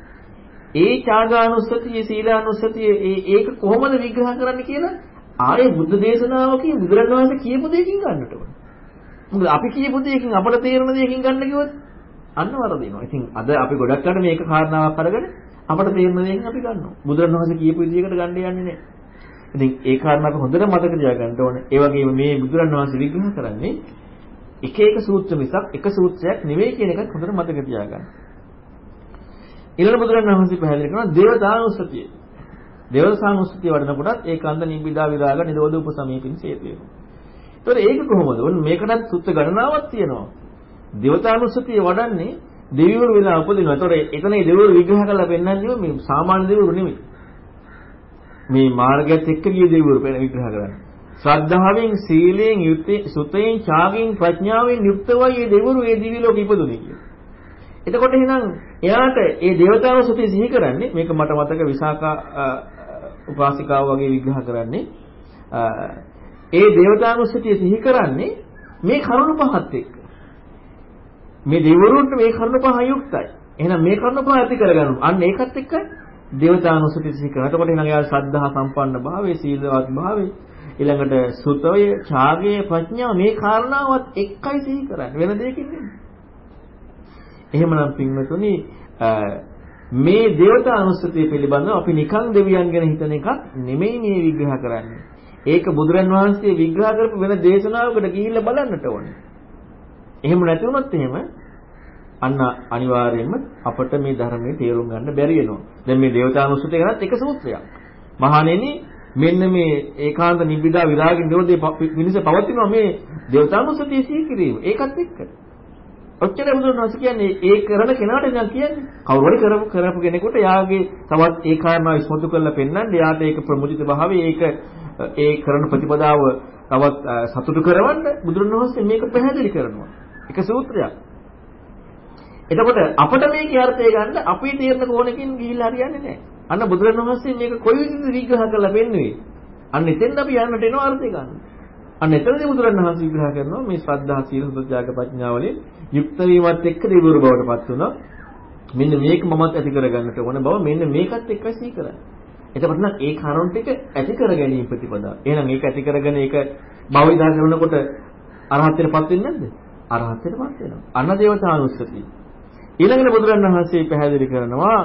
ඒ ඡාගානුස්සතිය, සීලානුස්සතිය ඒ ඒක කොහොමද විග්‍රහ කරන්න කියලා ආයේ බුද්ධ දේශනාවකින් බුදුරණවහන්සේ කියපු දෙයකින් ගන්නට ඕන. මොකද අපි කියපු දෙයකින් අපට තේරෙන දෙයකින් ගන්න කිව්වොත් අන්න වරදිනවා. ඉතින් අද අපි ගොඩක් අය මේක කාරණාවක් අරගෙන අපට තේරෙන දේකින් අපි ගන්නවා. බුදුරණවහන්සේ කියපු විදිහකට ගන්න යන්නේ නැහැ. ඉතින් ඒ කාරණාව හොඳට මතක තියාගන්න ඕනේ. ඒ වගේම මේ බුදුරණවහන්සේ විග්‍රහ කරන්නේ එක එක සූත්‍ර මිසක් එක සූත්‍රයක් නෙවෙයි කියන එකත් හොඳට මතක තියාගන්න. ඊළඟ බුදුරණවහන්සේ පැහැදිලි කරනවා දේවතානුස්සතිය. දේවතානුස්සතිය වඩනකොටත් ඒකාන්ත නිබ්බිදා විරාග නිරෝධ උපසමීපින් හේතු වෙනවා. ඒතර ඒක කොහොමද? ඔන්න මේකටත් සුත්ත ගණනාවක් තියෙනවා. දේවතානුස්සතිය වඩන්නේ දෙවිවරු වෙලා උපදිනවා. ඒතර එතන දෙවිවරු විග්‍රහ කරලා පෙන්වන්නේ මේ සාමාන්‍ය දෙවිවරු නෙමෙයි. මේ මාර්ගයත් එක්ක ගිය දෙවිවරු පෙන විග්‍රහ කරන්නේ. ශ්‍රද්ධාවෙන්, සීලයෙන්, යුත්තේ, සුතයෙන්, ඡාගෙන්, ප්‍රඥාවෙන් යුක්තවයි මේ දෙවිවරු මේ දිවි ලෝකෙ ඉපදුනේ කියලා. එතකොට එහෙනම් එයාට ඒ දේවතානුස්සතිය සිහි කරන්නේ මේක මට මතක විසාකා උපාසිකාව වගේ විග්‍රහ කරන්නේ ඒ දේවතානුස්සතිය සිහි කරන්නේ මේ කරුණ පහත් එක්ක. මේ දෙවිවරුන්ට මේ කරුණ පහ යුක්තයි. එහෙනම් මේ කරුණ පහ ඇති කරගන්න. අන්න ඒකත් එක්ක දේවතානුස්සතිය සිහි කරනවා. එතකොට එහෙනම් යාළ සද්ධා සම්පන්න භාවයේ සීලවත් භාවයේ ඊළඟට සුතය, ඡාගය, ප්‍රඥාව මේ කාරණාවත් එක්කයි සිහි කරන්නේ. වෙන දෙයකින් නෙමෙයි. එහෙමනම් පින්වතුනි මේ දේවතානුස්සතිය පිළිබඳව අපි නිකන් දෙවියන් ගැන හිතන එකක් නෙමෙයි මේ විග්‍රහ කරන්නේ. ඒක බුදුරන් වහන්සේ විග්‍රහ කරපු වෙන දේශනාවකට ගිහිල්ලා බලන්නට ඕනේ. එහෙම නැති වුණොත් එහෙම අන්න අනිවාර්යයෙන්ම අපට මේ ධර්මයේ තේරුම් ගන්න බැරි වෙනවා. දැන් මේ දේවතානුස්සතිය ගැනත් එක සූත්‍රයක්. මහණෙනි මෙන්න මේ ඒකාන්ත නිබ්බිදා විරාග නිරෝධයේ මිනිස පවතිනවා මේ දේවතානුස්සතිය සිහි කිරීම. ඒකත් එක්ක. ඔච්චර බුදුරණවහන්සේ කියන්නේ ඒ කරන කෙනාට දැන් කියන්නේ කවුරු හරි කරපු කරපු කෙනෙකුට යාගේ තවත් ඒ කාරණා ඉස්මතු කරලා පෙන්වන්න එයාට ඒක ප්‍රමුජිත භාවය ඒක ඒ කරන ප්‍රතිපදාව තවත් සතුටු කරවන්න බුදුරණවහන්සේ මේක පැහැදිලි කරනවා. එක සූත්‍රයක්. එතකොට අපිට මේකේ අර්ථය ගන්න අපේ තේරෙන කෝණකින් ගිහිල්ලා හරියන්නේ නැහැ. අන්න බුදුරණවහන්සේ මේක කොයි විදිහට විග්‍රහ කරලා පෙන්වුවේ. අන්න එතෙන් අපි යන්නට එනවා අර්ථය ගන්න. අන්න එතනදී බුදුරණවහන්සේ විග්‍රහ කරනවා මේ ශ්‍රද්ධා සීල සුත්‍යාග ප්‍රඥා වලින් යුක්ත වීමත් එක්ක දෙවිවරු බවට පත් වුණා. මෙන්න මේක මමත් ඇති කරගන්නට ඕන බව මෙන්න මේකත් එක්කයි සී කරන්නේ. එතකොට නම් ඒ කරුණ ටික ඇති කර ගැනීම ප්‍රතිපදා. එහෙනම් ඒක ඇති කරගෙන ඒක භවවිදා කරනකොට අරහත්ත්වයටපත් වෙන්නේ නැද්ද? අරහත්ත්වයටපත් වෙනවා. අන්න දේවතානුස්සතිය. ඊළඟට බුදුරණවහන්සේ පැහැදිලි කරනවා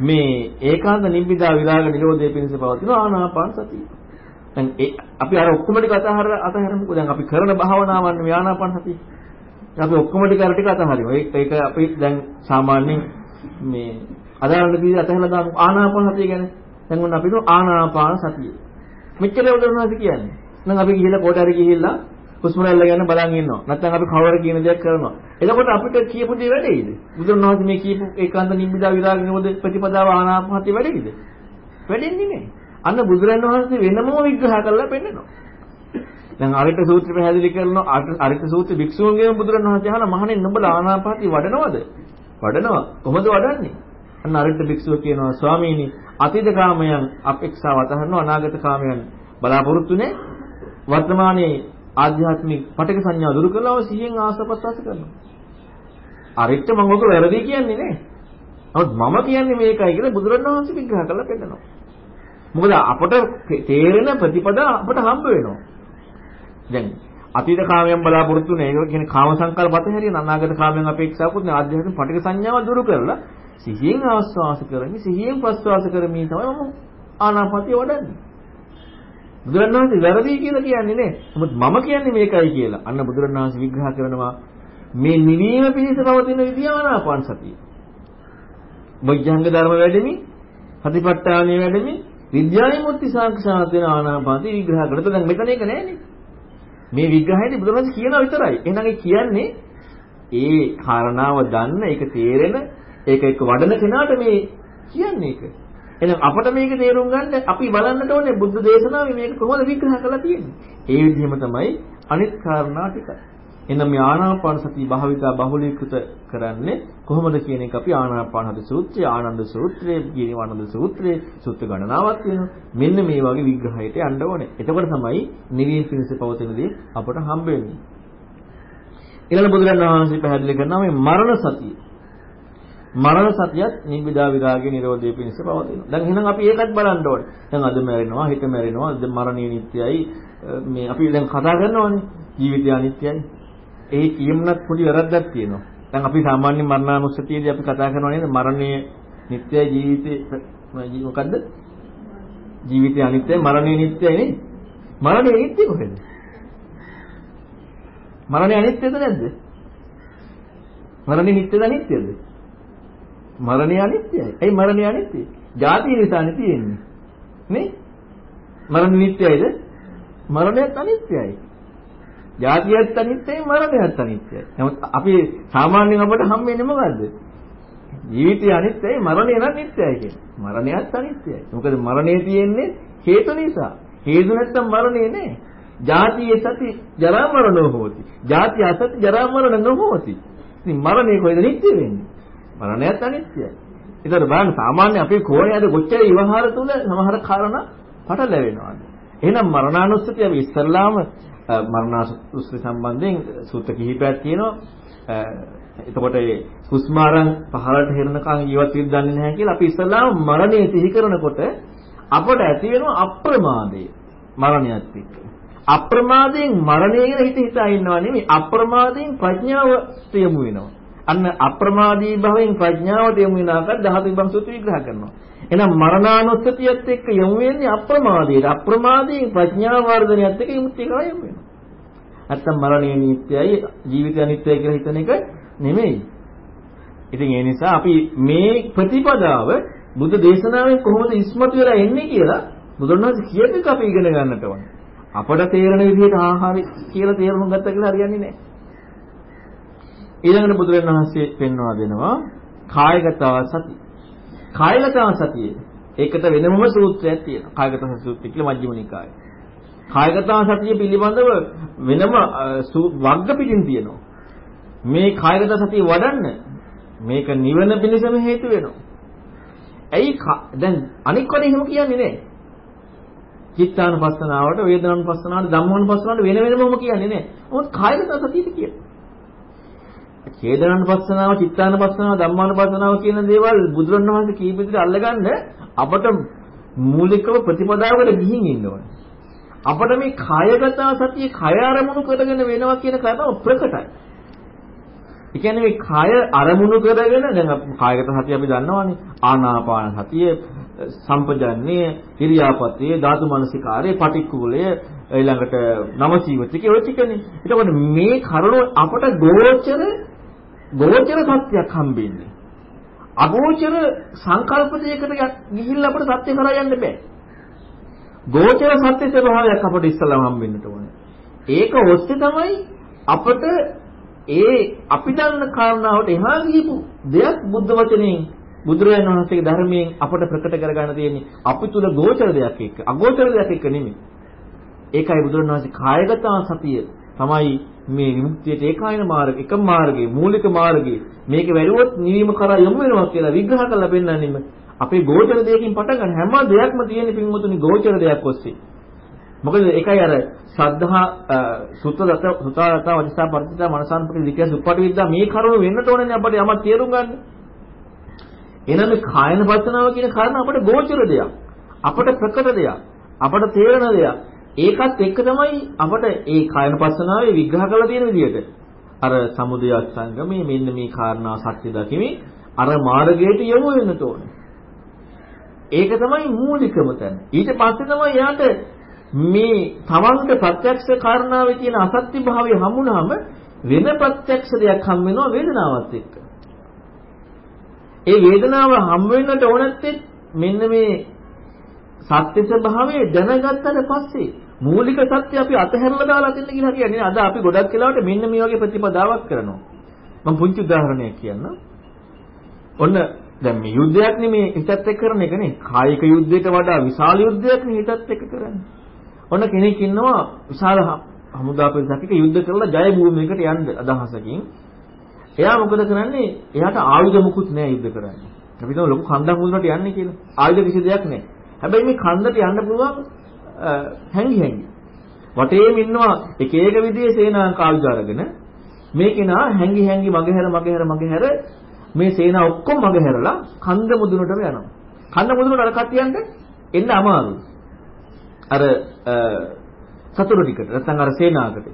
මේ ඒකාන්ත නිබ්බිදා විරාග නිරෝධයේ පිණිස පවතින ආනාපාන සතිය. දැන් ඒ අපි අර ඔක්කොම ටික අතහර අතහැරමුකෝ. දැන් අපි කරන භාවනාවන් මේ ආනාපාන සතිය. අපි ඔක්කොම ටික අර ටික අතහරිනවා. ඒක ඒක අපි දැන් සාමාන්‍යයෙන් මේ අදාළට දී අතහැරලා දාමු ආනාපාන සතිය ගැන. දැන් ඔන්න අපි ආනාපාන සතිය. මෙච්චර උදාහරණයක් කියන්නේ. නම් අපි ගිහිල්ලා කොට හරි ගිහිල්ලා හුස්ම රැල්ල ගැන බලන් ඉන්නවා. නැත්නම් අපි කවර කියන දෙයක් කරනවා. එතකොට අපිට කියපු දේ වැඩේද? බුදුරණවහන්සේ මේ කියපු ඒකාන්ත නිබ්බිදා විරාග නිරෝධ ප්‍රතිපදාව ආනාපානසතිය වැඩේද? වැඩෙන්නේ නැහැ. අන්න බුදුරණවහන්සේ වෙනම විග්‍රහ කරලා පෙන්නනවා. දැන් අරිට සූත්‍ර පැහැදිලි කරනවා අරිට සූත්‍ර භික්ෂුන්ගෙන් බුදුරණවහන්සේ අහලා මහණෙනි නුඹලා ආනාපානසතිය වඩනවද? වඩනවා. කොහොමද වඩන්නේ? අන්න අරිට භික්ෂුව කියනවා ස්වාමීනි අතීත කාමයන් අපේක්ෂාව අතහරිනවා අනාගත කාමයන් බලාපොරොත්තු නැහැ. වර්තමානයේ ආධ්‍යාත්මික පටක සංඥා දුරු කළාම සිහියෙන් ආසපස්සස කරනවා. අරිට මම ඔක වැරදි කියන්නේ නේ. නමුත් මම කියන්නේ මේකයි කියලා බුදුරණවහන්සේ විග්‍රහ කරලා පෙන්නනවා. මොකද අපට තේරෙන ප්‍රතිපදා අපට හම්බ වෙනවා. දැන් අතීත කාමයන් බලාපොරොත්තු නේ ඒක කියන්නේ කාම සංකල්ප පතහැරියන අනාගත කාමයන් අපේක්ෂාවකුත් නේ ආධ්‍යාත්මික පටක සංඥාව දුරු කරලා සිහියෙන් ආස්වාස කරමින් සිහියෙන් ප්‍රස්වාස කරමින් තමයි මම ආනාපාතිය වඩන්නේ. බුදුරණවහන්සේ වැරදි කියලා කියන්නේ නේ. නමුත් මම කියන්නේ මේකයි කියලා. අන්න බුදුරණවහන්සේ විග්‍රහ කරනවා මේ නිවීම පිණිස පවතින විද්‍යානාපාන සතිය. මොජ්ජංග ධර්ම වැඩෙමි, සතිපට්ඨානිය වැඩෙමි, විද්‍යාවිමුක්ති සාක්ෂාත් වෙන ආනාපානසති විග්‍රහ කරලා දැන් මෙතන ඒක නෑනේ. මේ විග්‍රහයේදී බුදුරණවහන්සේ කියනවා විතරයි. එහෙනම් ඒ කියන්නේ ඒ කාරණාව දන්න, ඒක තේරෙන, ඒක එක්ක වඩන කෙනාට මේ කියන්නේ ඒක. එහෙනම් අපට මේක තේරුම් ගන්න අපි බලන්නට ඕනේ බුද්ධ දේශනාවේ මේක කොහොමද විග්‍රහ කරලා තියෙන්නේ. ඒ විදිහම තමයි අනිත් කාරණා ටික. එහෙනම් මේ ආනාපාන සති භාවිතා බහුලීකృత කරන්නේ කොහොමද කියන එක අපි ආනාපාන හද සූත්‍රය, ආනන්ද සූත්‍රය, ගිරිවානන්ද සූත්‍රය, සූත්‍ර ගණනාවක් තියෙනවා. මෙන්න මේ වගේ විග්‍රහයට යන්න ඕනේ. එතකොට තමයි නිවීම පිණිස පවතින දේ අපට හම්බ වෙන්නේ. ඊළඟ බුදුරජාණන් වහන්සේ පැහැදිලි කරනවා මේ මරණ සතිය. මරණ සතියත් නිබ්බිදා විරාගයේ නිරෝධය පිණිස පවතිනවා. දැන් එහෙනම් අපි ඒකත් බලන්න ඕනේ. දැන් අද මැරෙනවා, හිත මැරෙනවා, අද මරණය නිට්ටයයි. මේ අපි දැන් කතා කරනවානේ. ජීවිතය අනිත්‍යයි. ඒ කියමුණත් පොඩි වැරද්දක් තියෙනවා. දැන් අපි සාමාන්‍ය මරණානුස්සතියේදී අපි කතා කරනවා නේද මරණය නිත්‍ය ජීවිතේ මොකද්ද? ජීවිතය අනිත්‍යයි මරණය නිත්‍යයි නේ. මරණය නිත්‍ය කොහෙද? මරණය අනිත්‍යද නැද්ද? මරණය නිත්‍යද අනිත්‍යද? මරණය අනිත්‍යයි. ඇයි මරණය අනිත්‍යයි? ජාතිය නිසානේ තියෙන්නේ. නේ? මරණය නිත්‍යයිද? මරණයත් අනිත්‍යයි. ජාතියත් අනිත්‍යයි මරණයත් අනිත්‍යයි. නමුත් අපි සාමාන්‍යයෙන් අපට හම්බෙන්නේ මොකද්ද? ජීවිතය අනිත්‍යයි මරණය නම් නිට්ටයයි කියන්නේ. මරණයත් අනිත්‍යයි. මොකද මරණය තියෙන්නේ හේතු නිසා. හේතු නැත්තම් මරණය නෑ. ජාතියේ සති ජරා මරණෝ හෝති. ජාති අසති ජරා මරණ නොහෝති. ඉතින් මරණය කොහෙද නිට්ටය වෙන්නේ? මරණයත් අනිත්‍යයි. ඒතර බලන්න සාමාන්‍ය අපේ කෝණයද කොච්චර ඉවහාර තුල සමහර කාරණා පටලැවෙනවාද? එහෙනම් මරණානුස්සතිය අපි ඉස්සල්ලාම මරණානුස්සතිය සම්බන්ධයෙන් සූත්‍ර කිහිපයක් තියෙනවා. එතකොට ඒ හුස්මාරන් පහළට හෙරනකන් ජීවත් වෙන්න දන්නේ නැහැ කියලා අපි ඉස්සල්ලාම මරණය සිහි කරනකොට අපට ඇති වෙන අප්‍රමාදය මරණයත් එක්ක. අප්‍රමාදයෙන් මරණය ගැන හිත හිතා ඉන්නවා නෙමෙයි අප්‍රමාදයෙන් ප්‍රඥාවට යොමු වෙනවා. අන්න අප්‍රමාදී භවෙන් ප්‍රඥාවට යොමු වෙන ආකාර දහතු විභං සූත්‍ර විග්‍රහ කරනවා. එහෙනම් මරණානුස්සතියත් එක්ක යොමු වෙන්නේ අප්‍රමාදයට. අප්‍රමාදයෙන් ප්‍රඥා වර්ධනයත් එක්ක යොමුත් ඒකලා යොමු වෙනවා. නැත්තම් මරණය නිත්‍යයි ජීවිතය නිත්‍යයි කියලා හිතන එක නෙමෙයි. ඉතින් ඒ නිසා අපි මේ ප්‍රතිපදාව බුදු දේශනාවෙන් කොහොමද ඉස්මතු වෙලා එන්නේ කියලා බුදුරණවහන්සේ කියන එක අපි ඉගෙන ගන්නට ඕනේ. අපට තේරෙන විදිහට ආහාරي කියලා තේරුම් ගත්තා කියලා හරියන්නේ නැහැ. ඊළඟට බුදුරණවහන්සේ පෙන්වා දෙනවා කායගත සති. කායගත සතිය. ඒකට වෙනමම සූත්‍රයක් තියෙනවා. කායගත සූත්‍රය කියලා මජ්ක්‍ධිම නිකායේ. කායගත සතිය පිළිබඳව වෙනම වග්ග පිටින් තියෙනවා. මේ කායගත සතිය වඩන්න මේක නිවන පිණිසම හේතු වෙනවා. ඇයි දැන් අනික් වනේ එහෙම කියන්නේ නැහැ. චිත්තානුපස්සනාවට, වේදනානුපස්සනාවට, ධම්මානුපස්සනාවට වෙන වෙනමම කියන්නේ නැහැ. මොකද කායගත සතියද කියන්නේ. චේතනානුපස්සනාව, චිත්තානුපස්සනාව, ධම්මානුපස්සනාව කියන දේවල් බුදුරණවහන්සේ කීප විදිහට අල්ලගන්න අපට මූලිකව ප්‍රතිපදාවකට ගිහින් ඉන්න ඕනේ. අපිට මේ කායගත සතිය කය අරමුණු කරගෙන වෙනවා කියන කාරණාව ප්‍රකටයි. ඒ කියන්නේ මේ කය අරමුණු කරගෙන දැන් කායගත සතිය අපි දන්නවානේ ආනාපාන සතිය සම්පජන්ණය ඉරියාපතේ ධාතු මනසිකාරය පටික්කුලය ඊළඟට නම ජීවිතකේ ඔය ටිකනේ. එතකොට මේ කරුණ අපට ගෝචර ගෝචර සත්‍යයක් හම්බෙන්නේ. අගෝචර සංකල්ප දෙයකට ගිහිල්ලා අපිට සත්‍ය කරා යන්න බෑ. ගෝචර සත්‍ය ස්වභාවයක් අපිට ඉස්සලම හම්බෙන්නට ඕනේ. ඒක ඔස්සේ තමයි අපට ඒ අපි දන්න කාරණාවට එහා ගියපු දෙයක් බුද්ධ වචනයෙන් බුදුරජාණන් වහන්සේගේ ධර්මයෙන් අපට ප්‍රකට කරගන්න තියෙන්නේ අපි තුල ගෝචර දෙයක් එක්ක අගෝචර දෙයක් එක්ක නෙමෙයි. ඒකයි බුදුරජාණන් වහන්සේ කායගත සතිය තමයි මේ විමුක්තියට ඒකායන මාර්ග එක මාර්ගයේ මූලික මාර්ගයේ මේක වැළුවොත් නිවීම කරා යොමු වෙනවා කියලා විග්‍රහ කරලා පෙන්නන්නේ අපේ ගෝචර දෙයකින් පටන් ගන්න හැම දෙයක්ම තියෙන පින්වතුනි ගෝචර දෙයක් ඔස්සේ. මොකද ඒකයි අර ශ්‍රද්ධා සුත්තදත සුතාරත වචසා පරිත්‍ත මනසාන්පති වික්‍යාස උප්පටි විද්‍යා මේ කරුණු වෙන්නට ඕනේ අපිට යමක් තේරුම් ගන්න. එහෙනම් මේ කායන වචනාව කියන කාරණා අපිට ගෝචර දෙයක්. අපිට ප්‍රකට දෙයක්. අපිට තේරෙන දෙයක්. ඒකත් එක්ක තමයි අපිට ඒ කායන පස්සනාවේ විග්‍රහ කරලා තියෙන විදිහට අර සමුදය අත්සංගමේ මෙන්න මේ කාරණා සත්‍ය දකිමින් අර මාර්ගයට යොමු වෙන්න ඕනේ. ඒක තමයි මූලිකම තැන. ඊට පස්සේ තමයි යාට මේ තමන්ට ප්‍රත්‍යක්ෂ කාරණාවේ තියෙන අසත්‍ය භාවය හමුනහම වෙන ප්‍රත්‍යක්ෂ දෙයක් හම් වෙනවා වේදනාවත් එක්ක. ඒ වේදනාව හම් වෙන්නට ඕනත්තේ මෙන්න මේ සත්‍ය ස්වභාවය දැනගත්තට පස්සේ මූලික සත්‍ය අපි අතහැරලා දාලා තින්න කියලා කියන්නේ අද අපි ගොඩක් වෙලාවට මෙන්න මේ වගේ ප්‍රතිපදාවක් කරනවා. මම පුංචි උදාහරණයක් කියන්නම්. ඔන්න දැන් මේ යුද්ධයක් නෙමේ හිතත් එක්ක කරන එක නේ. කායික යුද්ධයට වඩා විශාල යුද්ධයක් නේ හිතත් එක්ක කරන්නේ. ඔන්න කෙනෙක් ඉන්නවා විශාල හමුදා පිරිසක් එක්ක යුද්ධ කරලා ජය භූමියකට යන්න අදහසකින්. එයා මොකද කරන්නේ? එයාට ආයුධ මුකුත් නැහැ යුද්ධ කරන්නේ. අපි හිතමු ලොකු කන්දක් මුදුනට යන්නේ කියලා. ආයුධ කිසි දෙයක් නැහැ. හැබැයි මේ කන්දට යන්න පුළුවන් හැංගි හැංගි. වටේම ඉන්නවා එක එක විදිහේ සේනාංක ආයුධ අරගෙන මේ කෙනා හැංගි හැංගි මගහැර මගහැර මගහැර මේ සේනා ඔක්කොම මගහැරලා කන්ද මුදුනටම යනවා. කන්ද මුදුනට අර කට්ටියන්ට එන්න අමාරුයි. අර සතුරු ටිකට නැත්නම් අර සේනාවකට.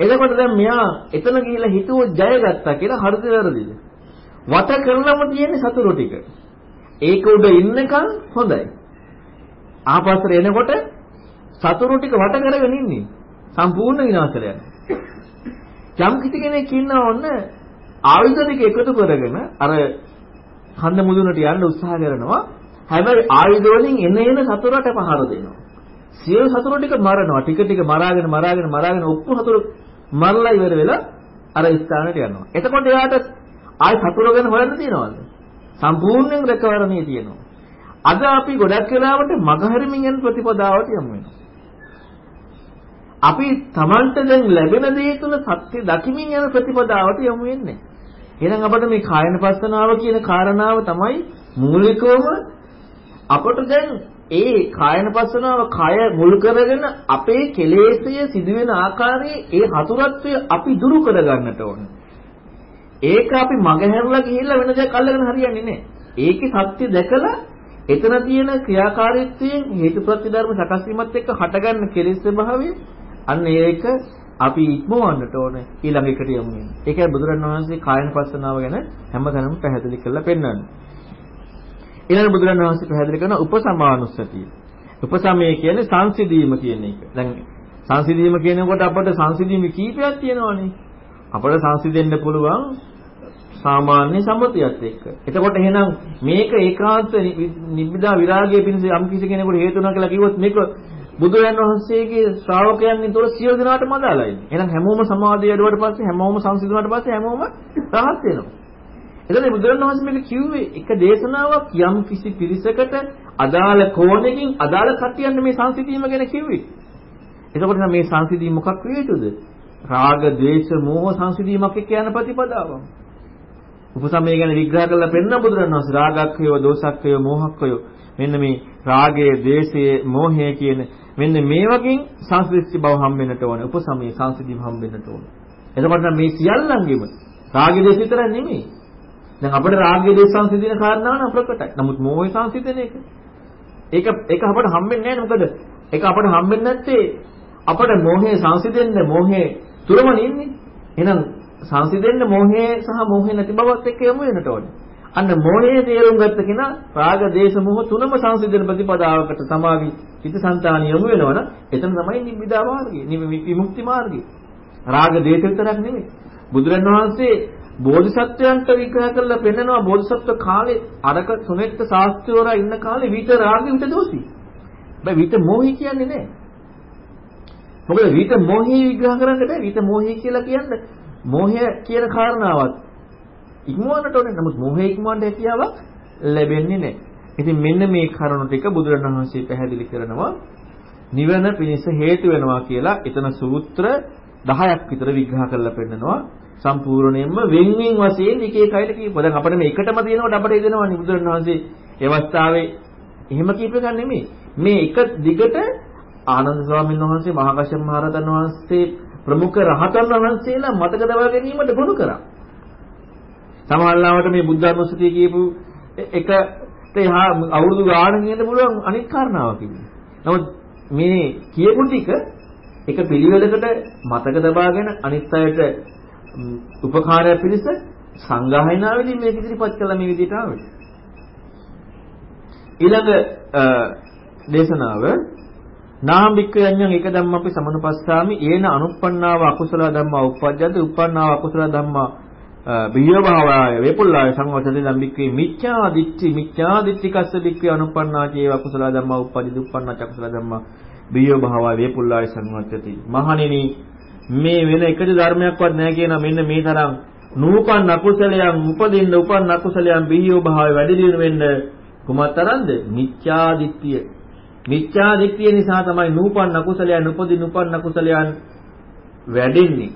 එතකොට දැන් මෙයා එතන ගිහිල්ලා හිතුව ජය ගත්තා කියලා හරිද වැරදිද? වට කරලම තියෙන්නේ සතුරු ටික. ඒක උඩ ඉන්නකන් හොඳයි. ආපස්සට එනකොට සතුරු ටික වට කරගෙන ඉන්නේ. සම්පූර්ණ විනාශයට යනවා. යම් කිසි කෙනෙක් ඉන්නා ඔන්න ආයුධ ටික එකතු කරගෙන අර කන්ද මුදුනට යන්න උත්සාහ කරනවා. හැබැයි ආයුධ වලින් එන එන සතුරට පහර දෙනවා. සියලු සතුරු ටික මරනවා. ටික ටික මරාගෙන මරාගෙන මරාගෙන ඔක්කොම සතුරු මරලා ඉවර වෙලා අර ස්ථානට යනවා. එතකොට එයාට ආයි සතුරු ගැන හොයන්න තියනවද? සම්පූර්ණයෙන් රැකවරණේ තියෙනවා. අද අපි ගොඩක් වෙලාවට මගහැරමින් යන ප්‍රතිපදාවට යමු වෙනවා. අපි Tamanට දැන් ලැබෙන දේ තුල සත්‍ය දකිමින් යන ප්‍රතිපදාවට යමු වෙන්නේ. එහෙනම් අපිට මේ කායන පස්සනාව කියන කාරණාව තමයි මූලිකවම අපට දැන් ඒ කායන පස්සනාව කය මුල් කරගෙන අපේ කෙලෙස්ය සිදුවෙන ආකාරයේ ඒ හතුරත්වය අපි දුරු කරගන්නට ඕන. ඒක අපි මගහැරලා ගිහිල්ලා වෙන දෙයක් අල්ලගෙන හරියන්නේ නැහැ. ඒකේ සත්‍ය දැකලා එතන තියෙන ක්‍රියාකාරීත්වයෙන් හේතු ප්‍රතිධර්ම සකස් වීමත් එක්ක හටගන්න කෙලෙස් ස්වභාවය අන්න ඒක අපි ඉක්මවන්නට ඕන ඊළඟ එකට යමු වෙන. ඒකයි බුදුරණවහන්සේ කායන පස්සනාව ගැන හැමතැනම පැහැදිලි කරලා පෙන්වන්නේ. ඊළඟ බුදුරණවහන්සේ පැහැදිලි කරන උපසමානුස්සතිය. උපසමය කියන්නේ සංසිඳීම කියන එක. දැන් සංසිඳීම කියනකොට අපිට සංසිඳීම කීපයක් තියෙනවානේ. අපිට සංසිඳෙන්න පුළුවන් සාමාන්‍ය සම්මතියත් එක්ක. එතකොට එහෙනම් මේක ඒකාන්ත නිබ්බිදා විරාගයේ පිණිස යම් කිසි කෙනෙකුට හේතු වෙනවා කියලා කිව්වොත් මේක බුදුරජාන් වහන්සේගේ ශ්‍රාවකයන් තුළ සියලු දෙනාටම අදාළයි. එහෙනම් හැමෝම සමාධිය වැඩුවට පස්සේ හැමෝම සංසිඳුණාට පස්සේ හැමෝම රහත් වෙනවා. එතකොට බුදුරජාන් වහන්සේ මේක කිව්වේ එක දේශනාවක් යම් කිසි පිරිසකට අදාළ කෝණකින් අදාළ කටියන්න මේ සංසිඳීම ගැන කිව්වේ. එතකොට මේ සංසිඳීම මොකක් විය යුතුද? රාග, ద్వේෂ, මෝහ සංසිඳීමක් එක්ක යන ප්‍රතිපදාවක්. උපසමය ගැන විග්‍රහ කරලා පෙන්න බුදුරණවහන්සේ රාගක්ඛය, දෝසක්ඛය, මොහක්ඛය මෙන්න මේ රාගය, ද්වේෂය, මෝහය කියන මෙන්න මේ වගේ සංස්කෘතික බව හම්බෙන්නට ඕනේ. උපසමයේ සංසිඳීම හම්බෙන්නට ඕනේ. එතකොට මේ සියල්ලංගෙම රාගය දේශ විතර නෙමෙයි. දැන් අපිට රාගය දේශ සංසිඳින කාරණාව නම් ප්‍රකටයි. නමුත් මෝහය සංසිඳන එක ඒක ඒක අපිට හම්බෙන්නේ නැහැ මොකද? ඒක අපිට හම්බෙන්නේ නැත්තේ අපිට මෝහය සංසිඳෙන්න මෝහේ තුරම ඉන්නේ. එහෙනම් සංසිඳෙන්න මෝහය සහ මෝහය නැති බවත් එක්ක යමු වෙනට ඕනේ. අන්න මෝහයේ තේරුම් ගත්ත කෙනා රාග දේශ මොහ තුනම සංසිඳන ප්‍රතිපදාවකට සමාවි චිත්තසංතාන යොමු වෙනවනම් එතන තමයි නිබ්බිදා මාර්ගය විමුක්ති මාර්ගය. රාග දේශ විතරක් නෙමෙයි බුදුරන් වහන්සේ බෝධිසත්වයන්ට විග්‍රහ කරලා පෙන්නනවා බෝධිසත්ව කාලේ අරක සුනෙත්ත ශාස්ත්‍රවරයා ඉන්න කාලේ විත රාගෙ විත දෝෂි. බෑ විත මොහි කියන්නේ නෑ මොකද විත මොහි විග්‍රහ කරන්න බෑ. විත මොහි කියලා කියන්නේ මොහය කියන කාරණාවත් ඉක්මවන්නට ඕනේ. නමුත් මොහේ ඉක්මවන්න හැකියාවක් ලැබෙන්නේ නැහැ. ඉතින් මෙන්න මේ කරුණු ටික බුදුරණවහන්සේ පැහැදිලි කරනවා නිවන පිණිස හේතු වෙනවා කියලා එතන සූත්‍ර 10ක් විතර විග්‍රහ කරලා පෙන්නනවා. සම්පූර්ණයෙන්ම වෙන් වෙන් වශයෙන් එක එක අයට කියපුවා. දැන් අපිට මේ එකටම තියෙනකොට අපිට හිතෙනවා බුදුරණවහන්සේ ඒ අවස්ථාවේ එහෙම කියප එක නෙමෙයි. මේ එක දිගට ආනන්ද ස්වාමීන් වහන්සේ මහා කශ්‍යප මහ රහතන් වහන්සේ ප්‍රමුඛ රහතන් වහන්සේලා මතක තබා ගැනීමට ගොනු කරා. සමහරවිට මේ බුද්ධානුස්සතිය කියපු එකට එහා අවුරුදු ගාණකින් ඉන්න පුළුවන් අනිත් කාරණාවක් ඉන්නේ. නමුත් මේ කියපු ටික එක පිළිවෙලකට මතක තබාගෙන අනිත් අයට උපකාරය පිණිස සංගායනාවේදී මේක ඉදිරිපත් කළා මේ විදිහට ආවේ. ඊළඟ දේශනාව නාමික යඤ්ඤං එක ධම්මපි සමනුපස්සාමි. ඒන අනුප්පන්නාව අකුසල ධම්මා උප්පජ්ජති. උප්පන්නාව අකුසල ධම්මා බියභාවය වේපුල්ලාය සංවසති ධම්මික්කේ මිච්ඡා දිට්ඨි මිච්ඡා දිට්ඨිකස්ස දික්ඛේ අනුප්පන්නා චේව අකුසල ධම්මා උප්පජ්ජති උප්පන්නා චකුසල ධම්මා බියභාවය වේපුල්ලාය සංවසති මහණෙනි මේ වෙන එකද ධර්මයක්වත් නැහැ කියන මෙන්න මේ තරම් නූපන් අකුසලයන් උපදින්න උපන් අකුසලයන් බිහියෝ භාවය වැඩි දියුණු වෙන්න කුමක් තරම්ද මිච්ඡා දිට්ඨිය. මිච්ඡා දිට්ඨිය නිසා තමයි නූපන් අකුසලයන් උපදින උපන් අකුසලයන් වැඩෙන්නේ.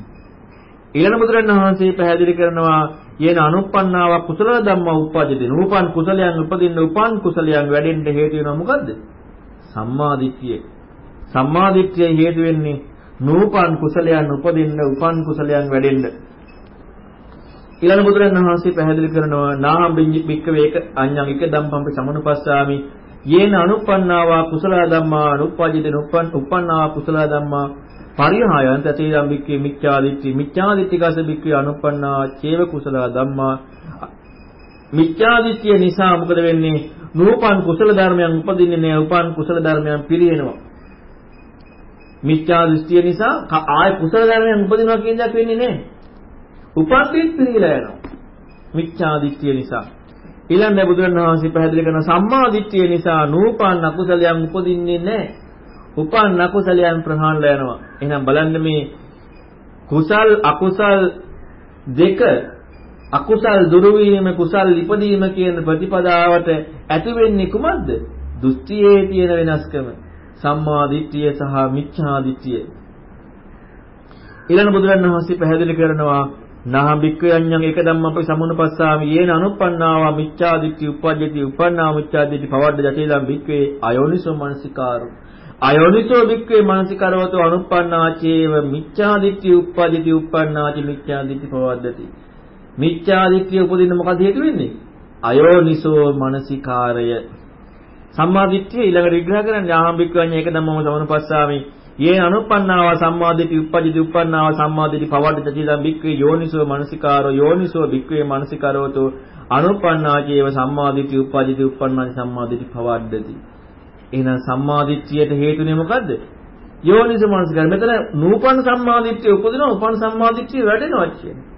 ඊළඟ බුදුරණවහන්සේ පැහැදිලි කරනවා යේන අනුප්පන්නාව කුසල ධම්ම උප්පජිතේ නූපන් කුසලයන් උපදින්න උපන් කුසලයන් වැඩෙන්න හේතු වෙනවා මොකද්ද? සම්මා දිට්ඨිය. සම්මා දිට්ඨිය හේතු වෙන්නේ නූපන් කුසලයන් උපදින්න උපන් කුසලයන් වැඩෙන්න. ඊළඟ බුදුරණවහන්සේ පැහැදිලි කරනවා නාහම් බික්ක වේක අඤ්ඤං එක ධම්මම්ප සමනුපස්සාමි යේන අනුප්පන්නාවා කුසල ධම්මා අනුප්පජිත නුප්පන් උප්පන්නාවා කුසල ධම්මා පරිහායන් තතේයම් බික්කේ මිච්ඡාදිට්ඨි මිච්ඡාදිට්ඨිකස බික්කේ අනුප්පන්නා චේව කුසල ධම්මා මිච්ඡාදිට්ඨිය නිසා මොකද වෙන්නේ? නූපන් කුසල ධර්මයන් උපදින්නේ නැහැ. උපන් කුසල ධර්මයන් පිරිනවෙනවා මිච්ඡා දෘෂ්ටිය නිසා ආය කුසල ධර්මයන් උපදිනවා කියන දයක් වෙන්නේ නැහැ. උපන්දිත් පිරීලා යනවා. මිච්ඡා දෘෂ්ටිය නිසා. ඊළඟ බුදුරණවහන්සේ පැහැදිලි කරන සම්මා දිට්ඨිය නිසා නූපන් අකුසලයන් උපදින්නේ නැහැ. උපන් අකුසලයන් ප්‍රහාණය යනවා. එහෙනම් බලන්න මේ කුසල් අකුසල් දෙක අකුසල් දුරු වීම කුසල් ඉපදීම කියන ප්‍රතිපදාවට ඇති වෙන්නේ කුමක්ද? දෘෂ්ටියේ තියෙන වෙනස්කම. සම්මා දිට්ඨිය සහ මිච්ඡා දිට්ඨිය. ඊළඟ බුදුරණවහන්සේ පැහැදිලි කරනවා නහම් බික්කයන්යන් එක ධම්ම අපේ සමුනුපස්සාමි යේන අනුප්පන්නාවා මිච්ඡා දිට්ඨි උප්පජ්ජති උපන්නා මිච්ඡා දිට්ඨි පවද්ද ජතේලම් බික්කේ අයෝනිසෝ මනසිකාරු. අයෝනිසෝ බික්කේ මනසිකරවතු අනුප්පන්නාචේව මිච්ඡා දිට්ඨි උප්පජ්ජති උපන්නාච මිච්ඡා දිට්ඨි පවද්දති. මිච්ඡා දිට්ඨිය උපදින්න මොකද හේතු වෙන්නේ? අයෝනිසෝ මනසිකාරය. සම්මා දිට්ඨිය ඊළඟට විග්‍රහ කරන්නේ ආහම් බික්කයන් එක ධම්මම සමුනුපස්සාමි යේ අනුප්පන්නාව සම්මාදිටි උප්පජිති උප්පන්නාව සම්මාදිටි පවඩිත චිතං බික්කේ යෝනිසෝ මනසිකාරෝ යෝනිසෝ බික්කේ මනසිකාරෝතෝ අනුප්පන්නාචේව සම්මාදිටි උප්පජිති උප්පන්නාච සම්මාදිටි පවඩ්ඩති එහෙනම් සම්මාදිට්ඨියට හේතුනේ මොකද්ද? යෝනිසෝ මනසිකාර. මෙතන නූපන් සම්මාදිට්ඨිය උපදිනවා උපන් සම්මාදිට්ඨිය වැඩෙනවා කියන්නේ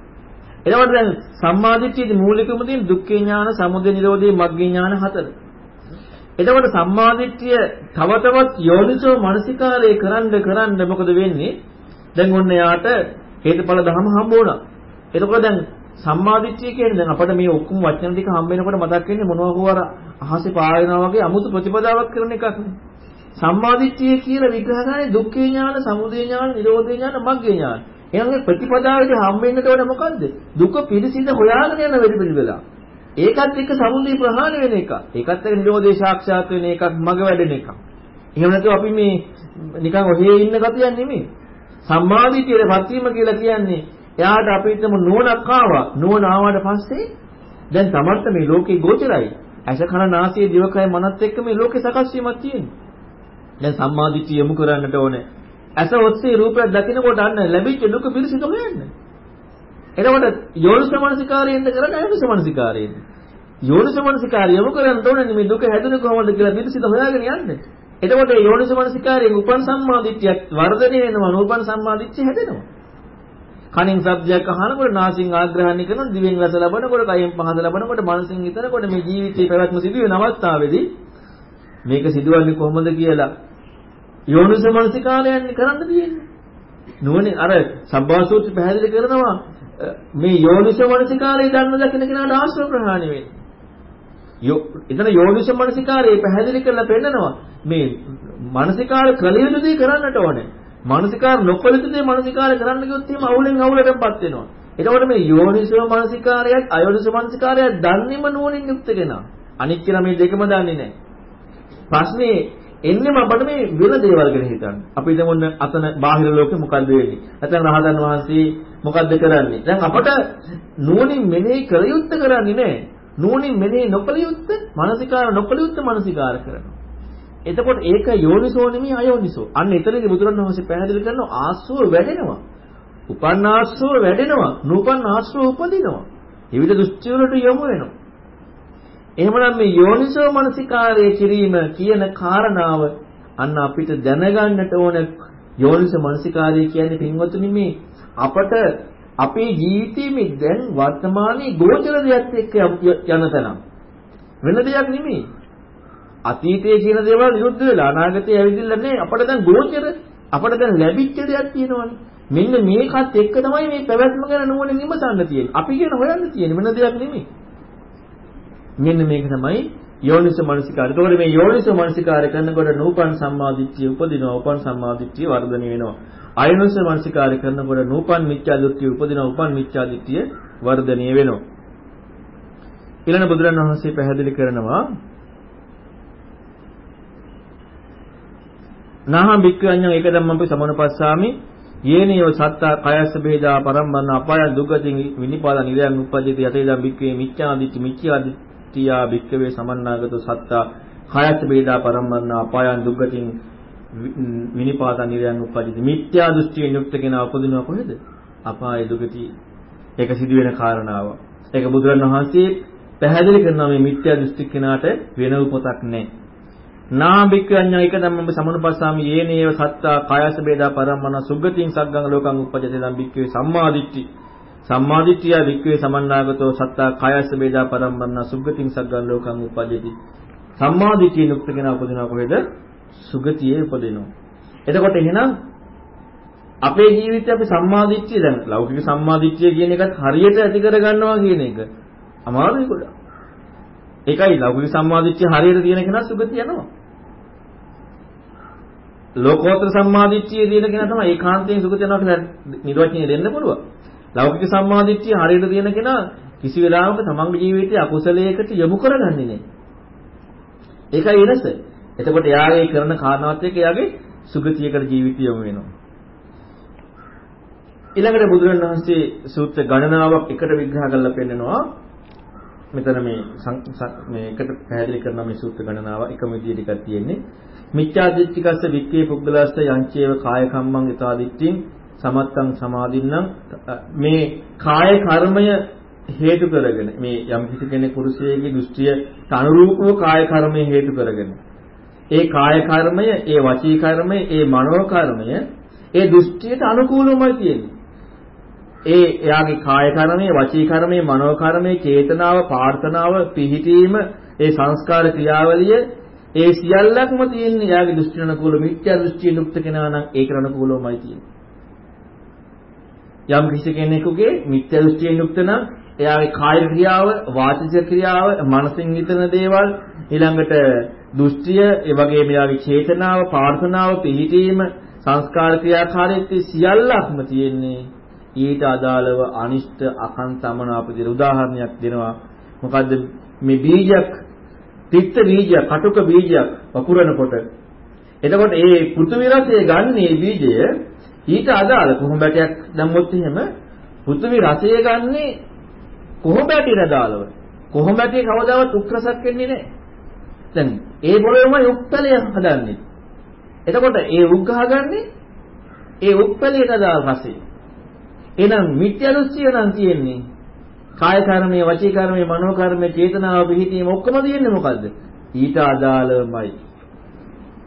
එතකොට දැන් සම්මාදිට්ඨියේ මූලිකම තියෙන දුක්ඛ ඥාන සමුදය නිරෝධී මග්ග ඥාන හතර. එතකොට සම්මාදිට්ඨිය තව තවත් යෝනිසෝ මනසිකාරය කරන්න කරන්න මොකද වෙන්නේ? දැන් ඔන්න යාට හේතුඵල ධර්ම හම්බ වුණා. එතකොට දැන් සම්මාදිට්ඨිය කියන්නේ දැන් අපිට මේ ඔක්කොම වචන ටික හම්බ වෙනකොට මතක් වෙන්නේ මොනවා හෝ අර අහසේ පායනවා වගේ අමුතු ප්‍රතිපදාවක් කරන එකක් නේ. සම්මාදිට්ඨිය කියලා විග්‍රහ කරන්නේ දුක්ඛ ඥාන, සමුදය ඥාන, නිරෝධ ඥාන, මග්ග ඥාන. එහෙනම් මේ ප්‍රතිපදාවේදී හම්බ වෙන්නට ඕනේ මොකද්ද? දුක පිළිසිඳ හොයාගෙන යන වෙලෙ පිළිවෙලා. ඒකත් එක්ක සමුදේ ප්‍රහාණය වෙන එක. ඒකත් එක්ක නිරෝධේ සාක්ෂාත් වෙන එකක් මග වැඩෙන එකක්. එහෙම නැතුව අපි මේ නිකන් ඔහේ ඉන්න කතියක් නෙමෙයි. සම්මාදිටියේ පත්වීම කියලා කියන්නේ එයාට අපිටම නුවණක් ආවා. නුවණ ආවට පස්සේ දැන් තමන්ට මේ ලෝකේ ගෝචරයි. ඇස කන නාසය දිවකය මනත් එක්ක මේ ලෝකේ සකස් වීමක් තියෙනවා. දැන් සම්මාදිටිය යොමු කරන්නට ඕනේ. ඇස ඔස්සේ රූපයක් දකිනකොට අන්න ලැබිච්ච දුක පිරිසිදු හොයන්න. එතකොට යෝනිසමනසිකාරයෙන්ද කරන්නේ අයෝනිසමනසිකාරයෙන්ද? යෝනිසමනසිකාරය යොමු කරන්න ඕනේ මේ දුක හැදුනේ කොහොමද කියලා පිළිසිත හොයාගෙන යන්න. එතකොට මේ යෝනිසමනසිකාරයෙන් උපන් සම්මාදිට්ඨියක් වර්ධනය වෙනවා නූපන් සම්මාදිට්ඨිය හැදෙනවා. කනින් ශබ්දයක් අහනකොට නාසින් ආග්‍රහණය කරන දිවෙන් රස ලබනකොට කයෙන් පහස ලබනකොට මනසින් හිතනකොට මේ ජීවිතේ පැවැත්ම සිදුවෙන අවස්ථාවේදී මේක සිදුවන්නේ කොහොමද කියලා යෝනිසමනසිකාරයන් කරන්න තියෙන්නේ. නුවණ අර සම්භාසූත්‍ර පැහැදිලි කරනවා මේ යෝනිසෝ මනසිකාරය දන්න දකින්න කෙනාට ආශ්‍රව ප්‍රහාණය වෙන්නේ. යෝ එතන යෝනිසෝ මනසිකාරය පැහැදිලි කරලා පෙන්නනවා මේ මනසිකාර කළ යුතු දේ කරන්නට ඕනේ. මනසිකාර නොකළ යුතු දේ මනසිකාර කරන්න ගියොත් එහෙම අවුලෙන් අවුලටපත් වෙනවා. එතකොට මේ යෝනිසෝ මනසිකාරයත් අයෝනිසෝ මනසිකාරයත් දන්නේම නුවණින් යුක්ත කෙනා. අනික් කෙනා මේ දෙකම දන්නේ නැහැ. ප්‍රශ්නේ එන්නෙම අපිට මේ වෙන දේවල් ගැන හිතන්න. අපි දැන් ඔන්න අතන බාහිර ලෝකෙ මොකද්ද වෙන්නේ? නැත්නම් රහතන් වහන්සේ මොකද්ද කරන්නේ? දැන් අපට නුවණින් මෙනෙහි කළ යුත්තේ කරන්නේ නැහැ. නුවණින් මෙනෙහි නොකළ යුත්තේ මානසිකාර නොකළ යුත්තේ මානසිකාර කරනවා. එතකොට ඒක යෝනිසෝ නෙමෙයි අයෝනිසෝ. අන්න එතනදී බුදුරණවහන්සේ පැහැදිලි කරනවා ආස්සෝ වැඩෙනවා. උපන්න ආස්සෝ වැඩෙනවා. නූපන්න ආස්සෝ උපදිනවා. විවිධ දෘෂ්ටි වලට යොමු වෙනවා. එහෙමනම් මේ යෝනිසෝ මනසිකාරය කිරීම කියන කාරණාව අන්න අපිට දැනගන්නට ඕන යෝනිසෝ මනසිකාරය කියන්නේ පින්වතුනි මේ අපට අපේ ජීවිතයේ මේ දැන් වර්තමානයේ ගෝචර දෙයක් එක්ක යන තැන වෙන දෙයක් නෙමෙයි. අතීතයේ කියන දේවල් විරුද්ධ වෙලා අනාගතයේ ඇවිදින්න නැහැ අපට දැන් ගෝචර අපට දැන් ලැබිච්ච දෙයක් තියෙනවනේ. මෙන්න මේකත් එක්ක තමයි මේ පැවැත්ම ගැන නුවණින් විමසන්න තියෙන්නේ. අපි කියන හොයන්න තියෙන්නේ. වෙන දෙයක් නෙමෙයි. මෙන්න මේක තමයි යෝනිස මනසිකාරය. ඒකෝර මේ යෝනිස මනසිකාරය කරනකොට නූපන් සම්මාදිට්ඨිය උපදිනවා. උපන් සම්මාදිට්ඨිය වර්ධනය වෙනවා. අයෝනිස මනසිකාරය කරනකොට නූපන් මිච්ඡා දෘෂ්ටිය උපදිනවා. උපන් මිච්ඡා දෘෂ්ටිය වර්ධනය වෙනවා. ඊළඟ බුදුරණවහන්සේ පැහැදිලි කරනවා නාහම් භික්ඛුඤ්ඤං ඒක ධම්මං සමනපස්සාමි යේනියව සත්තා කයස්ස බේදා පරම්බන්න අපාය දුගතින් විනිපාද නිරයන් උපජ්ජති යතේ දම් භික්ඛවේ මිච්ඡාදිත්‍ති මිච්ඡාදිත්‍ති තියා භික්කවේ සමන්නාගත සත්තා කායත් වේදා පරම්මන්න අපායන් දුක්ගතින් විනිපාත නිරයන් උපජිත මිත්‍යා දෘෂ්ටියෙන් යුක්ත කෙනා උපදිනවා කොහෙද? අපාය දුගති. ඒක සිදුවෙන කාරණාව. ඒක බුදුරණවහන්සේ පැහැදිලි කරනවා මේ මිත්‍යා දෘෂ්ටි කෙනාට වෙන උපතක් නැහැ. නාභික්ඛඤ්ඤ එක ධම්මම සමනුපස්සාමි යේනේව සත්තා කායස බේදා පරම්මන සුග්ගතින් සග්ගං ලෝකං උපජ්ජති ධම් භික්ඛවේ සම්මාදිට්ඨි සම්මාදිට්ඨිය භික්ඛවේ සමන්නාගතෝ සත්තා කායස බේදා පරම්මන සුග්ගතින් සග්ගං ලෝකං උපජ්ජති සම්මාදිට්ඨිය යුක්ත කෙනා උපදිනවා කොහෙද සුගතියේ උපදිනවා එතකොට එහෙනම් අපේ ජීවිතේ අපි සම්මාදිට්ඨිය දැන් ලෞකික සම්මාදිට්ඨිය කියන එකත් හරියට ඇති කරගන්නවා කියන එක අමාරුයි ගොඩක්. ඒකයි ලෞකික සම්මාදිට්ඨිය හරියට තියෙන කෙනා සුගතිය යනවා. ලෝකෝත්තර සම්මාදිට්ඨිය තියෙන කෙනා තමයි ඒකාන්තයෙන් සුගතිය යනවා කියලා නිර්වචනය දෙන්න පුළුවන්. ලෞකික සම්මාදිට්ඨිය හරියට තියෙන කෙනා කිසි වෙලාවක තමන්ගේ ජීවිතයේ අකුසලයකට යොමු කරගන්නේ නැහැ. ඒකයි වෙනස. එතකොට එයාගේ කරන කාරණාවත් එක්ක එයාගේ සුගතියකට ජීවිතය යොමු වෙනවා. ඊළඟට බුදුරණවහන්සේ සූත්‍ර ගණනාවක් එකට විග්‍රහ කරලා පෙන්නනවා. මෙතන මේ මේ එකට පැහැදිලි කරන මේ සූත්‍ර ගණනාව එකම විදිහට එකක් තියෙන්නේ. මිච්ඡා දිට්ඨිකස්ස වික්කේ පුද්ගලස්ස යංචේව කාය කම්මං යතා දිට්ඨින් සමත්තං සමාදින්නම් මේ කාය කර්මය හේතු කරගෙන මේ යම් කිසි කෙනෙක් පුරුෂයෙකුගේ දෘෂ්ටියට අනුරූපව කාය කර්මය හේතු කරගෙන ඒ කාය කර්මය, ඒ වචී කර්මය, ඒ මනෝ කර්මය ඒ දෘෂ්ටියට අනුකූලවමයි තියෙන්නේ. ඒ එයාගේ කාය කර්මයේ, වචී කර්මයේ, මනෝ කර්මයේ, චේතනාව, ප්‍රාර්ථනාව, පිහිටීම, ඒ සංස්කාර ක්‍රියාවලිය ඒ සියල්ලක්ම තියෙන්නේ එයාගේ දෘෂ්ටිනකුල මිත්‍යා දෘෂ්ටිය යුක්ත කෙනා නම් ඒකට අනුකූලවමයි තියෙන්නේ. යම් කිසි කෙනෙකුගේ මිත්‍යා දෘෂ්ටියෙන් යුක්ත නම් එයාගේ කාය ක්‍රියාව, වාචික ක්‍රියාව, මනසින් හිතන දේවල් ඊළඟට දෘෂ්ටිය, ඒ වගේම එයාගේ චේතනාව, ප්‍රාර්ථනාව, පිහිටීම, සංස්කාර ක්‍රියාකාරීත්වය සියල්ලක්ම තියෙන්නේ. ඊට අදාළව අනිෂ්ට අකන්තමන අපදිර උදාහරණයක් දෙනවා. මොකද්ද? මේ බීජයක් තිත්ත බීජයක් කටුක බීජයක් වපුරනකොට. එතකොට ඒ පෘථිවි රසය ගන්නේ බීජය ඊට අදාළ කොහොඹැටයක් දැම්මොත් එහෙම පෘථිවි රසය ගන්නේ කොහොඹැටියට අදාළව කොහොඹැටිය කවදාවත් උක්‍රසක් වෙන්නේ නැහැ දැන් ඒ පොළොවේමයි උක්තලය හදන්නේ එතකොට ඒ උක් ගහගන්නේ ඒ උක්තලයට අදාළ රසය එහෙනම් මිත්‍යා දෘෂ්ටිය නම් තියෙන්නේ කාය කර්මයේ, වචී කර්මයේ, මනෝ කර්මයේ, චේතනාව පිහිටීම ඔක්කොම තියෙන්නේ මොකද්ද? ඊට අදාළමයි.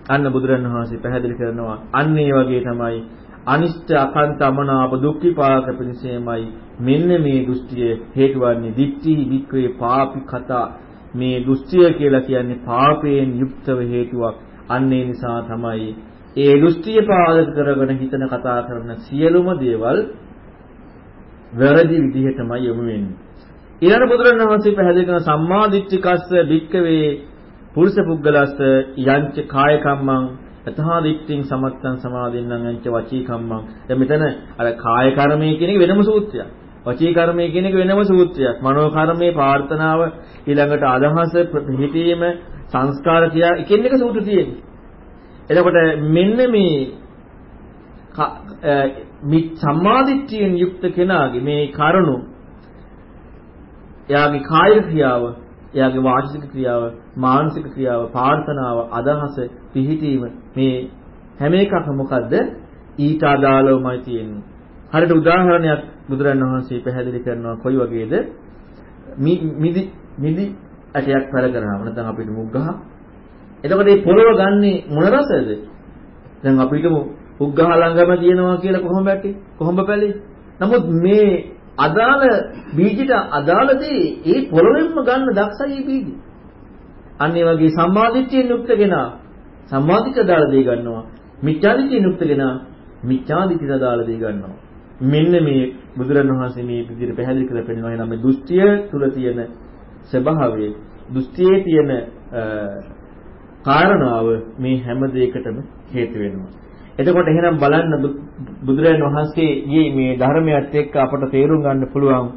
අන්න බුදුරණවහන්සේ පැහැදිලි කරනවා අන්න ඒ වගේ තමයි අනිෂ්ඨ අකන්ත අමනාප දුක් විපාක පිණිසෙමයි මෙන්න මේ දෘෂ්ටිය හේතු වන්නේ දික්ටි වික්‍රේ පාපි කතා. මේ දෘෂ්ටිය කියලා කියන්නේ පාපයෙන් යුක්තව හේතුවක්. අන්න ඒ නිසා තමයි ඒ දෘෂ්ටිය පාදක කරගෙන හිතන කතා කරන සියලුම දේවල් වැරදි විදිහටමයි යොමු වෙන්නේ. ඊළඟ බුදුරණවහන්සේ පැහැදිලි කරන සම්මාදිට්ඨිකස්ස භික්කවේ පුරුෂ පුද්ගලස්ස යංච කාය කම්මං යතහා දිට්ඨින් සමත්තං සමාදින්නම් යංච වචී කම්මං. දැන් මෙතන අර කාය කර්මය කියන එක වෙනම සූත්‍රයක්. වචී කර්මය කියන එක වෙනම සූත්‍රයක්. මනෝ කර්මයේ ප්‍රාර්ථනාව ඊළඟට අදහස හිතීම සංස්කාර කියා එකින් එක සූත්‍ර තියෙන්නේ. එතකොට මෙන්න මේ සම්මාදිට්ඨියෙන් යුක්ත කෙනාගේ මේ කරුණු එයාගේ කායික ක්‍රියාව, එයාගේ වාචික ක්‍රියාව, මානසික ක්‍රියාව, ප්‍රාර්ථනාව, අදහස, පිහිටීම මේ හැම එකක්ම මොකද්ද? ඊට අදාළවමයි තියෙන්නේ. හරියට උදාහරණයක් බුදුරණවහන්සේ පැහැදිලි කරනවා කොයි වගේද? මිදි මිදි ඇටයක් පැල කරාම නැත්නම් අපිට මුග් ගහ. එතකොට මේ පොළව ගන්නේ මොන රසද? දැන් අපිට උග්ගහ ළඟම තියෙනවා කියලා කොහොම ඇති? කොහොම පැලේ? නමුත් මේ අදාළ බීජයට අදාළ දේ ඒ පොළොවෙන්ම ගන්න දක්ෂයි බීජ. අන්න ඒ වගේ සම්මාදිට්ඨියෙන් යුක්ත කෙනා සම්මාදිට්ඨිය අදාළ දේ ගන්නවා. මිත්‍යාදිට්ඨියෙන් යුක්ත කෙනා මිත්‍යාදිට්ඨිය අදාළ දේ ගන්නවා. මෙන්න මේ බුදුරණවහන්සේ මේ විදිහට පැහැදිලි කරලා පෙන්නනවා එනම් මේ දෘෂ්ටිය තුල තියෙන ස්වභාවය දෘෂ්ටියේ තියෙන කාරණාව මේ හැම දෙයකටම හේතු වෙනවා. එතකොට එහෙනම් බලන්න බුදුරජාණන් වහන්සේගේ මේ ධර්මයත් එක්ක අපට තේරුම් ගන්න පුළුවන්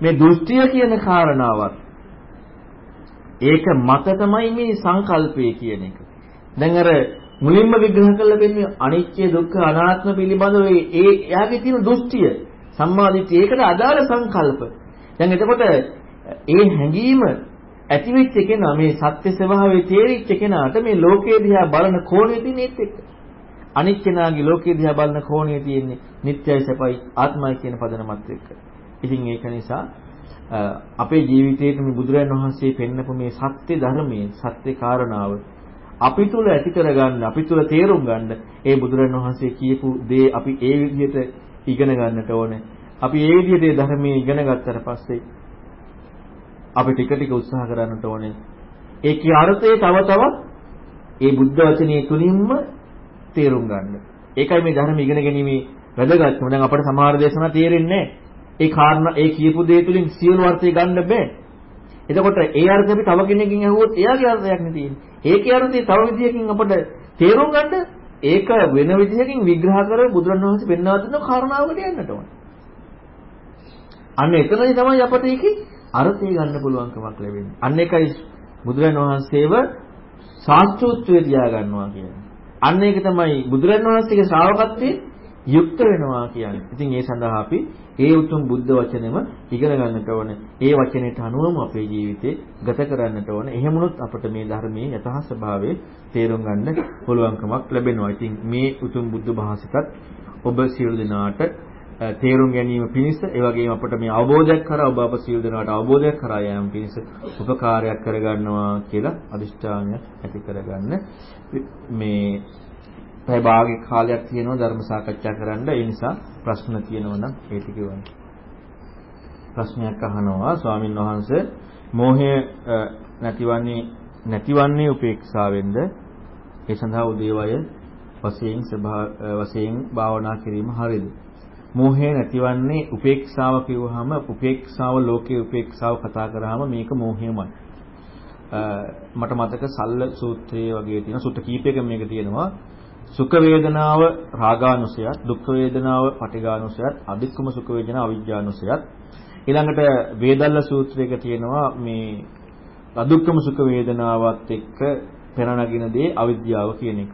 මේ දෘෂ්ටිය කියන කාරණාවත් ඒක මත තමයි මේ සංකල්පය කියන එක. දැන් අර මුලින්ම විග්‍රහ කළ වෙන්නේ අනිත්‍ය දුක්ඛ අනාත්ම පිළිබඳව ඒ එයාගේ තියෙන දෘෂ්ටිය සම්මාදිට්ඨිය ඒකට අදාළ සංකල්ප. දැන් එතකොට ඒ හැඟීම ඇතිවෙච්ච කෙනා මේ සත්‍ය ස්වභාවයේ තේරිච්ච කෙනාට මේ ලෝකයේ දිහා බලන කෝණය තියෙනෙත් එක්ක. අනිත් කෙනාගේ ලෝකයේ දිහා බලන කෝණය තියෙන්නේ නිත්‍යයි සපයි ආත්මයි කියන පදනමත් එක්ක. ඉතින් ඒක නිසා අපේ ජීවිතයේ මේ බුදුරජාණන් වහන්සේ පෙන්නපු මේ සත්‍ය ධර්මයේ සත්‍ය කාරණාව අපි තුල ඇති කරගන්න අපි තුල තේරුම් ගන්න ඒ බුදුරජාණන් වහන්සේ කියපු දේ අපි ඒ විදිහට ඉගෙන ගන්නට ඕනේ. අපි ඒ විදිහට ධර්මයේ ඉගෙන ගත්තට පස්සේ අපි ටික ටික උත්සාහ කරන්නට ඕනේ. ඒකේ අර්ථය තව තවත් ඒ බුද්ධ වචනේ තුලින්ම තේරුම් ගන්න. ඒකයි මේ ධර්ම ඉගෙන ගැනීමේ වැදගත්කම. දැන් අපට සමහර දේශනා තේරෙන්නේ ඒ කාරණා ඒ කියපු දේ තුලින් සියලු අර්ථය ගන්න බෑ. එතකොට ඒ අර්ථය අපි තව කෙනෙක්ගෙන් අහුවොත් එයාගේ අර්ථයක් නේ තියෙන්නේ. ඒකේ අර්ථය තව විදියකින් අපට තේරුම් ගන්න ඒක වෙන විදිහකින් විග්‍රහ කර බුදුරණවහන්සේ පෙන්වා දෙන කාරණාවකට යන්නට ඕනේ. අන්න එතනදී තමයි අපට ඒකේ අර්ථය ගන්න පුළුවන්කමක් ලැබෙන්නේ. අන්න ඒකයි බුදුරණවහන්සේව ශාස්ත්‍රෝත්වයේ තියා ගන්නවා කියන්නේ. අන්න ඒක තමයි බුදුරණවහන්සේගේ ශ්‍රාවකත්වයේ යුක්ත වෙනවා කියන්නේ. ඉතින් ඒ සඳහා අපි ඒ උතුම් බුද්ධ වචනෙම ඉගෙන ගන්නට ඕනේ. ඒ වචනයට අනුවම අපේ ජීවිතේ ගත කරන්නට ඕනේ. එහෙමනොත් අපට මේ ධර්මයේ යථා ස්වභාවය තේරුම් ගන්න පුළුවන්කමක් ලැබෙනවා. ඉතින් මේ උතුම් බුද්ධ භාසිතත් ඔබ සියලු දෙනාට තේරුම් ගැනීම පිණිස ඒ වගේම අපට මේ අවබෝධයක් කරා ඔබ අප සියලු දෙනාට අවබෝධයක් කරා යාම පිණිස උපකාරයක් කරගන්නවා කියලා අදිෂ්ඨානයක් ඇති කරගන්න මේ පැය භාගයක් කාලයක් තියෙනවා ධර්ම සාකච්ඡා කරන්න. ඒ නිසා ප්‍රශ්න තියෙනවා නම් ඒ ටික ප්‍රශ්නයක් අහනවා ස්වාමින් වහන්සේ. මෝහය නැතිවන්නේ නැතිවන්නේ උපේක්ෂාවෙන්ද? ඒ සඳහා උදේවය වශයෙන් වශයෙන් භාවනා කිරීම හරියද මෝහය නැතිවන්නේ උපේක්ෂාව කිව්වහම උපේක්ෂාව ලෝකයේ උපේක්ෂාව කතා කරාම මේක මෝහයමයි. මට මතක සල්ල සූත්‍රයේ වගේ තියෙන සුත්ත කීපයක මේක තියෙනවා. සුඛ වේදනාව රාගානුසයත් දුක්ඛ වේදනාව පටිඝානුසයත් අදුක්කම සුඛ වේදනාව අවිජ්ජානුසයත් ඊළඟට වේදල්ල සූත්‍රයක තියෙනවා මේ අදුක්කම සුඛ වේදනාවත් එක්ක පෙර නගින දේ අවිද්‍යාව කියන එක.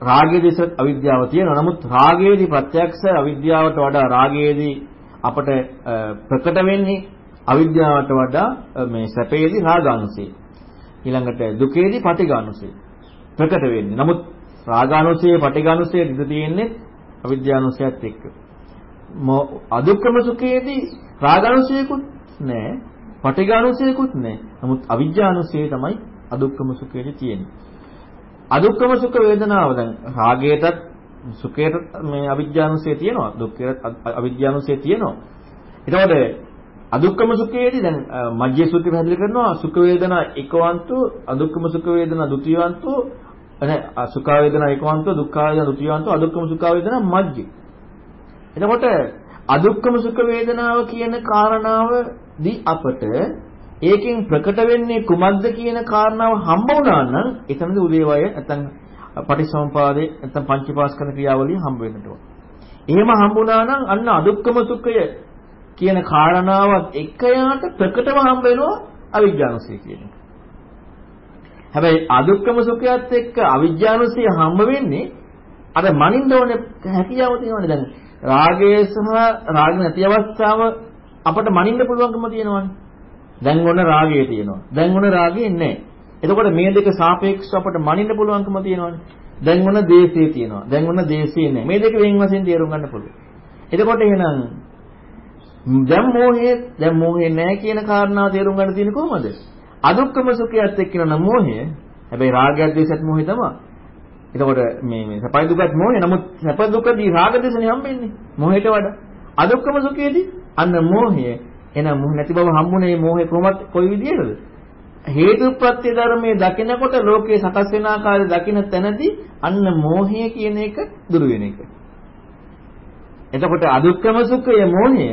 රාගයේ දේශ අවිද්‍යාව තියෙනවා. නමුත් රාගයේදී ප්‍රත්‍යක්ෂ අවිද්‍යාවට වඩා රාගයේදී අපට ප්‍රකට වෙන්නේ අවිද්‍යාවට වඩා මේ සැපයේදී රාගානුසය. ඊළඟට දුකේදී පටිඝානුසය. ප්‍රකට වෙන්නේ. නමුත් රාගානුසය, පටිඝානුසය ඉඳ තියෙන්නේ අවිද්‍යානුසයත් එක්ක. අදුක්කම සුඛයේදී රාගානුසයකුත් නැහැ. පටිඝානුසයකුත් නැහැ. නමුත් අවිජ්ජානුසය තමයි අදුක්කම සුඛයේදී තියෙන්නේ. අදුක්කම සුඛ වේදනාව දැන් රාගයටත් සුඛයට මේ අවිජ්ජානුසය තියෙනවා. දුක්ඛයට අවිජ්ජානුසය තියෙනවා. එතකොට අදුක්කම සුඛයේදී දැන් මජ්ජේ සූත්‍රය පැහැදිලි කරනවා සුඛ වේදනා එකවන්තු අදුක්කම සුඛ වේදනා ဒ ුතියවන්තු නැහැ සුඛ වේදනා එකවන්තු දුක්ඛ වේදනා ဒ ුතියවන්තු අදුක්කම සුඛ වේදනා මජ්ජේ එතකොට අදුක්කම සුඛ වේදනාව කියන කාරණාවදී අපට ඒකෙන් ප්‍රකට වෙන්නේ කුමක්ද කියන කාරණාව හම්බ වුණා නම් එතනදී උදේවය නැත්නම් පටිසමුපාදේ නැත්නම් පංචපාස්කන ක්‍රියාවලිය හම්බ වෙන්නට ඕන. එහෙම හම්බුණා නම් අන්න අදුක්කම සුඛය කියන කාරණාවත් එක්ක යාට ප්‍රකටව හම්බ වෙනවා අවිජ්ජානුසය කියන එක. හැබැයි අදුක්කම සුඛයත් එක්ක අවිජ්ජානුසය හම්බ වෙන්නේ අර මනින්න ඕනේ හැකියාව තියෙනවනේ දැන් රාගය සහ රාග නැති අවස්ථාව අපට මනින්න පුළුවන්කම තියෙනවනේ. දැන් ඔන්න රාගය තියෙනවා. දැන් ඔන්න රාගය නැහැ. එතකොට මේ දෙක සාපේක්ෂව අපට මනින්න පුළුවන්කම තියෙනවනේ. දැන් ඔන්න දේශය තියෙනවා. දැන් ඔන්න දේශය නැහැ. මේ දෙක වෙන් වශයෙන් තේරුම් ගන්න පුළුවන්. එතකොට එහෙනම් දැන් මොහේ දැන් මොහේ නැහැ කියන කාරණාව තේරුම් ගන්න තියෙන්නේ කොහොමද? අදුක්කම සුඛයත් එක්ක නම මොහය. හැබැයි රාගයත් දේශයත් මොහේ තමයි. එතකොට මේ මේ සපයි දුකත් මොහේ. නමුත් සප දුකදී රාග දේශනේ හම්බෙන්නේ. මොහේට වඩා. අදුක්කම සුඛයේදී අන්න මොහය. එහෙනම් මොහ නැති බව හම්බුනේ මොහේ කොහොමද කොයි විදියටද? හේතුප්‍රත්‍ය ධර්මයේ දකිනකොට ලෝකේ සකස් වෙන ආකාරය දකින තැනදී අන්න මෝහය කියන එක දුරු වෙන එක. එතකොට අදුක්කම සුඛය මෝහය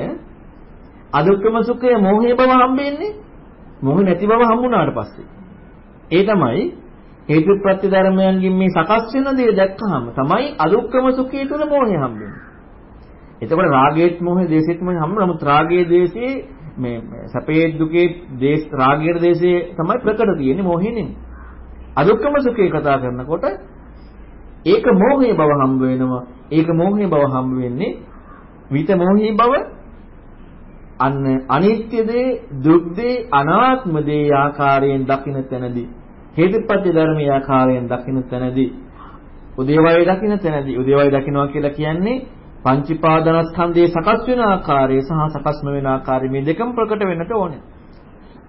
අදුක්කම සුඛය මෝහයේ බව හම්බෙන්නේ මොහ නැති බව හම්බුණාට පස්සේ. ඒ තමයි හේතු ප්‍රත්‍ය ධර්මයන්ගෙන් මේ සකස් වෙන දේ දැක්කහම තමයි අදුක්කම සුඛය තුළ මෝහය හම්බෙන්නේ. එතකොට රාගයේත් මොහේ දේශෙත් මොහේ හම්බ නමුත් රාගයේ දේශේ මේ සැපේ දුකේ දේශ රාගයේ දේශේ තමයි ප්‍රකට තියෙන්නේ මොහේ නෙමෙයි. අදුක්කම සුඛේ කතා කරනකොට ඒක මෝහයේ බව හම්බ වෙනවා. ඒක මෝහයේ බව හම්බ වෙන්නේ විත මෝහී බව අන්න අනිත්‍ය දේ, දුක් දේ, අනාත්ම දේ ආකාරයෙන් දකින්න තැනදී හේතුපත්‍ය ධර්මයේ ආකාරයෙන් දකින්න තැනදී උදේවය දකින්න තැනදී උදේවය දකින්නවා කියලා කියන්නේ පංචීපාදනස්කන්ධයේ සකස් වෙන ආකාරය සහ සකස් නොවන ආකාරය මේ දෙකම ප්‍රකට වෙන්නට ඕනේ.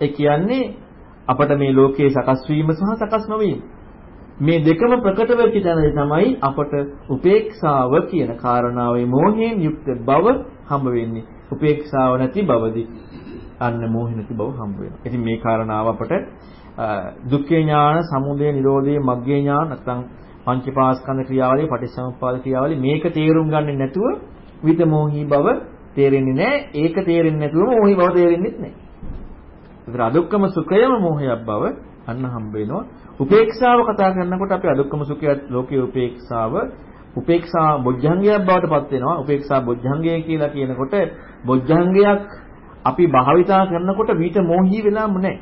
ඒ කියන්නේ අපට මේ ලෝකයේ සකස් වීම සහ සකස් නොවීම මේ දෙකම ප්‍රකට වෙච්ච තැනදී තමයි අපට උපේක්ෂාව කියන කාරණාවේ මෝහයෙන් යුක්ත බව හම්බ වෙන්නේ. උපේක්ෂාව නැති බවදී අන්න මෝහ නැති බව හම්බ වෙනවා. ඉතින් මේ කාරණාව අපට දුක්ඛේ ඥාන, සමුදය, නිරෝධේ, මග්ගේ ඥාන නැත්නම් පංචපාස්කන්ධ ක්‍රියාවලිය, පටිච්චසමුප්පාද ක්‍රියාවලිය මේක තේරුම් ගන්නේ නැතුව විතමෝහී බව තේරෙන්නේ නැහැ. ඒක තේරෙන්නේ නැතුව මෝහී බව තේරෙන්නේ නැහැ. ඒතර අදුක්කම සුඛයම මෝහයක් බව අන්න හම්බ වෙනවා. උපේක්ෂාව කතා කරනකොට අපි අදුක්කම සුඛය ලෝකයේ උපේක්ෂාව උපේක්ෂා බොජ්ජංගයක් බවට පත් වෙනවා. උපේක්ෂා බොජ්ජංගය කියලා කියනකොට බොජ්ජංගයක් අපි භාවිතා කරනකොට විත මෝහී වෙලාම නැහැ.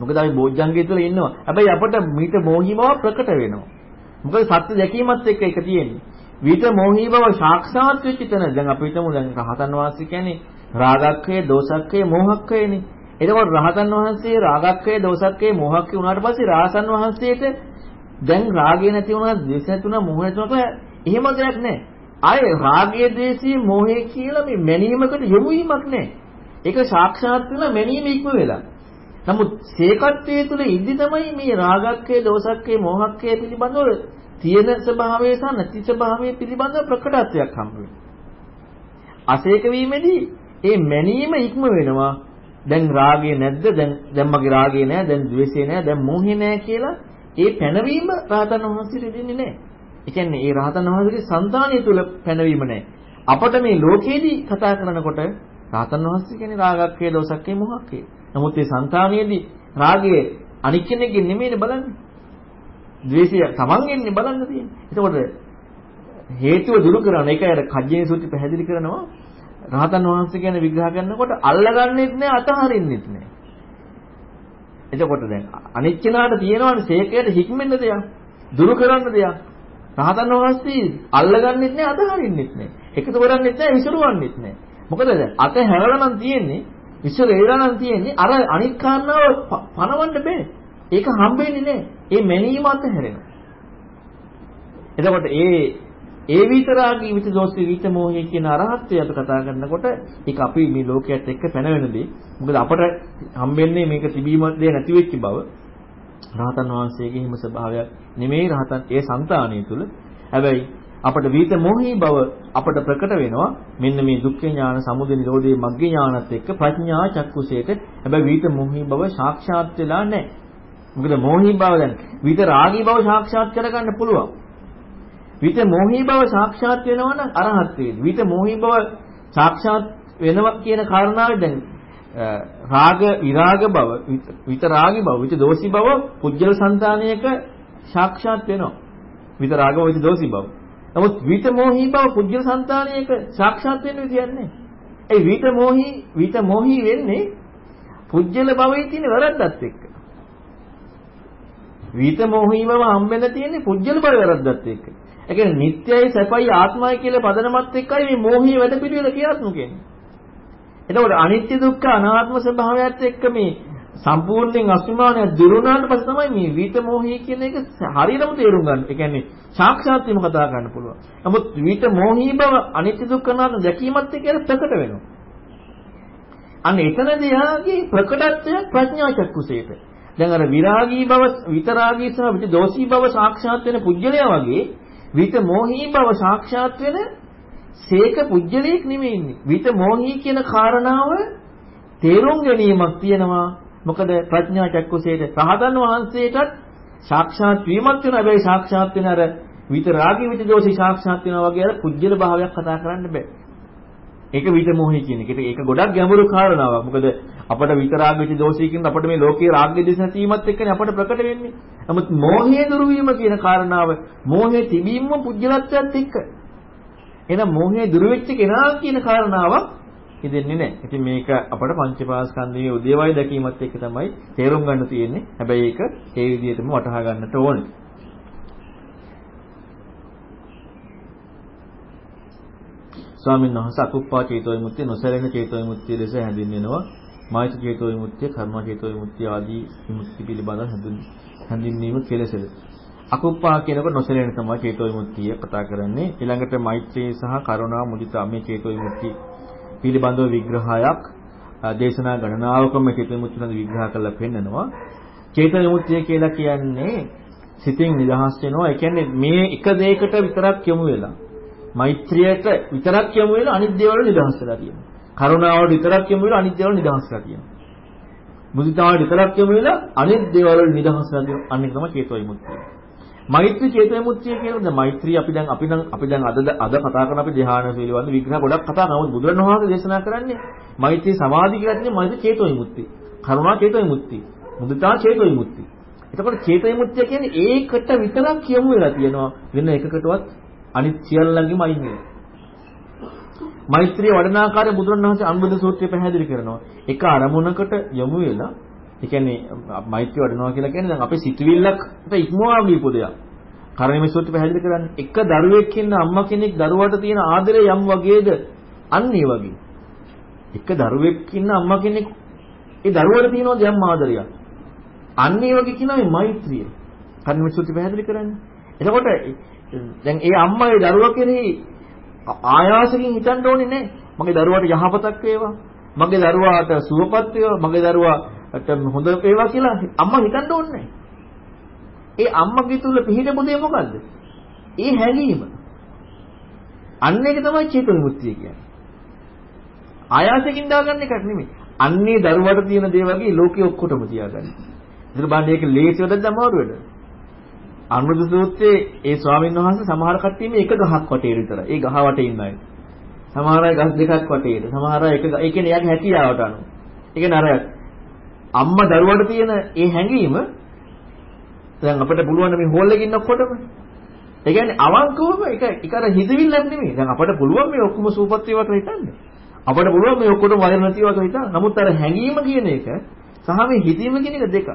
මොකද අපි බොජ්ජංගය තුළ ඉන්නවා. හැබැයි අපට මිත මෝහී බව ප්‍රකට වෙනවා. මොකද සත්‍ය දැකීමත් එක්ක ඒක තියෙන්නේ. විත මෝහී බව සාක්ෂාත් වෙච්ච තැන දැන් අපි හිතමු දැන් රහතන් වහන්සේ කියන්නේ රාගක්ඛය, දෝසක්ඛය, මෝහක්ඛයනේ. එතකොට රහතන් වහන්සේ රාගක්ඛය, දෝසක්ඛය, මෝහක්ඛය උනාට පස්සේ රාසන් වහන්සේට දැන් රාගය නැති වුණා, ද්වේෂ නැති වුණා, මෝහය නැති වුණා එහෙම දෙයක් නැහැ. ආයේ රාගය, ද්වේෂය, මෝහය කියලා මේ මැනීමකට යොමු වීමක් නැහැ. ඒක සාක්ෂාත් වෙලා මැනීම ඉක්ම වෙලා. නමුත් සේකත්වයේ තුල ඉදි තමයි මේ රාගක්කේ, දෝසක්කේ, මෝහක්කේ පිළිබඳව තියෙන ස්වභාවය සහ නැති ස්වභාවය පිළිබඳව ප්‍රකටත්වයක් හම්බ වෙනවා. අසේක වීමේදී ඒ මැනීම ඉක්ම වෙනවා. දැන් රාගය නැද්ද? දැන් දැන් මගේ රාගය නෑ, දැන් ද්වේෂය නෑ, දැන් මෝහය නෑ කියලා ඒ පැනවීම රහතන් වහන්සේට දෙන්නේ නෑ. ඒ කියන්නේ ඒ රහතන් වහන්සේගේ సంతානිය තුල පැනවීම නැහැ. අපට මේ ලෝකයේදී කතා කරනකොට රහතන් වහන්සේ කියන්නේ රාගක්කේ දෝසක්කේ මොහක්කේ. නමුත් මේ సంతානියේදී රාගයේ අනික් කෙනෙක්ගෙන් නෙමෙයිනේ බලන්නේ. ද්වේෂය තමන්ගෙන්නේ බලන්න තියෙන්නේ. ඒකෝට හේතුව දුරු කරන එකයි අර කජ්ජේ සූත්‍රය පැහැදිලි කරනවා. රහතන් වහන්සේ ගැන විග්‍රහ කරනකොට අල්ලගන්නෙත් නෑ අතහරින්නෙත් නෑ. එතකොට දැන් අනිච්චනාට තියෙනවනේ සේකයට හික්මෙන්න දෙයක්. දුරු කරන්න දෙයක්. රහතන් වහන්සේ අල්ලගන්නෙත් නෑ අතහරින්නෙත් නෑ. එකතු කරන්නෙත් නෑ විසිරුවන්නෙත් නෑ. මොකද අත හැරලා නම් තියෙන්නේ විශ්ව වේලා නම් තියෙන්නේ අර අනික් කාරණාව පනවන්න බෑ. ඒක හම්බෙන්නේ නෑ. ඒ මැනීම අතහැරෙනවා. එතකොට ඒ ඒ විතරාගී විත දෝෂී විත මොහේ කියන අරහත්ත්වය අපි කතා කරනකොට ඒක අපි මේ ලෝකයට එක්ක පැනවෙනදී මොකද අපට හම්බෙන්නේ මේක තිබීම දෙය නැති වෙච්ච බව රහතන් වහන්සේගේ හිම ස්වභාවයක් නෙමෙයි රහතන් ඒ సంతානිය තුල. හැබැයි අපට විිත මොහි බව අපට ප්‍රකට වෙනවා. මෙන්න මේ දුක්ඛ ඥාන, සමුදය නිරෝධයේ මග්ගේ ඥානත් එක්ක ප්‍රඥා චක්කුසේට හැබැයි විිත මොහි බව සාක්ෂාත් වෙලා නැහැ. මොකද මොහි බව දැන් විිත රාගී බව සාක්ෂාත් කරගන්න පුළුවන්. විිත මොහි බව සාක්ෂාත් වෙනවා නම් අරහත් වේවි. විිත මොහි බව සාක්ෂාත් වෙනවා කියන කාරණාවෙන් දැන් රාග විරාග බව විතරාගි බව විත දෝෂි බව පුජ්‍යල సంతානයක සාක්ෂාත් වෙනවා. විත රාග බව විත දෝෂී බව. නමුත් විත මොහි බව පුජ්‍යල సంతානයක සාක්ෂාත් වෙන්න විදියක් නැහැ. ඒ විත මොහි විත මොහි වෙන්නේ පුජ්‍යල භවයේ තියෙන වැරද්දත් එක්ක. විත මොහි බව හම්බෙන්න තියෙන්නේ පුජ්‍යල භව වැරද්දත් එක්ක. ඒ කියන්නේ නිට්ටයයි සැපයි ආත්මයි කියලා පදනමත් එක්කයි මේ මෝහී වැඩ පිළිවෙල ක්‍රියාත්මක වෙන්නේ. එතකොට අනිත්‍ය දුක්ඛ අනාත්ම ස්වභාවයත් එක්ක මේ සම්පූර්ණයෙන් අස්මිමානය දුරුනාට පස්සේ තමයි මේ විත මෝහී කියන එක හරියටම තේරුම් ගන්න. ඒ කියන්නේ සාක්ෂාත් වීම කතා කරන්න පුළුවන්. නමුත් විත මෝහී බව අනිත්‍ය දුක්ඛ අනාත්ම දැකීමත් එක්ක ප්‍රකට වෙනවා. අන්න එතනදී යාගේ ප්‍රකටත්වය ප්‍රඥා චක්කුසේට. දැන් අර විරාගී බව විතරාගී සහ විත දෝෂී බව සාක්ෂාත් වෙන පුජ්‍යලයා වගේ විත මොහී බව සාක්ෂාත් වෙන සේක පුජ්‍යලයක් නෙමෙයි ඉන්නේ. විත මොහී කියන කාරණාව තේරුම් ගැනීමක් තියෙනවා. මොකද ප්‍රඥා චක්කුසේට රහතන් වහන්සේටත් සාක්ෂාත් වීමක් වෙන හැබැයි සාක්ෂාත් වෙන අර විත රාගී විත දෝෂී සාක්ෂාත් වෙනවා වගේ අර පුජ්‍යල භාවයක් කතා කරන්න බෑ. ඒක විත මොහි කියන එක. ඒක ගොඩක් ගැඹුරු කාරණාවක්. මොකද අපට විතරාග විච දෝෂී කියන අපට මේ ලෝකයේ රාග්‍ය දේශ නැතිවීමත් එක්කනේ අපට ප්‍රකට වෙන්නේ. නමුත් මෝහය දුරු වීම කියන කාරණාව මෝහය තිබීම පුජ්‍යලත්වයත් එක්ක. එහෙනම් මෝහය දුරු වෙච්ච කෙනා කියන කාරණාවක් හිතෙන්නේ නැහැ. ඉතින් මේක අපට පංචපාස්කන්ධයේ උදේවයි දැකීමත් එක්ක තමයි තේරුම් ගන්න තියෙන්නේ. හැබැයි ඒක ඒ විදිහටම වටහා ගන්නට ඕනේ. ස්වාමීන් වහන්සේ අකුප්පා චේතෝ විමුක්තිය නොසැලෙන චේතෝ විමුක්තිය ලෙස හැඳින්වෙනවා. මායිත චේතෝ විමුක්තිය, කර්ම චේතෝ විමුක්තිය ආදී විමුක්ති පිළිබඳව හැඳින්වීම කෙලෙසද. අකුප්පා කියනකොට නොසැලෙන තමයි චේතෝ විමුක්තිය කතා කරන්නේ. ඊළඟට මෛත්‍රී සහ කරුණා මුදිතා මේ චේතෝ විමුක්තිය පිළිබඳව විග්‍රහයක් දේශනා ගණනාවකම මේ චේතෝ විමුක්තිය විග්‍රහ කරලා පෙන්නනවා. චේතෝ විමුක්තිය කියලා කියන්නේ සිතින් නිදහස් වෙනවා. ඒ කියන්නේ මේ එක දෙයකට විතරක් යොමු වෙලා මෛත්‍රියට විතරක් යොමු වෙලා අනිත් දේවල් නිදහස් වෙලා තියෙනවා. කරුණාවට විතරක් යොමු වෙලා අනිත් දේවල් නිදහස් වෙලා තියෙනවා. මුදිතාවට විතරක් යොමු වෙලා අනිත් දේවල් නිදහස් වෙලා තියෙනවා. අන්න ඒක තමයි චේතෝ විමුක්තිය. මෛත්‍රී චේතෝ විමුක්තිය කියන්නේ මෛත්‍රී අපි දැන් අපි දැන් අපි දැන් අද අද කතා කරන අපි ධ්‍යාන පිළිබඳ විග්‍රහ ගොඩක් කතා කරනවා. බුදුරණවහන්සේ දේශනා කරන්නේ මෛත්‍රී සමාධි කියලා කියන්නේ මෛත්‍රී චේතෝ විමුක්තිය. කරුණා චේතෝ විමුක්තිය. මුදිතා චේතෝ විමුක්තිය. එතකොට චේතෝ විමුක්තිය කියන්නේ ඒකට විතරක් යොමු වෙලා තියෙනවා. වෙන එකකටවත් අනිත් සියල්ලංගෙම අයින් වෙනවා. මෛත්‍රිය වඩන ආකාරය බුදුරණවහන්සේ අනුබුද්ධ සූත්‍රය පැහැදිලි කරනවා. එක අරමුණකට යොමු වෙලා ඒ කියන්නේ මෛත්‍රිය වඩනවා කියලා කියන්නේ දැන් අපේ සිතුවිල්ලකට ඉක්මවා ගියපු දෙයක්. කර්මයේ සූත්‍රය පැහැදිලි කරන්නේ එක දරුවෙක් ඉන්න අම්මා කෙනෙක් දරුවාට තියෙන ආදරය යම් වගේද අන්න ඒ වගේ. එක දරුවෙක් ඉන්න අම්මා කෙනෙක් ඒ දරුවාට තියෙනවද යම් ආදරයක්. අන්න ඒ වගේ කියනවා මේ මෛත්‍රිය. කර්මයේ සූත්‍රය පැහැදිලි කරන්නේ. එතකොට දැන් ඒ අම්මා ඒ දරුවා කෙරෙහි ආයාසකින් හිතන්න ඕනේ නැහැ. මගේ දරුවාට යහපතක් වේවා. මගේ දරුවාට සුවපත් වේවා. මගේ දරුවාට හොඳ වේවා කියලා අම්මා හිතන්න ඕනේ ඒ අම්මගේ තුල පිහිටපු දේ මොකද්ද? ඒ හැඟීම. අන්න ඒක තමයි චේතන විමුක්තිය කියන්නේ. ආයාසකින් දාගන්න එකක් නෙමෙයි. අන්නේ දරුවට තියෙන දේ වගේ ලෝකෙ ඔක්කොටම තියාගන්න. ඒක බලන්න ඒක ලේසියවද අමාරුවද? අනුරුද්ධ සූත්‍රයේ ඒ ස්වාමීන් වහන්සේ සමහර කට්ටිය මේ එක ගහක් වටේ විතර. ඒ ගහ වටේ ඉන්න අය. සමහර අය ගස් දෙකක් වටේට. සමහර අය එක ඒ කියන්නේ එයාගේ හැකියාවට අනුව. ඒ කියන්නේ අර අම්මා දරුවට තියෙන ඒ හැඟීම දැන් අපිට පුළුවන් මේ හෝල් එකේ ඉන්න ඔක්කොටම. ඒ කියන්නේ අවංකවම එක එක අර හිතවිල්ලක් නෙමෙයි. දැන් අපිට පුළුවන් මේ ඔක්කොම සූපත් වේවට හිතන්න. අපිට පුළුවන් මේ ඔක්කොටම වෛර නැතිවට හිතන්න. නමුත් අර හැඟීම කියන එක සහ මේ හිතීම කියන එක දෙක.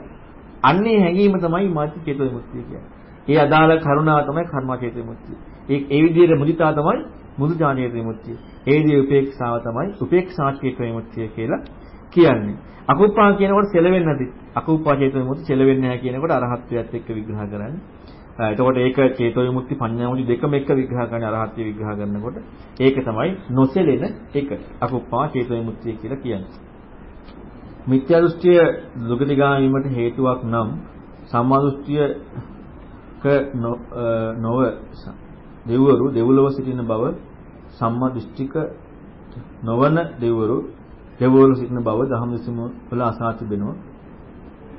අන්නේ හැඟීම තමයි මාත්‍ය චේතෝ විමුක්තිය කියන්නේ. ඒ අදාළ කරුණාව තමයි කර්මචේත විමුක්තිය. ඒ ඒ විදිහට මුදිතා තමයි මුදුජානීය විමුක්තිය. ඒ විදිහේ උපේක්ෂාව තමයි උපේක්ෂාචේත විමුක්තිය කියලා කියන්නේ. අකුප්පා කියනකොට සෙලවෙන්නේ නැති. අකුප්පාචේත විමුක්තිය සෙලවෙන්නේ නැහැ කියනකොට අරහත්ත්වයට එක්ක විග්‍රහ කරන්නේ. එතකොට ඒක චේතෝ විමුක්ති පඤ්ඤා විමුක්ති දෙකම එක්ක විග්‍රහ කරන අරහත්ත්වය විග්‍රහ කරනකොට ඒක තමයි නොසෙලෙන එක. අකුප්පා චේතෝ විමුක්තිය කියලා කියන්නේ. මිත්‍යා දෘෂ්ටිය දුගතිගාමී වීමට හේතුවක් නම් සම්මා දෘෂ්ටිය නොව දෙවරු දෙව්ලොව සිටින බව සම්මා දෘෂ්ටික නොවන දෙවරු දෙවරු සිටින බව දහම් දෙසම වල අසා තිබෙනවා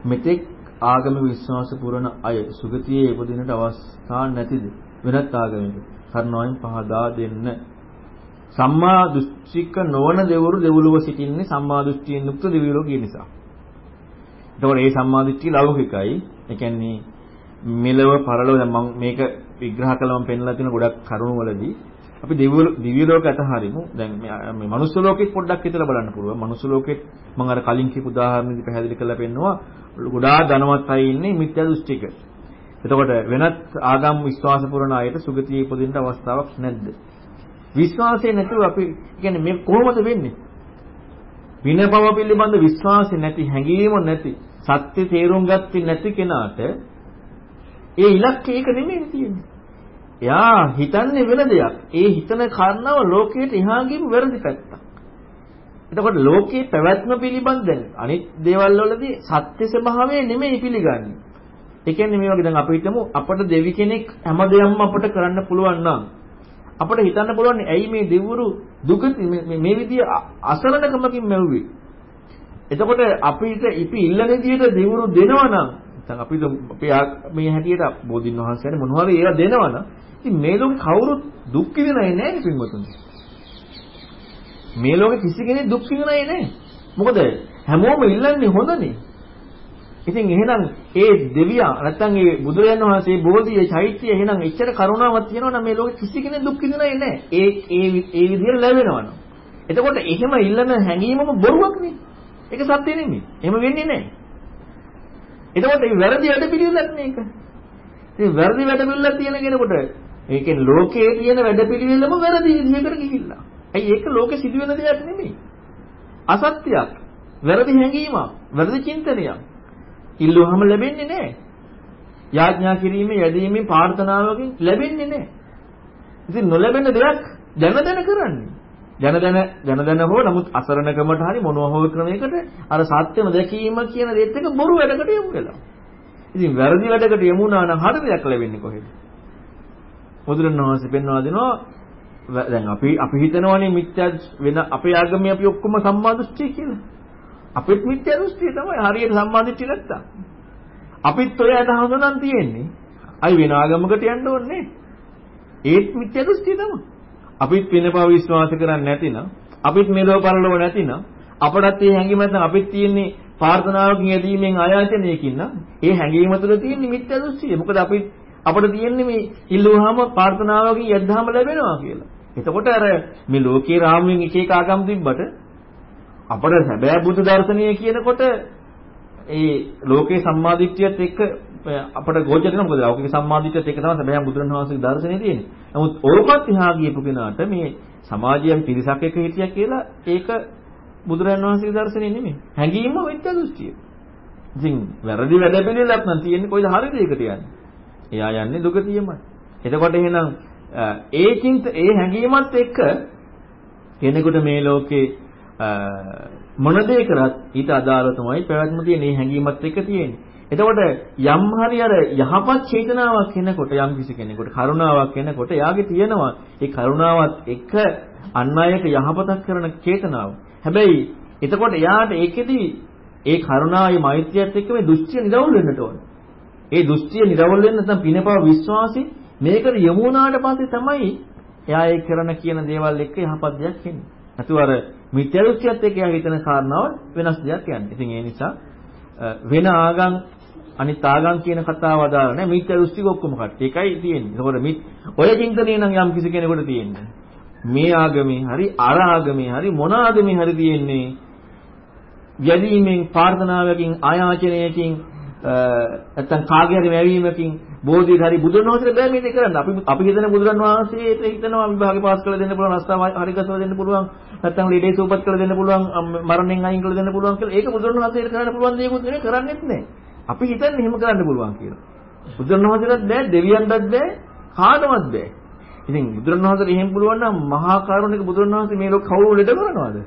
මෙතෙක් ආගම විශ්වාස පුරන අය සුගතියේ උපදිනට අවස්ථා නැතිද වෙනත් ආගමයක කරුණාවෙන් පහදා දෙන්න සම්මා දෘෂ්ටික නොවන දෙවරු දෙව්ලොව සිටින්නේ සම්මා දෘෂ්ටියෙන් යුක්ත දෙවියෝ කියන නිසා. එතකොට මේ සම්මා දෘෂ්ටිය ලෞකිකයි. ඒ කියන්නේ මෙලව පරලොව දැන් මම මේක විග්‍රහ කළා මම පෙන්ලා තියෙන ගොඩක් කරුණු වලදී අපි දිව්‍ය ලෝක අතහරිමු. දැන් මේ මනුස්ස ලෝකෙත් පොඩ්ඩක් හිතලා බලන්න පුළුවන්. මනුස්ස ලෝකෙත් මම අර කලින් කියපු උදාහරණෙදි පැහැදිලි කරලා පෙන්නවා ගොඩාක් ධනවත් අය ඉන්නේ මිත්‍යා දෘෂ්ටික. එතකොට වෙනත් ආගම් විශ්වාස පුරන අයට සුගතිය ඉපදින්න අවස්ථාවක් නැද්ද? විශ්වාසය නැතුව අපි කියන්නේ මේ කොහොමද වෙන්නේ? විනපව පිළිබඳ විශ්වාසය නැති හැඟීම නැති සත්‍ය තේරුම් ගත්තේ නැති කෙනාට ඒ ඉලක්කය ඒක නෙමෙයි තියෙන්නේ. එයා හිතන්නේ වෙන දෙයක්. ඒ හිතන කාරණාව ලෝකයට එහා ගිහම වැරදි පැත්තක්. එතකොට ලෝකයේ පැවැත්ම පිළිබඳ දැන් අනිත් දේවල් වලදී සත්‍ය ස්වභාවය නෙමෙයි පිළිගන්නේ. ඒ කියන්නේ මේ වගේ දැන් අපි හිතමු අපට දෙවි කෙනෙක් හැමදේම අපට කරන්න පුළුවන් නම් අපිට හිතන්න පුළුවන් ඇයි මේ දෙවිවරු දුගති මේ විදිය අසරණකමකින් මැව්වේ. එතකොට අපිට ඉපි ඉල්ලන විදියට දෙවිවරු දෙනවා නම් නැත්නම් අපි අපේ මේ හැටියට බෝධින් වහන්සේට මොනවා හරි ඒවා දෙනවනම් ඉතින් මේ ලෝකේ කවුරුත් දුක් විඳින්නේ නැහැ නේ පින්වතුනි. මේ ලෝකේ කිසි කෙනෙක් දුක් විඳින්නේ නැහැ. මොකද හැමෝම ඉල්ලන්නේ හොඳනේ. ඉතින් එහෙනම් ඒ දෙවියා නැත්නම් ඒ බුදුරජාන් වහන්සේ බෝධියේ චෛත්‍යය එහෙනම් එච්චර කරුණාවක් තියෙනවා නම් මේ ලෝකෙ කිසි කෙනෙක් දුක් විඳින්නේ නැහැ. ඒ ඒ ඒ විදිහට ලැබෙනවා නම්. එතකොට එහෙම ඉල්ලන හැඟීමම බොරුවක් නේ. ඒක සත්‍ය නෙමෙයි. එහෙම වෙන්නේ නැහැ. එතකොට මේ වැරදි වැඩ පිළිවෙලක් මේක. ඉතින් වැරදි වැඩ පිළිවෙලක් තියෙන කෙනෙකුට ඒකෙන් ලෝකයේ තියෙන වැඩ පිළිවෙලම වැරදි විදිහකට ගිහිල්ලා. ඇයි ඒක ලෝකෙ සිදුවෙන දෙයක් නෙමෙයි. අසත්‍යයක්. වැරදි හැඟීමක්. වැරදි චින්තනයක්. ඉල්ලුවහම ලැබෙන්නේ නැහැ. යාඥා කිරීමේ යෙදීමේ ප්‍රාර්ථනාවකින් ලැබෙන්නේ නැහැ. ඉතින් නොලැබෙන දෙයක් දැන දැන කරන්නේ. දැන දැන දැන දැන හෝ නමුත් අසරණකමට හරි මොනවා හෝ ක්‍රමයකට අර සත්‍යම දැකීම කියන දේත් එක බොරු වැඩකට යමු වෙලා. ඉතින් වැරදි වැඩකට යමු නම් හරි දෙයක් ලැබෙන්නේ කොහෙද? බුදුරණවහන්සේ පෙන්වා දෙනවා දැන් අපි අපි හිතනවානේ මිත්‍යා වෙන අපේ ආගමේ අපි ඔක්කොම සම්මා දෘෂ්ටි කියලා. අපිත් මිත්‍යා දෘෂ්ටිය තමයි හරියට සම්මා දෘෂ්ටි නැත්තම්. අපිත් ඔය අදහස නම් තියෙන්නේ. අයි වෙන ආගමකට යන්න ඕනේ. ඒත් මිත්‍යා දෘෂ්ටිය තමයි. අපිත් වෙනපව විශ්වාස කරන්නේ නැතිනම් අපිත් මෙලොව පරලොව නැතිනම් අපටත් මේ හැඟීම නැත්නම් අපිත් තියෙන්නේ ප්‍රාර්ථනාවකින් යෙදීමෙන් ආයතනයකින් නම් ඒ හැඟීම තුළ තියෙන මිත්‍යා දෘෂ්ටිය. මොකද අපි අපිට තියෙන්නේ මේ ඉල්ලුවාම ප්‍රාර්ථනාවකින් යද්දාම ලැබෙනවා කියලා. එතකොට අර මේ ලෝකේ රාමුවෙන් එක එක ආගම් තිබ්බට අපේ සැබෑ බුදු දර්ශනය කියනකොට ඒ ලෝකේ සම්මාදිට්ඨියත් එක්ක අපට ගෝචර වෙනවා මොකද ලෞකික සම්මාදිට්ඨියත් එක්ක තමයි සැබෑ බුදුරණවහන්සේගේ දර්ශනය තියෙන්නේ. නමුත් ඕකත් එහා ගියපු කෙනාට මේ සමාජයෙන් පිරිසක් එක්ක හිටියා කියලා ඒක බුදුරණවහන්සේගේ දර්ශනය නෙමෙයි. හැඟීම මිත්‍යා දෘෂ්ටිය. ඉතින් වැරදි වැඩ පිළිවෙලක් නම් තියෙන්නේ කොයිද හරිද ඒකට යන්නේ. එයා යන්නේ දුගතියමයි. එතකොට එහෙනම් ඒ චින්ත ඒ හැඟීමත් එක්ක කෙනෙකුට මේ ලෝකේ මොන දේ කරත් ඊට අදාළ තමයි පැවැත්ම තියෙන මේ හැඟීමත් එක්ක තියෙන්නේ. එතකොට යම් හරි අර යහපත් චේතනාවක් කෙනෙකුට යම් කිසි කෙනෙකුට කරුණාවක් කෙනෙකුට එයාගේ තියෙනවා ඒ කරුණාවත් එක්ක අන් අයට යහපතක් කරන චේතනාව. හැබැයි එතකොට එයාට ඒකෙදි ඒ කරුණාවයි මෛත්‍රියත් එක්ක මේ දෘෂ්ටිය නිරවුල් වෙන්නට ඕන. ඒ දෘෂ්ටිය නිරවුල් වෙන්න නැත්නම් පිනපව විශ්වාසي මේකට යමු වුණාට පස්සේ තමයි එයා ඒ කරන කියන දේවල් එක්ක යහපත් දෙයක් එන්නේ. නැතුව අර මිත්‍යා දෘෂ්ටියත් එක්ක එයා හිතන කාරණාව වෙනස් දෙයක් යන්නේ. ඉතින් ඒ නිසා වෙන ආගම් අනිත් ආගම් කියන කතාව අදාළ නැහැ. මිත්‍යා දෘෂ්ටික ඔක්කොම කට්ටිය. ඒකයි තියෙන්නේ. ඒකෝට මිත් ඔය චින්තනය නම් යම් කිසි කෙනෙකුට තියෙන්නේ. මේ ආගමේ හරි අර ආගමේ හරි මොන ආගමේ හරි තියෙන්නේ යදීමෙන් ප්‍රාර්ථනාවකින් ආයාචනයකින් නැත්තම් කාගේ හරි මැවීමකින් බෝධියට හරි බුදුන් වහන්සේට බෑ මේ දෙක කරන්න. අපි අපි හිතන බුදුරන් වහන්සේට හිතනවා විභාගේ පාස් කරලා දෙන්න පුළුවන්, අස්තාව හරි ගසලා දෙන්න පුළුවන්, නැත්තම් ලීඩේ සූපත් කරලා දෙන්න පුළුවන්, මරණයෙන් අයින් කරලා දෙන්න පුළුවන් කියලා. ඒක බුදුරන් වහන්සේට කරන්න පුළුවන් දේකුත් නෙවෙයි කරන්නේත් නෑ. අපි හිතන්නේ එහෙම කරන්න පුළුවන් කියලා. බුදුරන් වහන්සේටත් බෑ, දෙවියන්ටත් බෑ, කාටවත් බෑ. ඉතින් බුදුරන් වහන්සේට එහෙම පුළුවන් නම් මහා කරුණික බුදුරන් වහන්සේ මේ ලෝක කවුරු ලෙඩ කරනවද?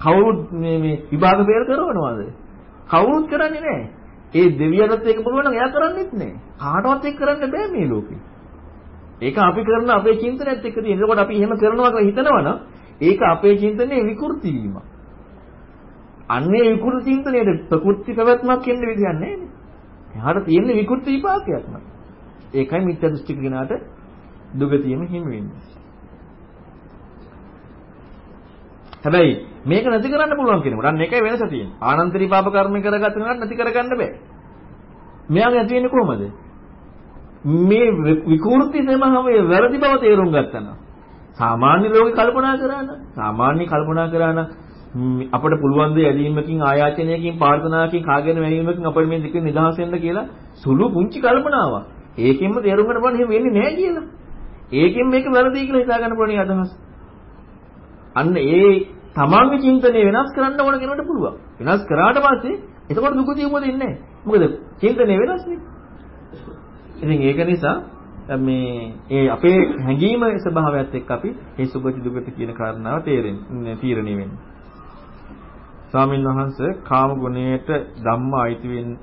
කවුරුත් මේ මේ විභාග පෙර කරනවද? කවුරුත් කරන්නේ නැහැ. ඒ දෙවියන්ට ඒක පුළුවන් නම් එයා කරන්නේත් නැහැ. කාටවත් ඒක කරන්න බෑ මේ ලෝකේ. ඒක අපි කරන අපේ චින්තනයත් එක්ක තියෙන. එතකොට අපි එහෙම කරනවා කියලා හිතනවනම් ඒක අපේ චින්තනයේ විකෘති වීම. අන්නේ විකෘති චින්තනයේ ප්‍රකෘති පැවැත්මක් කියන්නේ විදියක් නැහැ නේ. එහාට තියෙන විකෘති විපාකයක් නම. ඒකයි මිත්‍යා දෘෂ්ටික කෙනාට දුගතියෙම හිමි වෙන්නේ. හැබැයි මේක නැති කරන්න පුළුවන් කෙනෙකුට. අන්න ඒකයි වෙනස තියෙන්නේ. ආනන්තරී පාප කර්ම කරගත්ත කෙනාට නැති කරගන්න බෑ. මෙයාගේ ඇති වෙන්නේ කොහමද? මේ විකෘති සමහමයේ වැරදි බව තේරුම් ගත්තා නම් සාමාන්‍ය ලෝකේ කල්පනා කරා නම් සාමාන්‍ය කල්පනා කරා නම් අපිට පුළුවන් දේ ඇදීමකින් ආයාචනයකින් ප්‍රාර්ථනාවකින් කාගෙන වැනීමකින් අපිට මේ දෙකෙන් නිදහස් වෙන්න කියලා සුළු පුංචි කල්පනාවක්. ඒකෙන්ම තේරුම් ගන්න පුළුවන් එහෙම වෙන්නේ නැහැ කියලා. ඒකෙන් මේක වැරදි කියලා හිතා ගන්න පුළුවන් අදහස. අන්න ඒ තමන්ගේ චින්තනය වෙනස් කරන්න ඕන කෙනෙකුට පුළුවන්. වෙනස් කරාට පස්සේ එතකොට දුක තියෙන්නේ නැහැ. මොකද චින්තනය වෙනස්නේ. ඉතින් ඒක නිසා මේ ඒ අපේ හැඟීම ස්වභාවයත් එක්ක අපි මේ සුගති දුගති කියන කාරණාව තේරෙන්නේ තීරණය වෙන්නේ. ස්වාමීන් වහන්සේ කාම ගුණයට ධම්ම අයිති වෙන්නේ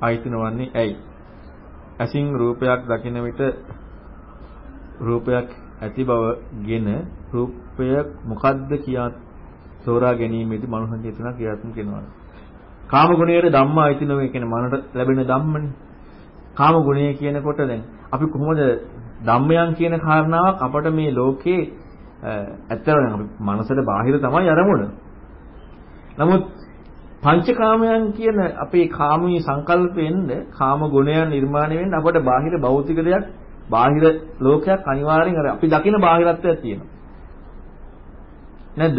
අයිතිනවන්නේ ඇයි? ඇසින් රූපයක් දකින විට රූපයක් ඇති බවගෙන රූපය මොකද්ද කියා තෝරා ගැනීමේදී මනෝහන් චේතනා ක්‍රියාත්මක වෙනවා. කාම ගුණයේ ධම්ම අයිති නොවේ කියන මනට ලැබෙන ධම්මනේ. කාම ගුණය කියනකොට දැන් අපි කොහොමද ධම්මයන් කියන කාරණාවක් අපට මේ ලෝකේ ඇත්තටම අපි මනසට බාහිර තමයි අරමුණ. නමුත් පංචකාමයන් කියන අපේ කාමී සංකල්පෙන්න කාම ගුණයන් නිර්මාණය වෙන්න අපට බාහිර භෞතික දෙයක් බාහිර ලෝකයක් අනිවාර්යෙන් අර අපි දකින බාහිරත්වයක් තියෙනවා. නැද්ද?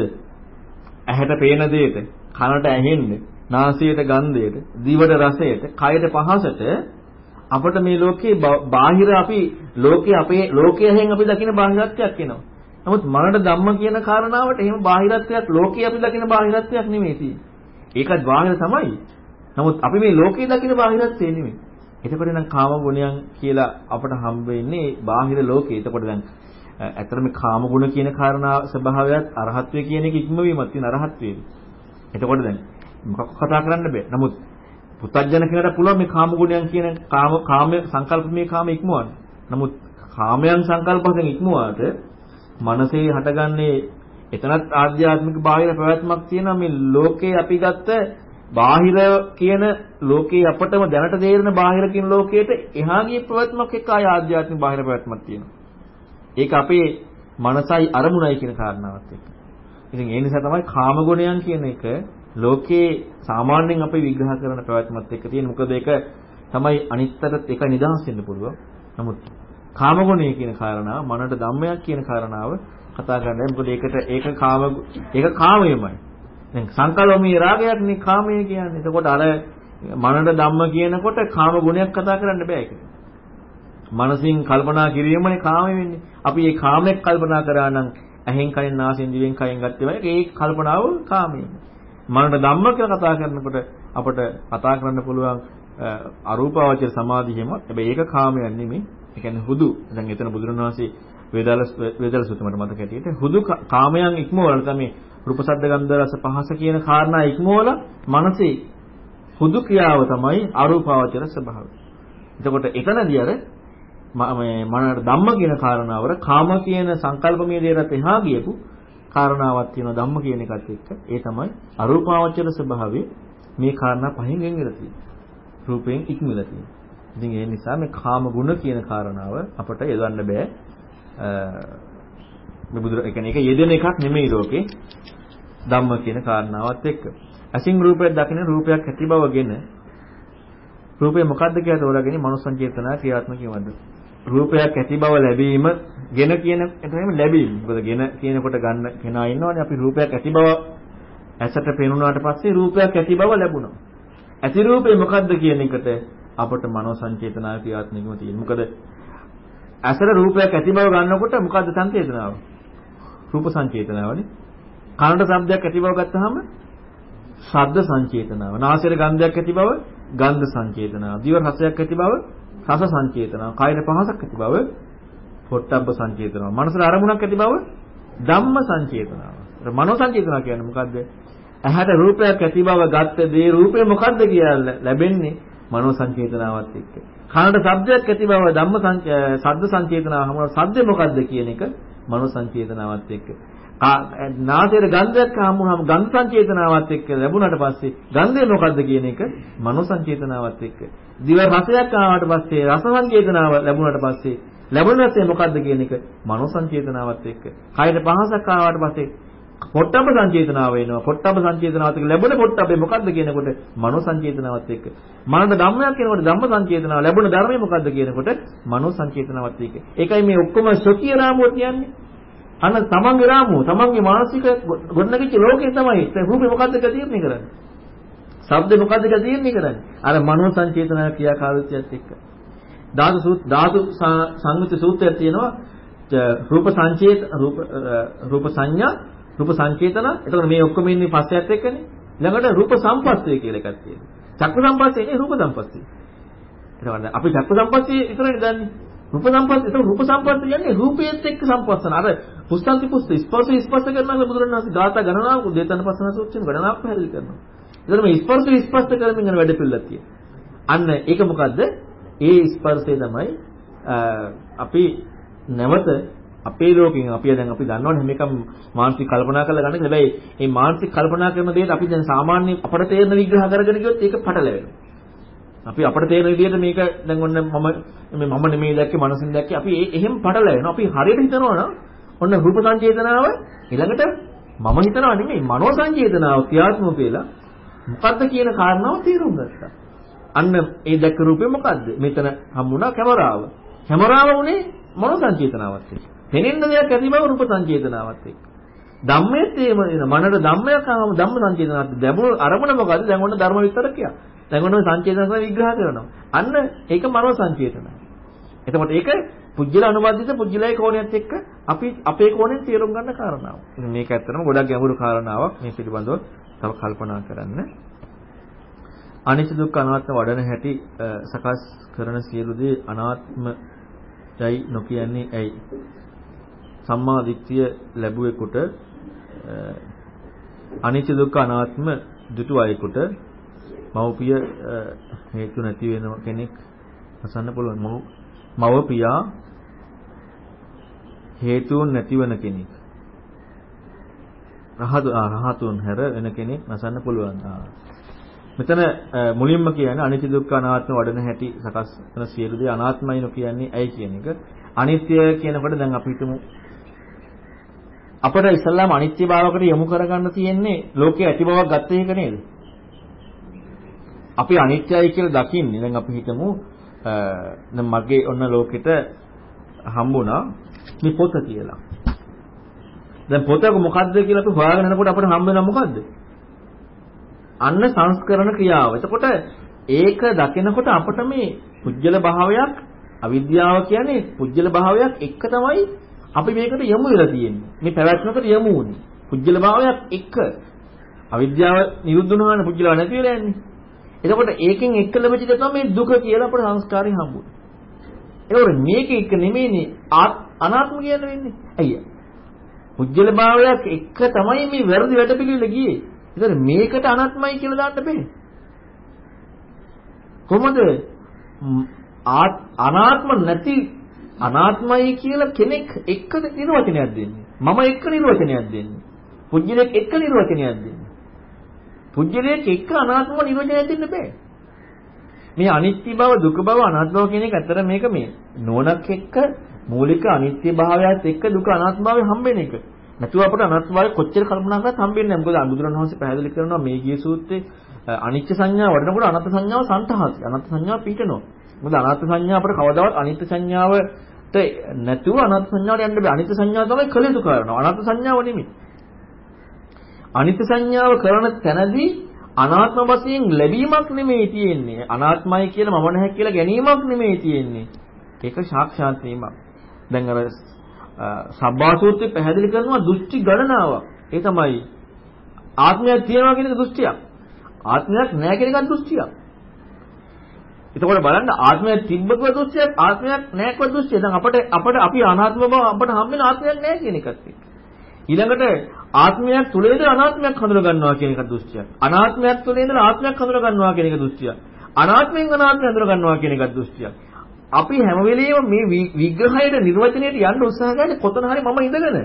ඇහැට පේන දෙයට, කනට ඇහෙන්න, නාසයට ගන්ධයට, දිවට රසයට, කයට පහසට අපිට මේ ලෝකේ බාහිර අපි ලෝකේ අපේ ලෝකයෙන් අපි දකින බාහිරත්වයක් එනවා. නමුත් මනට ධම්ම කියන කාරණාවට එහෙම බාහිරත්වයක් ලෝකේ අපි දකින බාහිරත්වයක් නෙමෙයි තියෙන්නේ. ඒකත් බාහිර තමයි. නමුත් අපි මේ ලෝකේ දකින බාහිරත්වේ නෙමෙයි. එතකොට නම් කාම ගුණයන් කියලා අපට හම්බ වෙන්නේ බාහිර ලෝකේ. එතකොට දැන් ඇත්තට මේ කාම ගුණ කියන කාරණා ස්වභාවයත් අරහත්ත්වයේ කියන එක ඉක්මවීමක් තියෙන අරහත්ත්වයේ. එතකොට දැන් මොකක් කතා කරන්න බෑ. නමුත් පුතඥ කෙනාට පුළුවන් මේ කාම ගුණයන් කියන කාම කාම සංකල්පමේ කාම ඉක්මවන්න. නමුත් කාමයන් සංකල්පයෙන් ඉක්මවාට මනසේ හටගන්නේ එතනත් ආධ්‍යාත්මික බාහිර පැවැත්මක් තියෙනවා මේ ලෝකේ අපි ගත්ත බාහිර කියන ලෝකේ අපටම දැනට තේරෙන බාහිර කියන ලෝකයට එහා ගිය පැවැත්මක් එක්ක ආය ආධ්‍යාත්මික බාහිර පැවැත්මක් තියෙනවා. ඒක අපේ මනසයි අරමුණයි කියන කාරණාවත් එක්ක. ඉතින් ඒ නිසා තමයි කාම ගුණයන් කියන එක ලෝකේ සාමාන්‍යයෙන් අපි විග්‍රහ කරන පැවැත්මත් එක්ක තියෙන. මොකද ඒක තමයි අනිත්තරත් එක නිදහස් වෙන්න පුළුවන්. නමුත් කාමගුණය කියන කාරණාව මනට ධම්මයක් කියන කාරණාව කතා කරන්නේ. මොකද ඒකට ඒක කාම ඒක කාමයමයි. දැන් සංකල්පමී රාගයක් නේ කාමය කියන්නේ. එතකොට අර මනට ධම්ම කියනකොට කාම ගුණයක් කතා කරන්න බෑ ඒකට. මනසින් කල්පනා කිරීමනේ කාමය වෙන්නේ. අපි මේ කාමයක් කල්පනා කරා නම් ඇහෙන් කයින් නාසයෙන් දිවෙන් කයින් ගත්තේ වගේ ඒ කල්පනාව කාමයයි. මනට ධම්ම කියලා කතා කරනකොට අපට කතා කරන්න පුළුවන් අරූපාවචර සමාධියමත් හැබැයි ඒක කාමයක් නෙමෙයි. ඒ කියන්නේ හුදු. දැන් එතන බුදුරණවහන්සේ වේදාල වේදාල සූත්‍රයට මතක හැටියට හුදු කාමයන් ඉක්මවල තමයි රූප ශබ්ද ගන්ධ රස පහස කියන කාරණා ඉක්මවල මනසේ හුදු ක්‍රියාව තමයි අරූපාවචර ස්වභාවය. එතකොට එතනදී අර මේ මනර ධම්ම කියන කාරණාවර කාම කියන සංකල්පමය දේකට එහා ගියපු කාරණාවක් තියෙනවා ධම්ම කියන එකත් එක්ක. ඒ තමයි අරූපාවචර ස්වභාවය මේ කාරණා පහෙන් වෙන් වෙලා තියෙන්නේ. රූපයෙන් ඉක්මලා තියෙන්නේ. ඉතින් ඒ නිසා මේ කාම ගුණ කියන කාරණාව අපට යොදන්න බෑ. මේ බුදුර ඒ කියන්නේ ඒක යෙදෙන එකක් නෙමෙයි ලෝකේ. ධම්ම කියන කාරණාවත් එක්ක. අසින් රූපයක් දකින රූපයක් ඇති බවගෙන රූපය මොකද්ද කියලා තෝරාගෙන මනෝ සංචේතනා ක්‍රියාත්මක වීමද? රූපයක් ඇති බව ලැබීම ගෙන කියන එතනම ලැබීම. මොකද ගෙන කියනකොට ගන්න කෙනා ඉන්නවනේ අපි රූපයක් ඇති බව ඇසට පෙනුනාට පස්සේ රූපයක් ඇති බව ලැබුණා. ඇති රූපේ මොකද්ද කියන එකට අපට මනෝ සංචේතනාව ක්‍රියාත්මකව තියෙනවා. මොකද ඇසට රූපයක් ඇති බව ගන්නකොට මොකද්ද සංචේතනාව? රූප සංචේතනාවනේ. කනට ශබ්දයක් ඇති බව ගත්තාම ශබ්ද සංචේතනාව. නාසයට ගන්ධයක් ඇති බව ගන්ධ සංචේතනාව. දිව රසයක් ඇති බව රස සංචේතනාව. කායන පහසක් ඇති බව පොට්ටබ්බ සංචේතනාව. මනසට අරමුණක් ඇති බව ධම්ම සංචේතනාව. මනෝ සංචේතනාව කියන්නේ මොකද්ද? ඇහැට රූපයක් ඇති බව ගත්ත දේ රූපේ මොකද්ද කියලා ලැබෙන්නේ මනෝ සංචේතනාවත් එක්ක. කනට ශබ්දයක් ඇති බව ධම්ම ශබ්ද සංචේතනාව හමුව ශබ්දේ මොකද්ද කියන එක මනෝ සංචේතනාවත් එක්ක. නාසයේ ගන්ධයක් හමුවම ගන්ධ සංචේතනාවත් එක්ක ලැබුණාට පස්සේ ගන්ධය මොකද්ද කියන එක මනෝ සංචේතනාවත් එක්ක. දිව රසයක් ආවට පස්සේ රස සංචේතනාව ලැබුණාට පස්සේ ලැබුණ රසය මොකද්ද කියන එක මනෝ සංචේතනාවත් එක්ක. කයර පහසක් ආවට පස්සේ පොට්ටබ්බ සංචේතනාව වෙනවා. පොට්ටබ්බ සංචේතනාවත් එක්ක ලැබුණ පොට්ටබ්බේ මොකද්ද කියනකොට මනෝ සංචේතනාවත් එක්ක. මනස ධම්මයක් කියනකොට ධම්ම සංචේතනාව ලැබුණ ධර්මය මොකද්ද කියනකොට මනෝ සංචේතනාවත් එක්ක. ඒකයි මේ ඔක්කොම සොකිය රාමුව කියන්නේ. අන්න තමන්ගේ රාමුව, තමන්ගේ මානසික ගොඩනගිච්ච ලෝකේ තමයි රූපේ මොකද්ද කියලා තීරණය කරන්නේ. ශබ්ද මොකද්ද කියලා තීරණය කරන්නේ. අර මනෝ සංචේතනාව ක්‍රියාකාරීත්වයත් එක්ක. ධාතු සූත් ධාතු සංයුත් සූත්‍රයක් තියෙනවා රූප සංචේත රූප රූප සංඥා රූප සංකේතන. එතකොට මේ ඔක්කොම ඉන්නේ පස්සයත් එක්කනේ. ළඟට රූප සම්පස්සේ කියලා එකක් තියෙනවා. චක්කු සම්පස්සේ නේ රූප සම්පස්සේ. එතකොට අපි චක්කු සම්පස්සේ විතරනේ දන්නේ. රූප සම්පස්සේ ඒක රූප සම්පස්සේ කියන්නේ රූපයේත් එක්ක සම්පස්සන. අර පුස්තන්ති පුස්ත ස්පර්ශ ස්පර්ශ කරනවා බුදුරණවහන්සේ ධාතා ගණනාවක දේතන පස්සන සූත්‍රයෙන් ගණනාවක් පැහැදිලි කරනවා. එතකොට මේ ස්පර්ශ ස්පර්ශ කරමින් යන වැඩ පිළිලක් තියෙනවා. අන්න ඒක මොකද්ද? ඒ ස්පර්ශය තමයි අපි නැවත අපේ ලෝකෙන් අපි දැන් අපි දන්නවනේ හැම එකම මානසික කල්පනා කරලා ගන්න. හැබැයි මේ මානසික කල්පනා කරන දේත් අපි දැන් සාමාන්‍ය අපට තේරෙන විග්‍රහ කරගෙන ගියොත් ඒක පටලැවෙනවා. අපි අපට තේරෙන විදිහට මේක දැන් ඔන්න මම මේ මම නෙමෙයි දැක්කේ මනසින් දැක්කේ අපි එහෙම පටලැවෙනවා. අපි හරියට හිතනවා නම් ඔන්න රූප සංචේතනාව ඊළඟට මම හිතනවා නෙමෙයි මනෝ සංචේතනාව ක්‍රියාත්මක වෙලා මොකද්ද කියන කාරණාව තේරුම් ගත්තා. අන්න ඒ දැක්ක රූපේ මොකද්ද? මෙතන හම්බුණා කැමරාව. කැමරාව උනේ මනෝ සංචේතනාවත් එක්ක. පෙනෙන්න දෙයක් ඇති බව රූප සංචේතනාවත් එක්ක. ධම්මයේත් එහෙම වෙන මනර ධම්මයක් ආවම ධම්ම සංචේතනාවත් දැමුණු අරමුණ මොකද්ද? දැන් ඔන්න ධර්ම විස්තර කියා. දැන් ඔන්න සංචේතන විග්‍රහ කරනවා. අන්න ඒක මනෝ සංචේතනයි. එතකොට ඒක පුජ්‍යල අනුබද්ධිත පුජ්‍යලයි කෝණයත් එක්ක අපි අපේ කෝණයෙන් තේරුම් ගන්න කාරණාව. ඉතින් මේක ඇත්තටම ගොඩක් ගැඹුරු කාරණාවක් මේ පිළිබඳව තව කල්පනා කරන්න. අනිත්‍ය දුක්ඛ අනාත්ම වඩන හැටි සකස් කරන සියලු දේ අනාත්මයි නොකියන්නේ ඇයි? සම්මා දිට්ඨිය ලැබුවෙකුට අනිත්‍ය දුක්ඛ අනාත්ම දුටු අයෙකුට මව්පිය හේතු නැති වෙන කෙනෙක් අසන්න පුළුවන්. මව පියා හේතුන් නැතිවන කෙනෙක්. රහතු රහතුන් හැර වෙන කෙනෙක් නසන්න පුළුවන්. මෙතන මුලින්ම කියන්නේ අනිත්‍ය දුක්ඛ අනාත්ම වඩන හැටි සකස් කරන සියලු දේ අනාත්මයි නෝ කියන්නේ ඇයි කියන එක. අනිත්‍ය කියනකොට දැන් අපි හිතමු අපිට ඉස්සල්ලාම අනිත්‍ය භාවකට යොමු කරගන්න තියෙන්නේ ලෝකයේ ඇති බවක් ගත්ත එක නේද? අපි අනිත්‍යයි කියලා දකින්නේ දැන් අපි හිතමු දැන් මගේ ඔන්න ලෝකෙට හම්බුණා මේ පොත කියලා. දැන් පොතක මොකද්ද කියලා අපි හොයාගෙන යනකොට අපිට හම්බ වෙනා මොකද්ද? අන්න සංස්කරණ ක්‍රියාව. එතකොට ඒක දකිනකොට අපට මේ පුජ්‍යල භාවයක් අවිද්‍යාව කියන්නේ පුජ්‍යල භාවයක් එක තමයි අපි මේකට යමු වෙලා තියෙන්නේ. මේ පැවැත්මකට යමු උනේ. පුජ්‍යල භාවයක් එක අවිද්‍යාව නිරුද්ධ වුණාම පුජ්‍යලව නැති වෙලා යන්නේ. එතකොට ඒකෙන් එක්ක ලැබෙච්ච දේ තමයි දුක කියලා අපේ සංස්කාරයෙන් හම්බුනේ. ඒකෝර මේක එක නෙමෙයිනේ අනාත්ම කියන වෙන්නේ. අයියා. පුජ්‍යල භාවයක් එක තමයි මේ වැරදි වැඩපිළිවෙල ගියේ. ඒතර මේකට අනාත්මයි කියලා දාන්න බෑ. කොහොමද අනාත්ම නැති අනාත්මයි කියලා කෙනෙක් එක්ක නිර්වචනයක් දෙන්නේ. මම එක්ක නිර්වචනයක් දෙන්නේ. පුජ්‍යලෙක් එක්ක නිර්වචනයක් දෙන්නේ. පුජ්‍යලයක් එක්ක අනාත්මව නිරෝධනය දෙන්න බෑ. මේ අනිත්‍ය බව, දුක බව, අනාත්ම බව කියන එක ඇත්තට මේක මේ නෝනක් එක්ක මූලික අනිත්‍ය භාවයත් එක්ක දුක අනාත්ම භාවය හම්බෙන එක. නැතුව අපට අනාත්ම භාවය කොච්චර කල්පනා කරත් හම්බෙන්නේ නැහැ. මොකද අනුදුරණවහන්සේ පැහැදිලි කරනවා මේ ගිය සූත්‍රයේ අනිත්‍ය සංඥාව වඩනකොට අනාත්ම සංඥාව සන්තහසි. අනාත්ම සංඥාව පීඨනවා. මොකද අනාත්ම සංඥාව අපට කවදාවත් අනිත්‍ය සංඥාවට නැතුව අනාත්ම සංඥාවට යන්න බෑ. අනිත්‍ය සංඥාව තමයි කළ කරනවා. අනාත්ම සංඥාව නෙමෙයි. අනිත්‍ය සංඥාව කරන තැනදී අනාත්ම වශයෙන් ලැබීමක් නෙමෙයි තියෙන්නේ. අනාත්මයි කියලා මම නැහැ කියලා ගැනීමක් නෙමෙයි තියෙන්නේ. ඒක සාක්ෂාත් වීමක්. දැන් අර සබ්බාසූත්‍රය පැහැදිලි කරනවා දෘෂ්ටි ගණනාවක්. ඒ තමයි ආත්මයක් තියෙනවා කියන එක දෘෂ්ටියක්. ආත්මයක් නැහැ කියන එක දෘෂ්ටියක්. එතකොට බලන්න ආත්මයක් තිබ්බකව දෘෂ්ටියක් ආත්මයක් නැහැකව දෘෂ්ටිය. දැන් අපිට අපිට අපි අනාත්ම බව අපිට හම්බෙන ආත්මයක් නැහැ කියන එකත් එක්ක. ඊළඟට ආත්මයක් තුල ඉඳලා අනාත්මයක් හඳුන ගන්නවා කියන එක දෘෂ්ටියක්. අනාත්මයක් තුල ඉඳලා ආත්මයක් හඳුන ගන්නවා කියන එක දෘෂ්ටියක්. අනාත්මයෙන් අනාත්මය හඳුන ගන්නවා කියන එක දෘෂ්ටියක්. අපි හැම වෙලෙම මේ විග්‍රහයට නිර්වචනයට යන්න උත්සාහ කරන්නේ කොතන හරි මම ඉඳගෙන.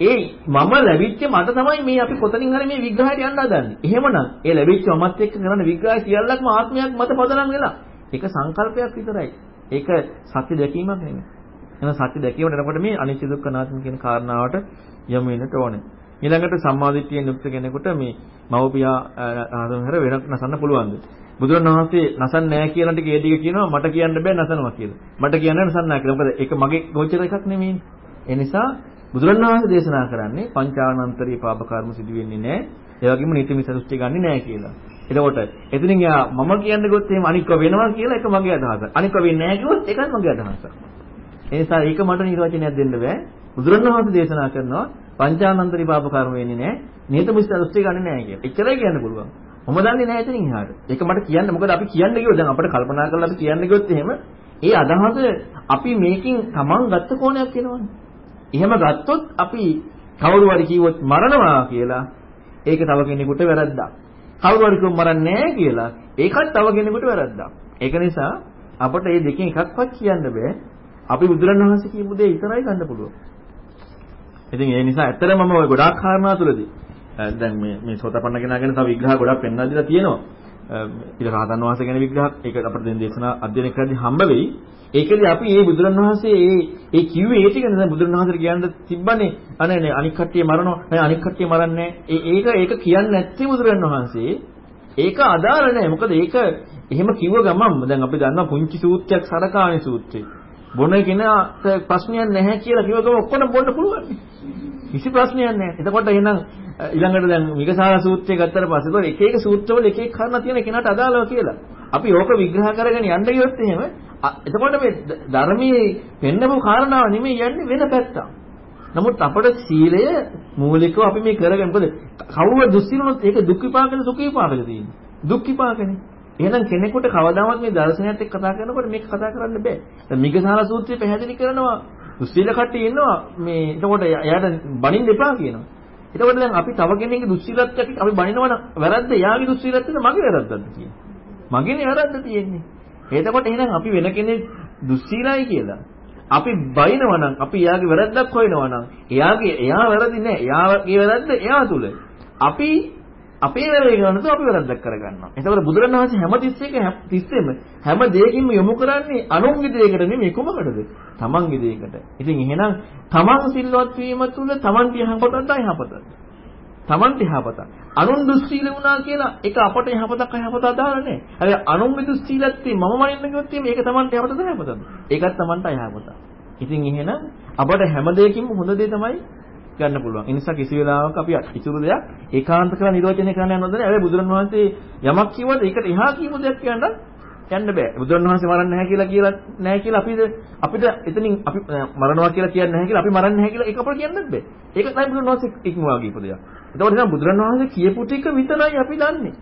ඒ මම ලැබිච්ච මට තමයි මේ අපි කොතනින් හරි මේ විග්‍රහයට යන්න හදන්නේ. එහෙමනම් ඒ ලැබිච්ච මමත් එක්ක කරන විග්‍රහය සියල්ලක්ම ආත්මයක් මත පදනම් වෙලා. ඒක සංකල්පයක් විතරයි. ඒක සත්‍ය දැකීමක් නෙමෙයි. එහෙනම් සත්‍ය දැකීමට එනකොට මේ අනිත්‍ය දුක්ඛ අනාත්ම කියන කාරණාවට යමු වෙන්නට ඕනේ. ඊළඟට සම්මාදිට්ඨියෙන් යුක්ත කෙනෙකුට මේ මව්පියා ආදමහර වෙනක් නසන්න පුළුවන්ද? බුදුරණවහන්සේ නසන්නේ නැහැ කියන ටික ඒ ටික කියනවා මට කියන්න බෑ නසනවා කියලා. මට කියන්න නසන්න නැහැ කියලා. මොකද ඒක මගේ ගෝචර එකක් නෙමෙයිනේ. ඒ නිසා බුදුරණවහන්සේ දේශනා කරන්නේ පංචානන්තරී පාප කර්ම සිදු වෙන්නේ නැහැ. ඒ වගේම නීති මිසෘෂ්ටි ගන්නෙ නැහැ කියලා. එතකොට එතනින් යා මම කියන්න ගොත් එහෙම අනික්ව වෙනවා කියලා ඒක මගේ අදහසක්. අනික්ව වෙන්නේ නැහැ කිව්වොත් ඒකත් මගේ අදහසක්. ඒ නිසා ඒක මට නිර්වචනයක් දෙන්න බෑ. බුදුරණවහන්සේ දේශනා කරනවා පංචානන්තරී පාප කර්ම වෙන්නේ නැහැ. නීති මිසෘෂ්ටි ගන්නෙ නැහැ කියලා. එච්චරයි කියන්න පුළුවන්. මම දන්නේ නැහැ එතනින් එහාට. ඒක මට කියන්න මොකද අපි කියන්න ගියොත් දැන් අපිට කල්පනා කරලා අපි කියන්න ගියොත් එහෙම ඒ අදහස අපි මේකෙන් Taman ගත්ත කෝණයක් වෙනවනේ. එහෙම ගත්තොත් අපි කවුරු හරි කිව්වොත් මරනවා කියලා ඒක තව කෙනෙකුට වැරද්දක්. කවුරු හරි කිව්වොත් මරන්නේ නැහැ කියලා ඒකත් තව කෙනෙකුට වැරද්දක්. ඒක නිසා අපට මේ දෙකෙන් එකක්වත් කියන්න බෑ. අපි බුදුරණවහන්සේ කියපු දේ විතරයි ගන්න පුළුවන්. ඉතින් ඒ නිසා ඇත්තටම මම ওই ගොඩාක් කාරණා තුලදී දැන් මේ මේ සෝතපන්න කෙනා ගැන තව විග්‍රහ ගොඩක් පෙන්වා දීලා තියෙනවා. ඊට රහතන් වහන්සේ ගැන විග්‍රහ ඒක අපිට දැන් දේශනා අධ්‍යයනය කරද්දී හම්බ වෙයි. ඒකෙදි අපි මේ බුදුරන් වහන්සේ ඒ ඒ කිව්වේ ඒ ටික නේද බුදුරන් වහන්සේට කියන්න තිබ්බනේ අනේ නේ අනික් කට්ටිය මරනවා නේ අනික් කට්ටිය මරන්නේ ඒක ඒක කියන්නේ නැත්තේ බුදුරන් වහන්සේ ඒක අදාළ නැහැ මොකද ඒක එහෙම කිව්ව ගමන් දැන් අපි දන්නවා පුංචි සූත්‍රයක් සරකාණි සූත්‍රය බොන කෙනාට ප්‍රශ්නයක් නැහැ කියලා කිව්ව ගමන් ඔක්කොම බොන්න පුළුවන් කිසි ප්‍රශ්නයක් නැහැ එතකොට එහෙනම් ඊළඟට දැන් විගසාර සූත්‍රය ගත්තට පස්සේ ඒක එක එක සූත්‍රවල එක එක කාරණා තියෙන කෙනාට අදාළව කියලා. අපි ඕක විග්‍රහ කරගෙන යන්න ගියොත් එහෙම එතකොට මේ ධර්මයේ පෙන්නපු කාරණාව නෙමෙයි යන්නේ වෙන පැත්තක්. නමුත් අපට සීලය මූලිකව අපි මේ කරගෙන මොකද කවුරු දුස්සීලනොත් ඒක දුක් විපාකද සුඛ විපාකද තියෙන්නේ. දුක් විපාකනේ. එහෙනම් කෙනෙකුට කවදාවත් මේ දර්ශනයත් එක්ක කතා කරනකොට මේක කතා කරන්න බෑ. දැන් මිගසාල සූත්‍රය පැහැදිලි කරනවා දුස්සීල කට්ටිය ඉන්නවා මේ එතකොට එයාට බණින්න එපා කියනවා. එතකොට දැන් අපි තව කෙනෙක්ගේ දුස්සීලත්වයට අපි බණිනවනම් වැරද්ද එයාගේ දුස්සීලත්වද මගේ වැරද්දක්ද කියන්නේ. මගේනේ වැරද්ද තියෙන්නේ. එතකොට එහෙනම් අපි වෙන කෙනෙක් දුස්සීලයි කියලා අපි බයිනවා නම් අපි එයාගේ වැරද්දක් හොයනවා නම් එයාගේ එයා වැරදි නෑ. එයාගේ වැරද්ද එයා තුල. අපි අපේ වැරදි කරනකොට අපි වැරද්දක් කරගන්නවා. එතකොට බුදුරණවහන්සේ හැම තිස්සෙක තිස්සෙම හැම දෙයකින්ම යොමු කරන්නේ අනුන්ගේ දෙයකට නෙමෙයි කොමකටද? තමන්ගේ දෙයකට. ඉතින් එහෙනම් තමන් සිල්වත් වීම තුල තමන්ට යහපතක්ද යහපතක්ද? තමන්ට යහපතක්. අනුන් දුස්සීල වුණා කියලා ඒක අපට යහපතක් යහපත අදාළ නැහැ. හැබැයි අනුන්ගේ දුස්සීලත්වයේ මම මනින්න කිව්වොත් ඒක තමන්ට යහපතද යහපතද? ඒකත් තමන්ට යහපතක්. ඉතින් එහෙනම් අපට හැම දෙයකින්ම හොඳ දේ තමයි ගන්න පුළුවන්. ඒ නිසා කිසි වෙලාවක අපි ඉතුරු දෙයක් ඒකාන්ත කරලා නිර්වචනය කරන්න යනවද නැහැ. හැබැයි බුදුරණවහන්සේ යමක් කිව්වද ඒකට එහා කියපු දෙයක් කියන්න යන්න බෑ. බුදුරණවහන්සේ මරන්නේ නැහැ කියලා කියලා නැහැ කියලා අපිට අපිට එතනින් අපි මරනවා කියලා කියන්නේ නැහැ කියලා අපි මරන්නේ නැහැ කියලා ඒක අපිට කියන්නත් බෑ. ඒක තමයි බුදුරණවහන්සේ ඉක්මවා කියපු දෙයක්. එතකොට නම් බුදුරණවහන්සේ කියපු ටික විතරයි අපි දන්නේ.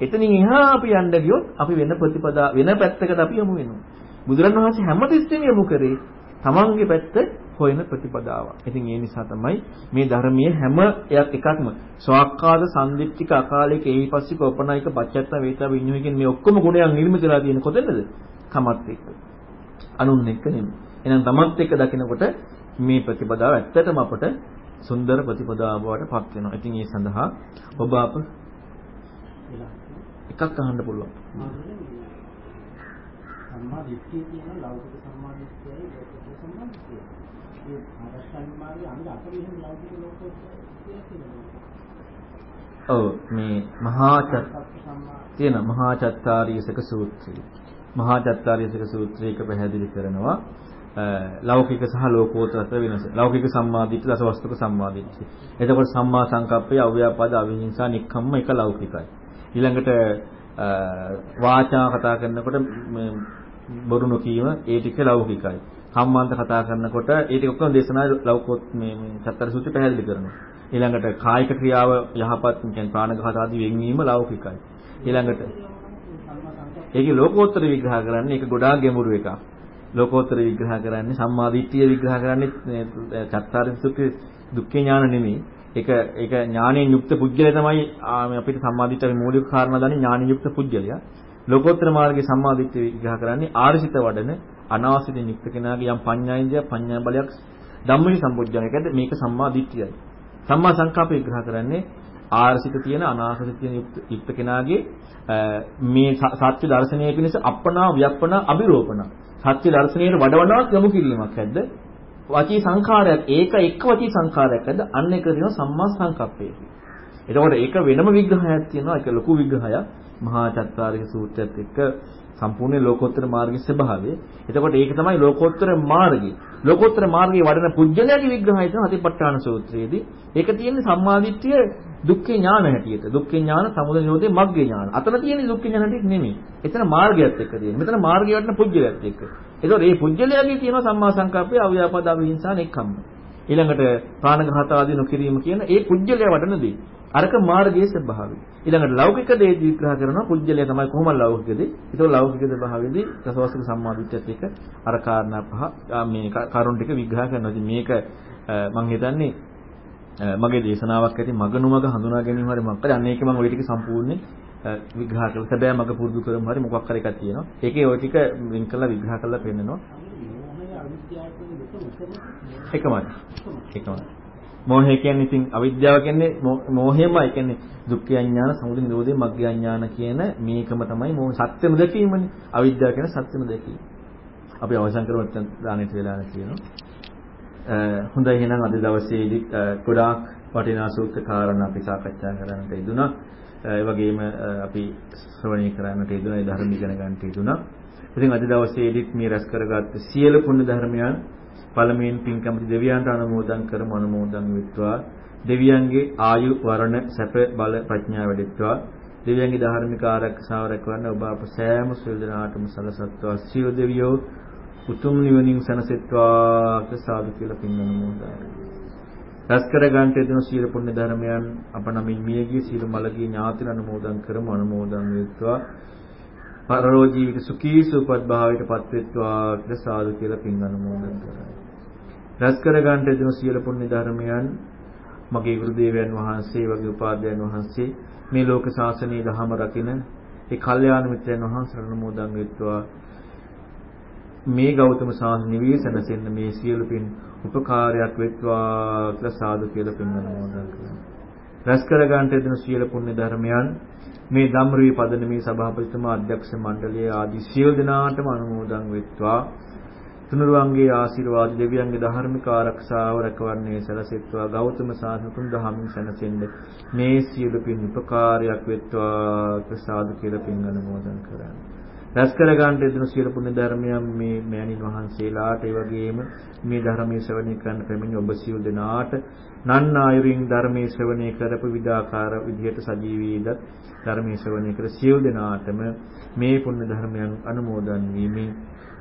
එතනින් එහා අපි යන්න ගියොත් අපි වෙන ප්‍රතිපදා වෙන පැත්තකට අපි යමු වෙනවා. බුදුරණවහන්සේ හැමතිස්සෙම යමු කරේ තමන්ගේ පැත්ත හොයන ප්‍රතිපදාවක්. ඉතින් ඒ නිසා තමයි මේ ධර්මයේ හැම එකක්ම ස්වාක්කාද සම්දිත්තික අකාලික ඒහිපස්සික උපනායක පච්චත්ත වේතා විඤ්ඤුය කියන මේ ඔක්කොම ගුණයන් නිර්මිත වෙලා තියෙන කොතනද? කමත් එක්ක. අනුන් එක්ක නෙමෙයි. එහෙනම් තමත් එක්ක දකිනකොට මේ ප්‍රතිපදාව ඇත්තටම අපට සුන්දර ප්‍රතිපදාව බවට පත් වෙනවා. ඉතින් ඒ සඳහා ඔබ අප එකක් අහන්න පුළුවන්. සම්මා දිට්ඨිය කියන ලෞකික සම්මා දිට්ඨියයි ලෝකෝත්තර සම්මා දිට්ඨියයි. ඒ ආරෂ්ඨාංග මාර්ගයේ අනිත් අපේ එහෙම ලෞකික ලෝකෝත්තර ඔව් මේ මහා තියෙන මහා චත්තාරීසක සූත්‍රය. මහා චත්තාරීසක සූත්‍රයක පැහැදිලි කරනවා ලෞකික සහ ලෝකෝත්තර අතර වෙනස. ලෞකික සම්මාදිට්ඨි දසවස්තුක සම්මාදිට්ඨි. එතකොට සම්මා සංකප්පය, අව්‍යාපාද, අවිහිංසා, නික්කම්ම එක ලෞකිකයි. ඊළඟට වාචා කතා කරනකොට බොරු නොකීම ඒ ටික ලෞකිකයි. කම්මන්ත කතා කරනකොට ඒ ටික ඔක්කොම දේශනා ලෞකෝත් මේ මේ සතර සූත්‍රය පැහැදිලි කරනවා. ඊළඟට කායික ක්‍රියාව යහපත් කියන්නේ ප්‍රාණඝාත ආදී වෙන්වීම ලෞකිකයි. ඊළඟට ඒකේ ලෝකෝත්තර විග්‍රහ කරන්නේ ඒක ගොඩාක් ගැඹුරු එකක්. ලෝකෝත්තර විග්‍රහ කරන්නේ සම්මාදිට්ඨිය විග්‍රහ කරන්නේ චත්තාරින් සූත්‍රයේ දුක්ඛ ඥාන නෙමෙයි. ඒක ඒක ඥානයෙන් යුක්ත පුජ්‍යලය තමයි අපිට සම්මාදිට්ඨියේ මූලික කාරණා දන්නේ ඥානයෙන් යුක්ත පුජ්‍යලය. ලෝකෝත්තර මාර්ගයේ සම්මාදිට්ඨිය විග්‍රහ කරන්නේ ආර්සිත වඩන අනාවසිතින් යුක්ත කෙනාගේ යම් පඤ්ඤායින්දය පඤ්ඤා බලයක් ධම්මනි සම්පොඥානයකද මේක සම්මාදිට්ඨියයි. සම්මා සංකප්ප විග්‍රහ කරන්නේ ආර්සිත තියෙන අනාසසිත තියෙන යුක්ත කෙනාගේ මේ සත්‍ය දර්ශනය පිණිස අපනා ව්‍යප්පන අභිරෝපණ. සත්‍ය දර්ශනයට වඩ වඩාත් යොමු කිරීමක් ඇද්ද? වචී සංඛාරයක් ඒක එක්ක වචී සංඛාරයක් ඇද්ද? අන්න එක දෙනවා සම්මා සංකප්පය. එතකොට ඒක වෙනම විග්‍රහයක් තියෙනවා. ඒක ලොකු විග්‍රහයක්. මහා චත්තාරික සූත්‍රයත් එක්ක සම්පූර්ණ ලෝකෝත්තර මාර්ගයේ ස්වභාවය. එතකොට ඒක තමයි ලෝකෝත්තර මාර්ගය. ලෝකෝත්තර මාර්ගයේ වඩන පුජ්‍යලයාගේ විග්‍රහය තමයි හතිපට්ඨාන සූත්‍රයේදී. ඒක තියෙන්නේ සම්මාදිට්ඨිය දුක්ඛේ ඥාන හැටියට. දුක්ඛේ ඥාන සමුදය නිරෝධේ මග්ගේ ඥාන. අතන තියෙන්නේ දුක්ඛේ ඥාන හැටියට නෙමෙයි. එතන මාර්ගයත් එක්ක තියෙන්නේ. මෙතන මාර්ගය වඩන පුජ්‍යලයාත් එක්ක. ඒතකොට මේ පුජ්‍යලයාගේ තියෙනවා සම්මා සංකප්පය, අව්‍යාපාද, අවිහිංසා, නෙක්ඛම්ම. ඊළඟට ප්‍රාණඝාත ආදී නොකිරීම කියන ඒ පුජ්‍යලයා වඩන දේ. අරක මාර්ගයේ ස්වභාවය. ඊළඟට ලෞකික දේ විග්‍රහ කරනවා පුජ්‍යලය තමයි කොහොමද ලෞකිකදී. ඒක ලෞකික ස්වභාවයේදී රසවස්තුක සම්මාදිට්ඨියත් එක්ක අර කාරණා පහ මේ කරුණ ටික විග්‍රහ කරනවා. ඉතින් මේක මම හිතන්නේ මගේ දේශනාවක් ඇති මග නොමග හඳුනා ගැනීම හරි මම කරේ. අන්න ඒක මම ওই ටික සම්පූර්ණයෙන් විග්‍රහ කරලා සැබෑ මග පුරුදු කරමු හරි මොකක් හරි එකක් තියෙනවා. ඒකේ ওই ටික වින් කරලා විග්‍රහ කරලා පෙන්නනවා. එකමයි. එකමයි. මෝහය කියන්නේ ඉතින් අවිද්‍යාව කියන්නේ මෝහයමයි. කියන්නේ දුක්ඛ අඥාන සමුදය නිරෝධය මග්ග අඥාන කියන මේකම තමයි මෝහ. සත්‍යම දැකීමනේ. අවිද්‍යාව කියන්නේ සත්‍යම දැකීම. අපි අවසන් කරමු නැත්නම් දානෙට වෙලා නැතිනවා හොඳයි. එහෙනම් අද දවසේදී ගොඩාක් වටිනා සූත්‍ර කාරණා අපි සාකච්ඡා කරන්නට යෙදුණා ඒ වගේම අපි ශ්‍රවණය කරන්නට යෙදුණා ඒ ධර්ම ඉගෙන ගන්නට යෙදුණා ඉතින් අද දවසේදීත් මේ රැස් කරගත්ත සියලු පුණ්‍ය ධර්මයන් පළමුවෙන් පින් කැමති දෙවියන්ට අනුමෝදන් කරමු අනුමෝදන් වෙත්වා. දෙවියන්ගේ ආයු වරණ සැප බල ප්‍රඥා වැඩිත්වා. දෙවියන්ගේ ධාර්මික ආරක්ෂාව රැකවන්න ඔබ අප සෑම සියලු දෙනාටම සලසත්වා. සියලු දෙවියෝ උතුම් නිවනින් සැනසෙත්වා කියලා සාදු කියලා පින් අනුමෝදන්. රැස් කර ගන්නට දෙන සීල පුණ්‍ය ධර්මයන් අප නමින් මියගිය සීල මලගිය ඥාතින අනුමෝදන් කරමු අනුමෝදන් වෙත්වා. පරලෝ ජීවිත සුඛී සුවපත් භාවයට පත් වෙත්වා කියලා සාදු කියලා පින් අනුමෝදන් කරමු. රැස් කර ගන්නට දෙන සීල පුණ්‍ය ධර්මයන් මගේ ගුරු දේවයන් වහන්සේ වගේ උපාධ්‍යයන් වහන්සේ මේ ලෝක ශාසනයේ දහම රකින ඒ කල්යාණ මිත්‍රයන් වහන්සේට අනුමෝදන් වෙත්වා මේ ගෞතම සාන් නිවේසනසෙන්න මේ සියලු පින් උපකාරයක් වෙත්වා කියලා සාදු කියලා පින් අනුමෝදන් කරනවා. රැස් කර ගන්නට දෙන සියලු පුණ්‍ය ධර්මයන් මේ ධම්රවි පදනමේ සභාපතිතුමා අධ්‍යක්ෂ මණ්ඩලයේ ආදී සියලු දෙනාටම අනුමෝදන් වෙත්වා. තුනුරුවන්ගේ ආශිර්වාද දෙවියන්ගේ ධර්මික ආරක්ෂාව රැකවන්නේ සැලසෙත්වා. ගෞතම සාසන දහමින් සැනසෙන්න මේ සියලු පින් උපකාරයක් වෙත්වා ප්‍රසාද කියලා පින් අනුමෝදන් කරන්නේ. රැස් කර ගන්නට යෙදෙන සියලු පුණ්‍ය ධර්මයන් මේ මෑණින් වහන්සේලාට ඒ වගේම මේ ධර්මයේ ශ්‍රවණය කරන්න පැමිණි ඔබ සියලු දෙනාට නන් ආයුරින් ධර්මයේ ශ්‍රවණය කරපු විදාකාර විදියට සජීවීද ධර්මයේ ශ්‍රවණය කර සියලු දෙනාටම මේ පුණ්‍ය ධර්මයන් අනුමෝදන් වීමෙන්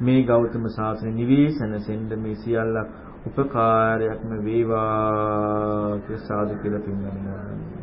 මේ ගෞතම සාසන නිවේසනසෙන්ද මේ සියල්ල උපකාරයක්ම වේවා කියලා සාදු කියලා පින්වන්නවා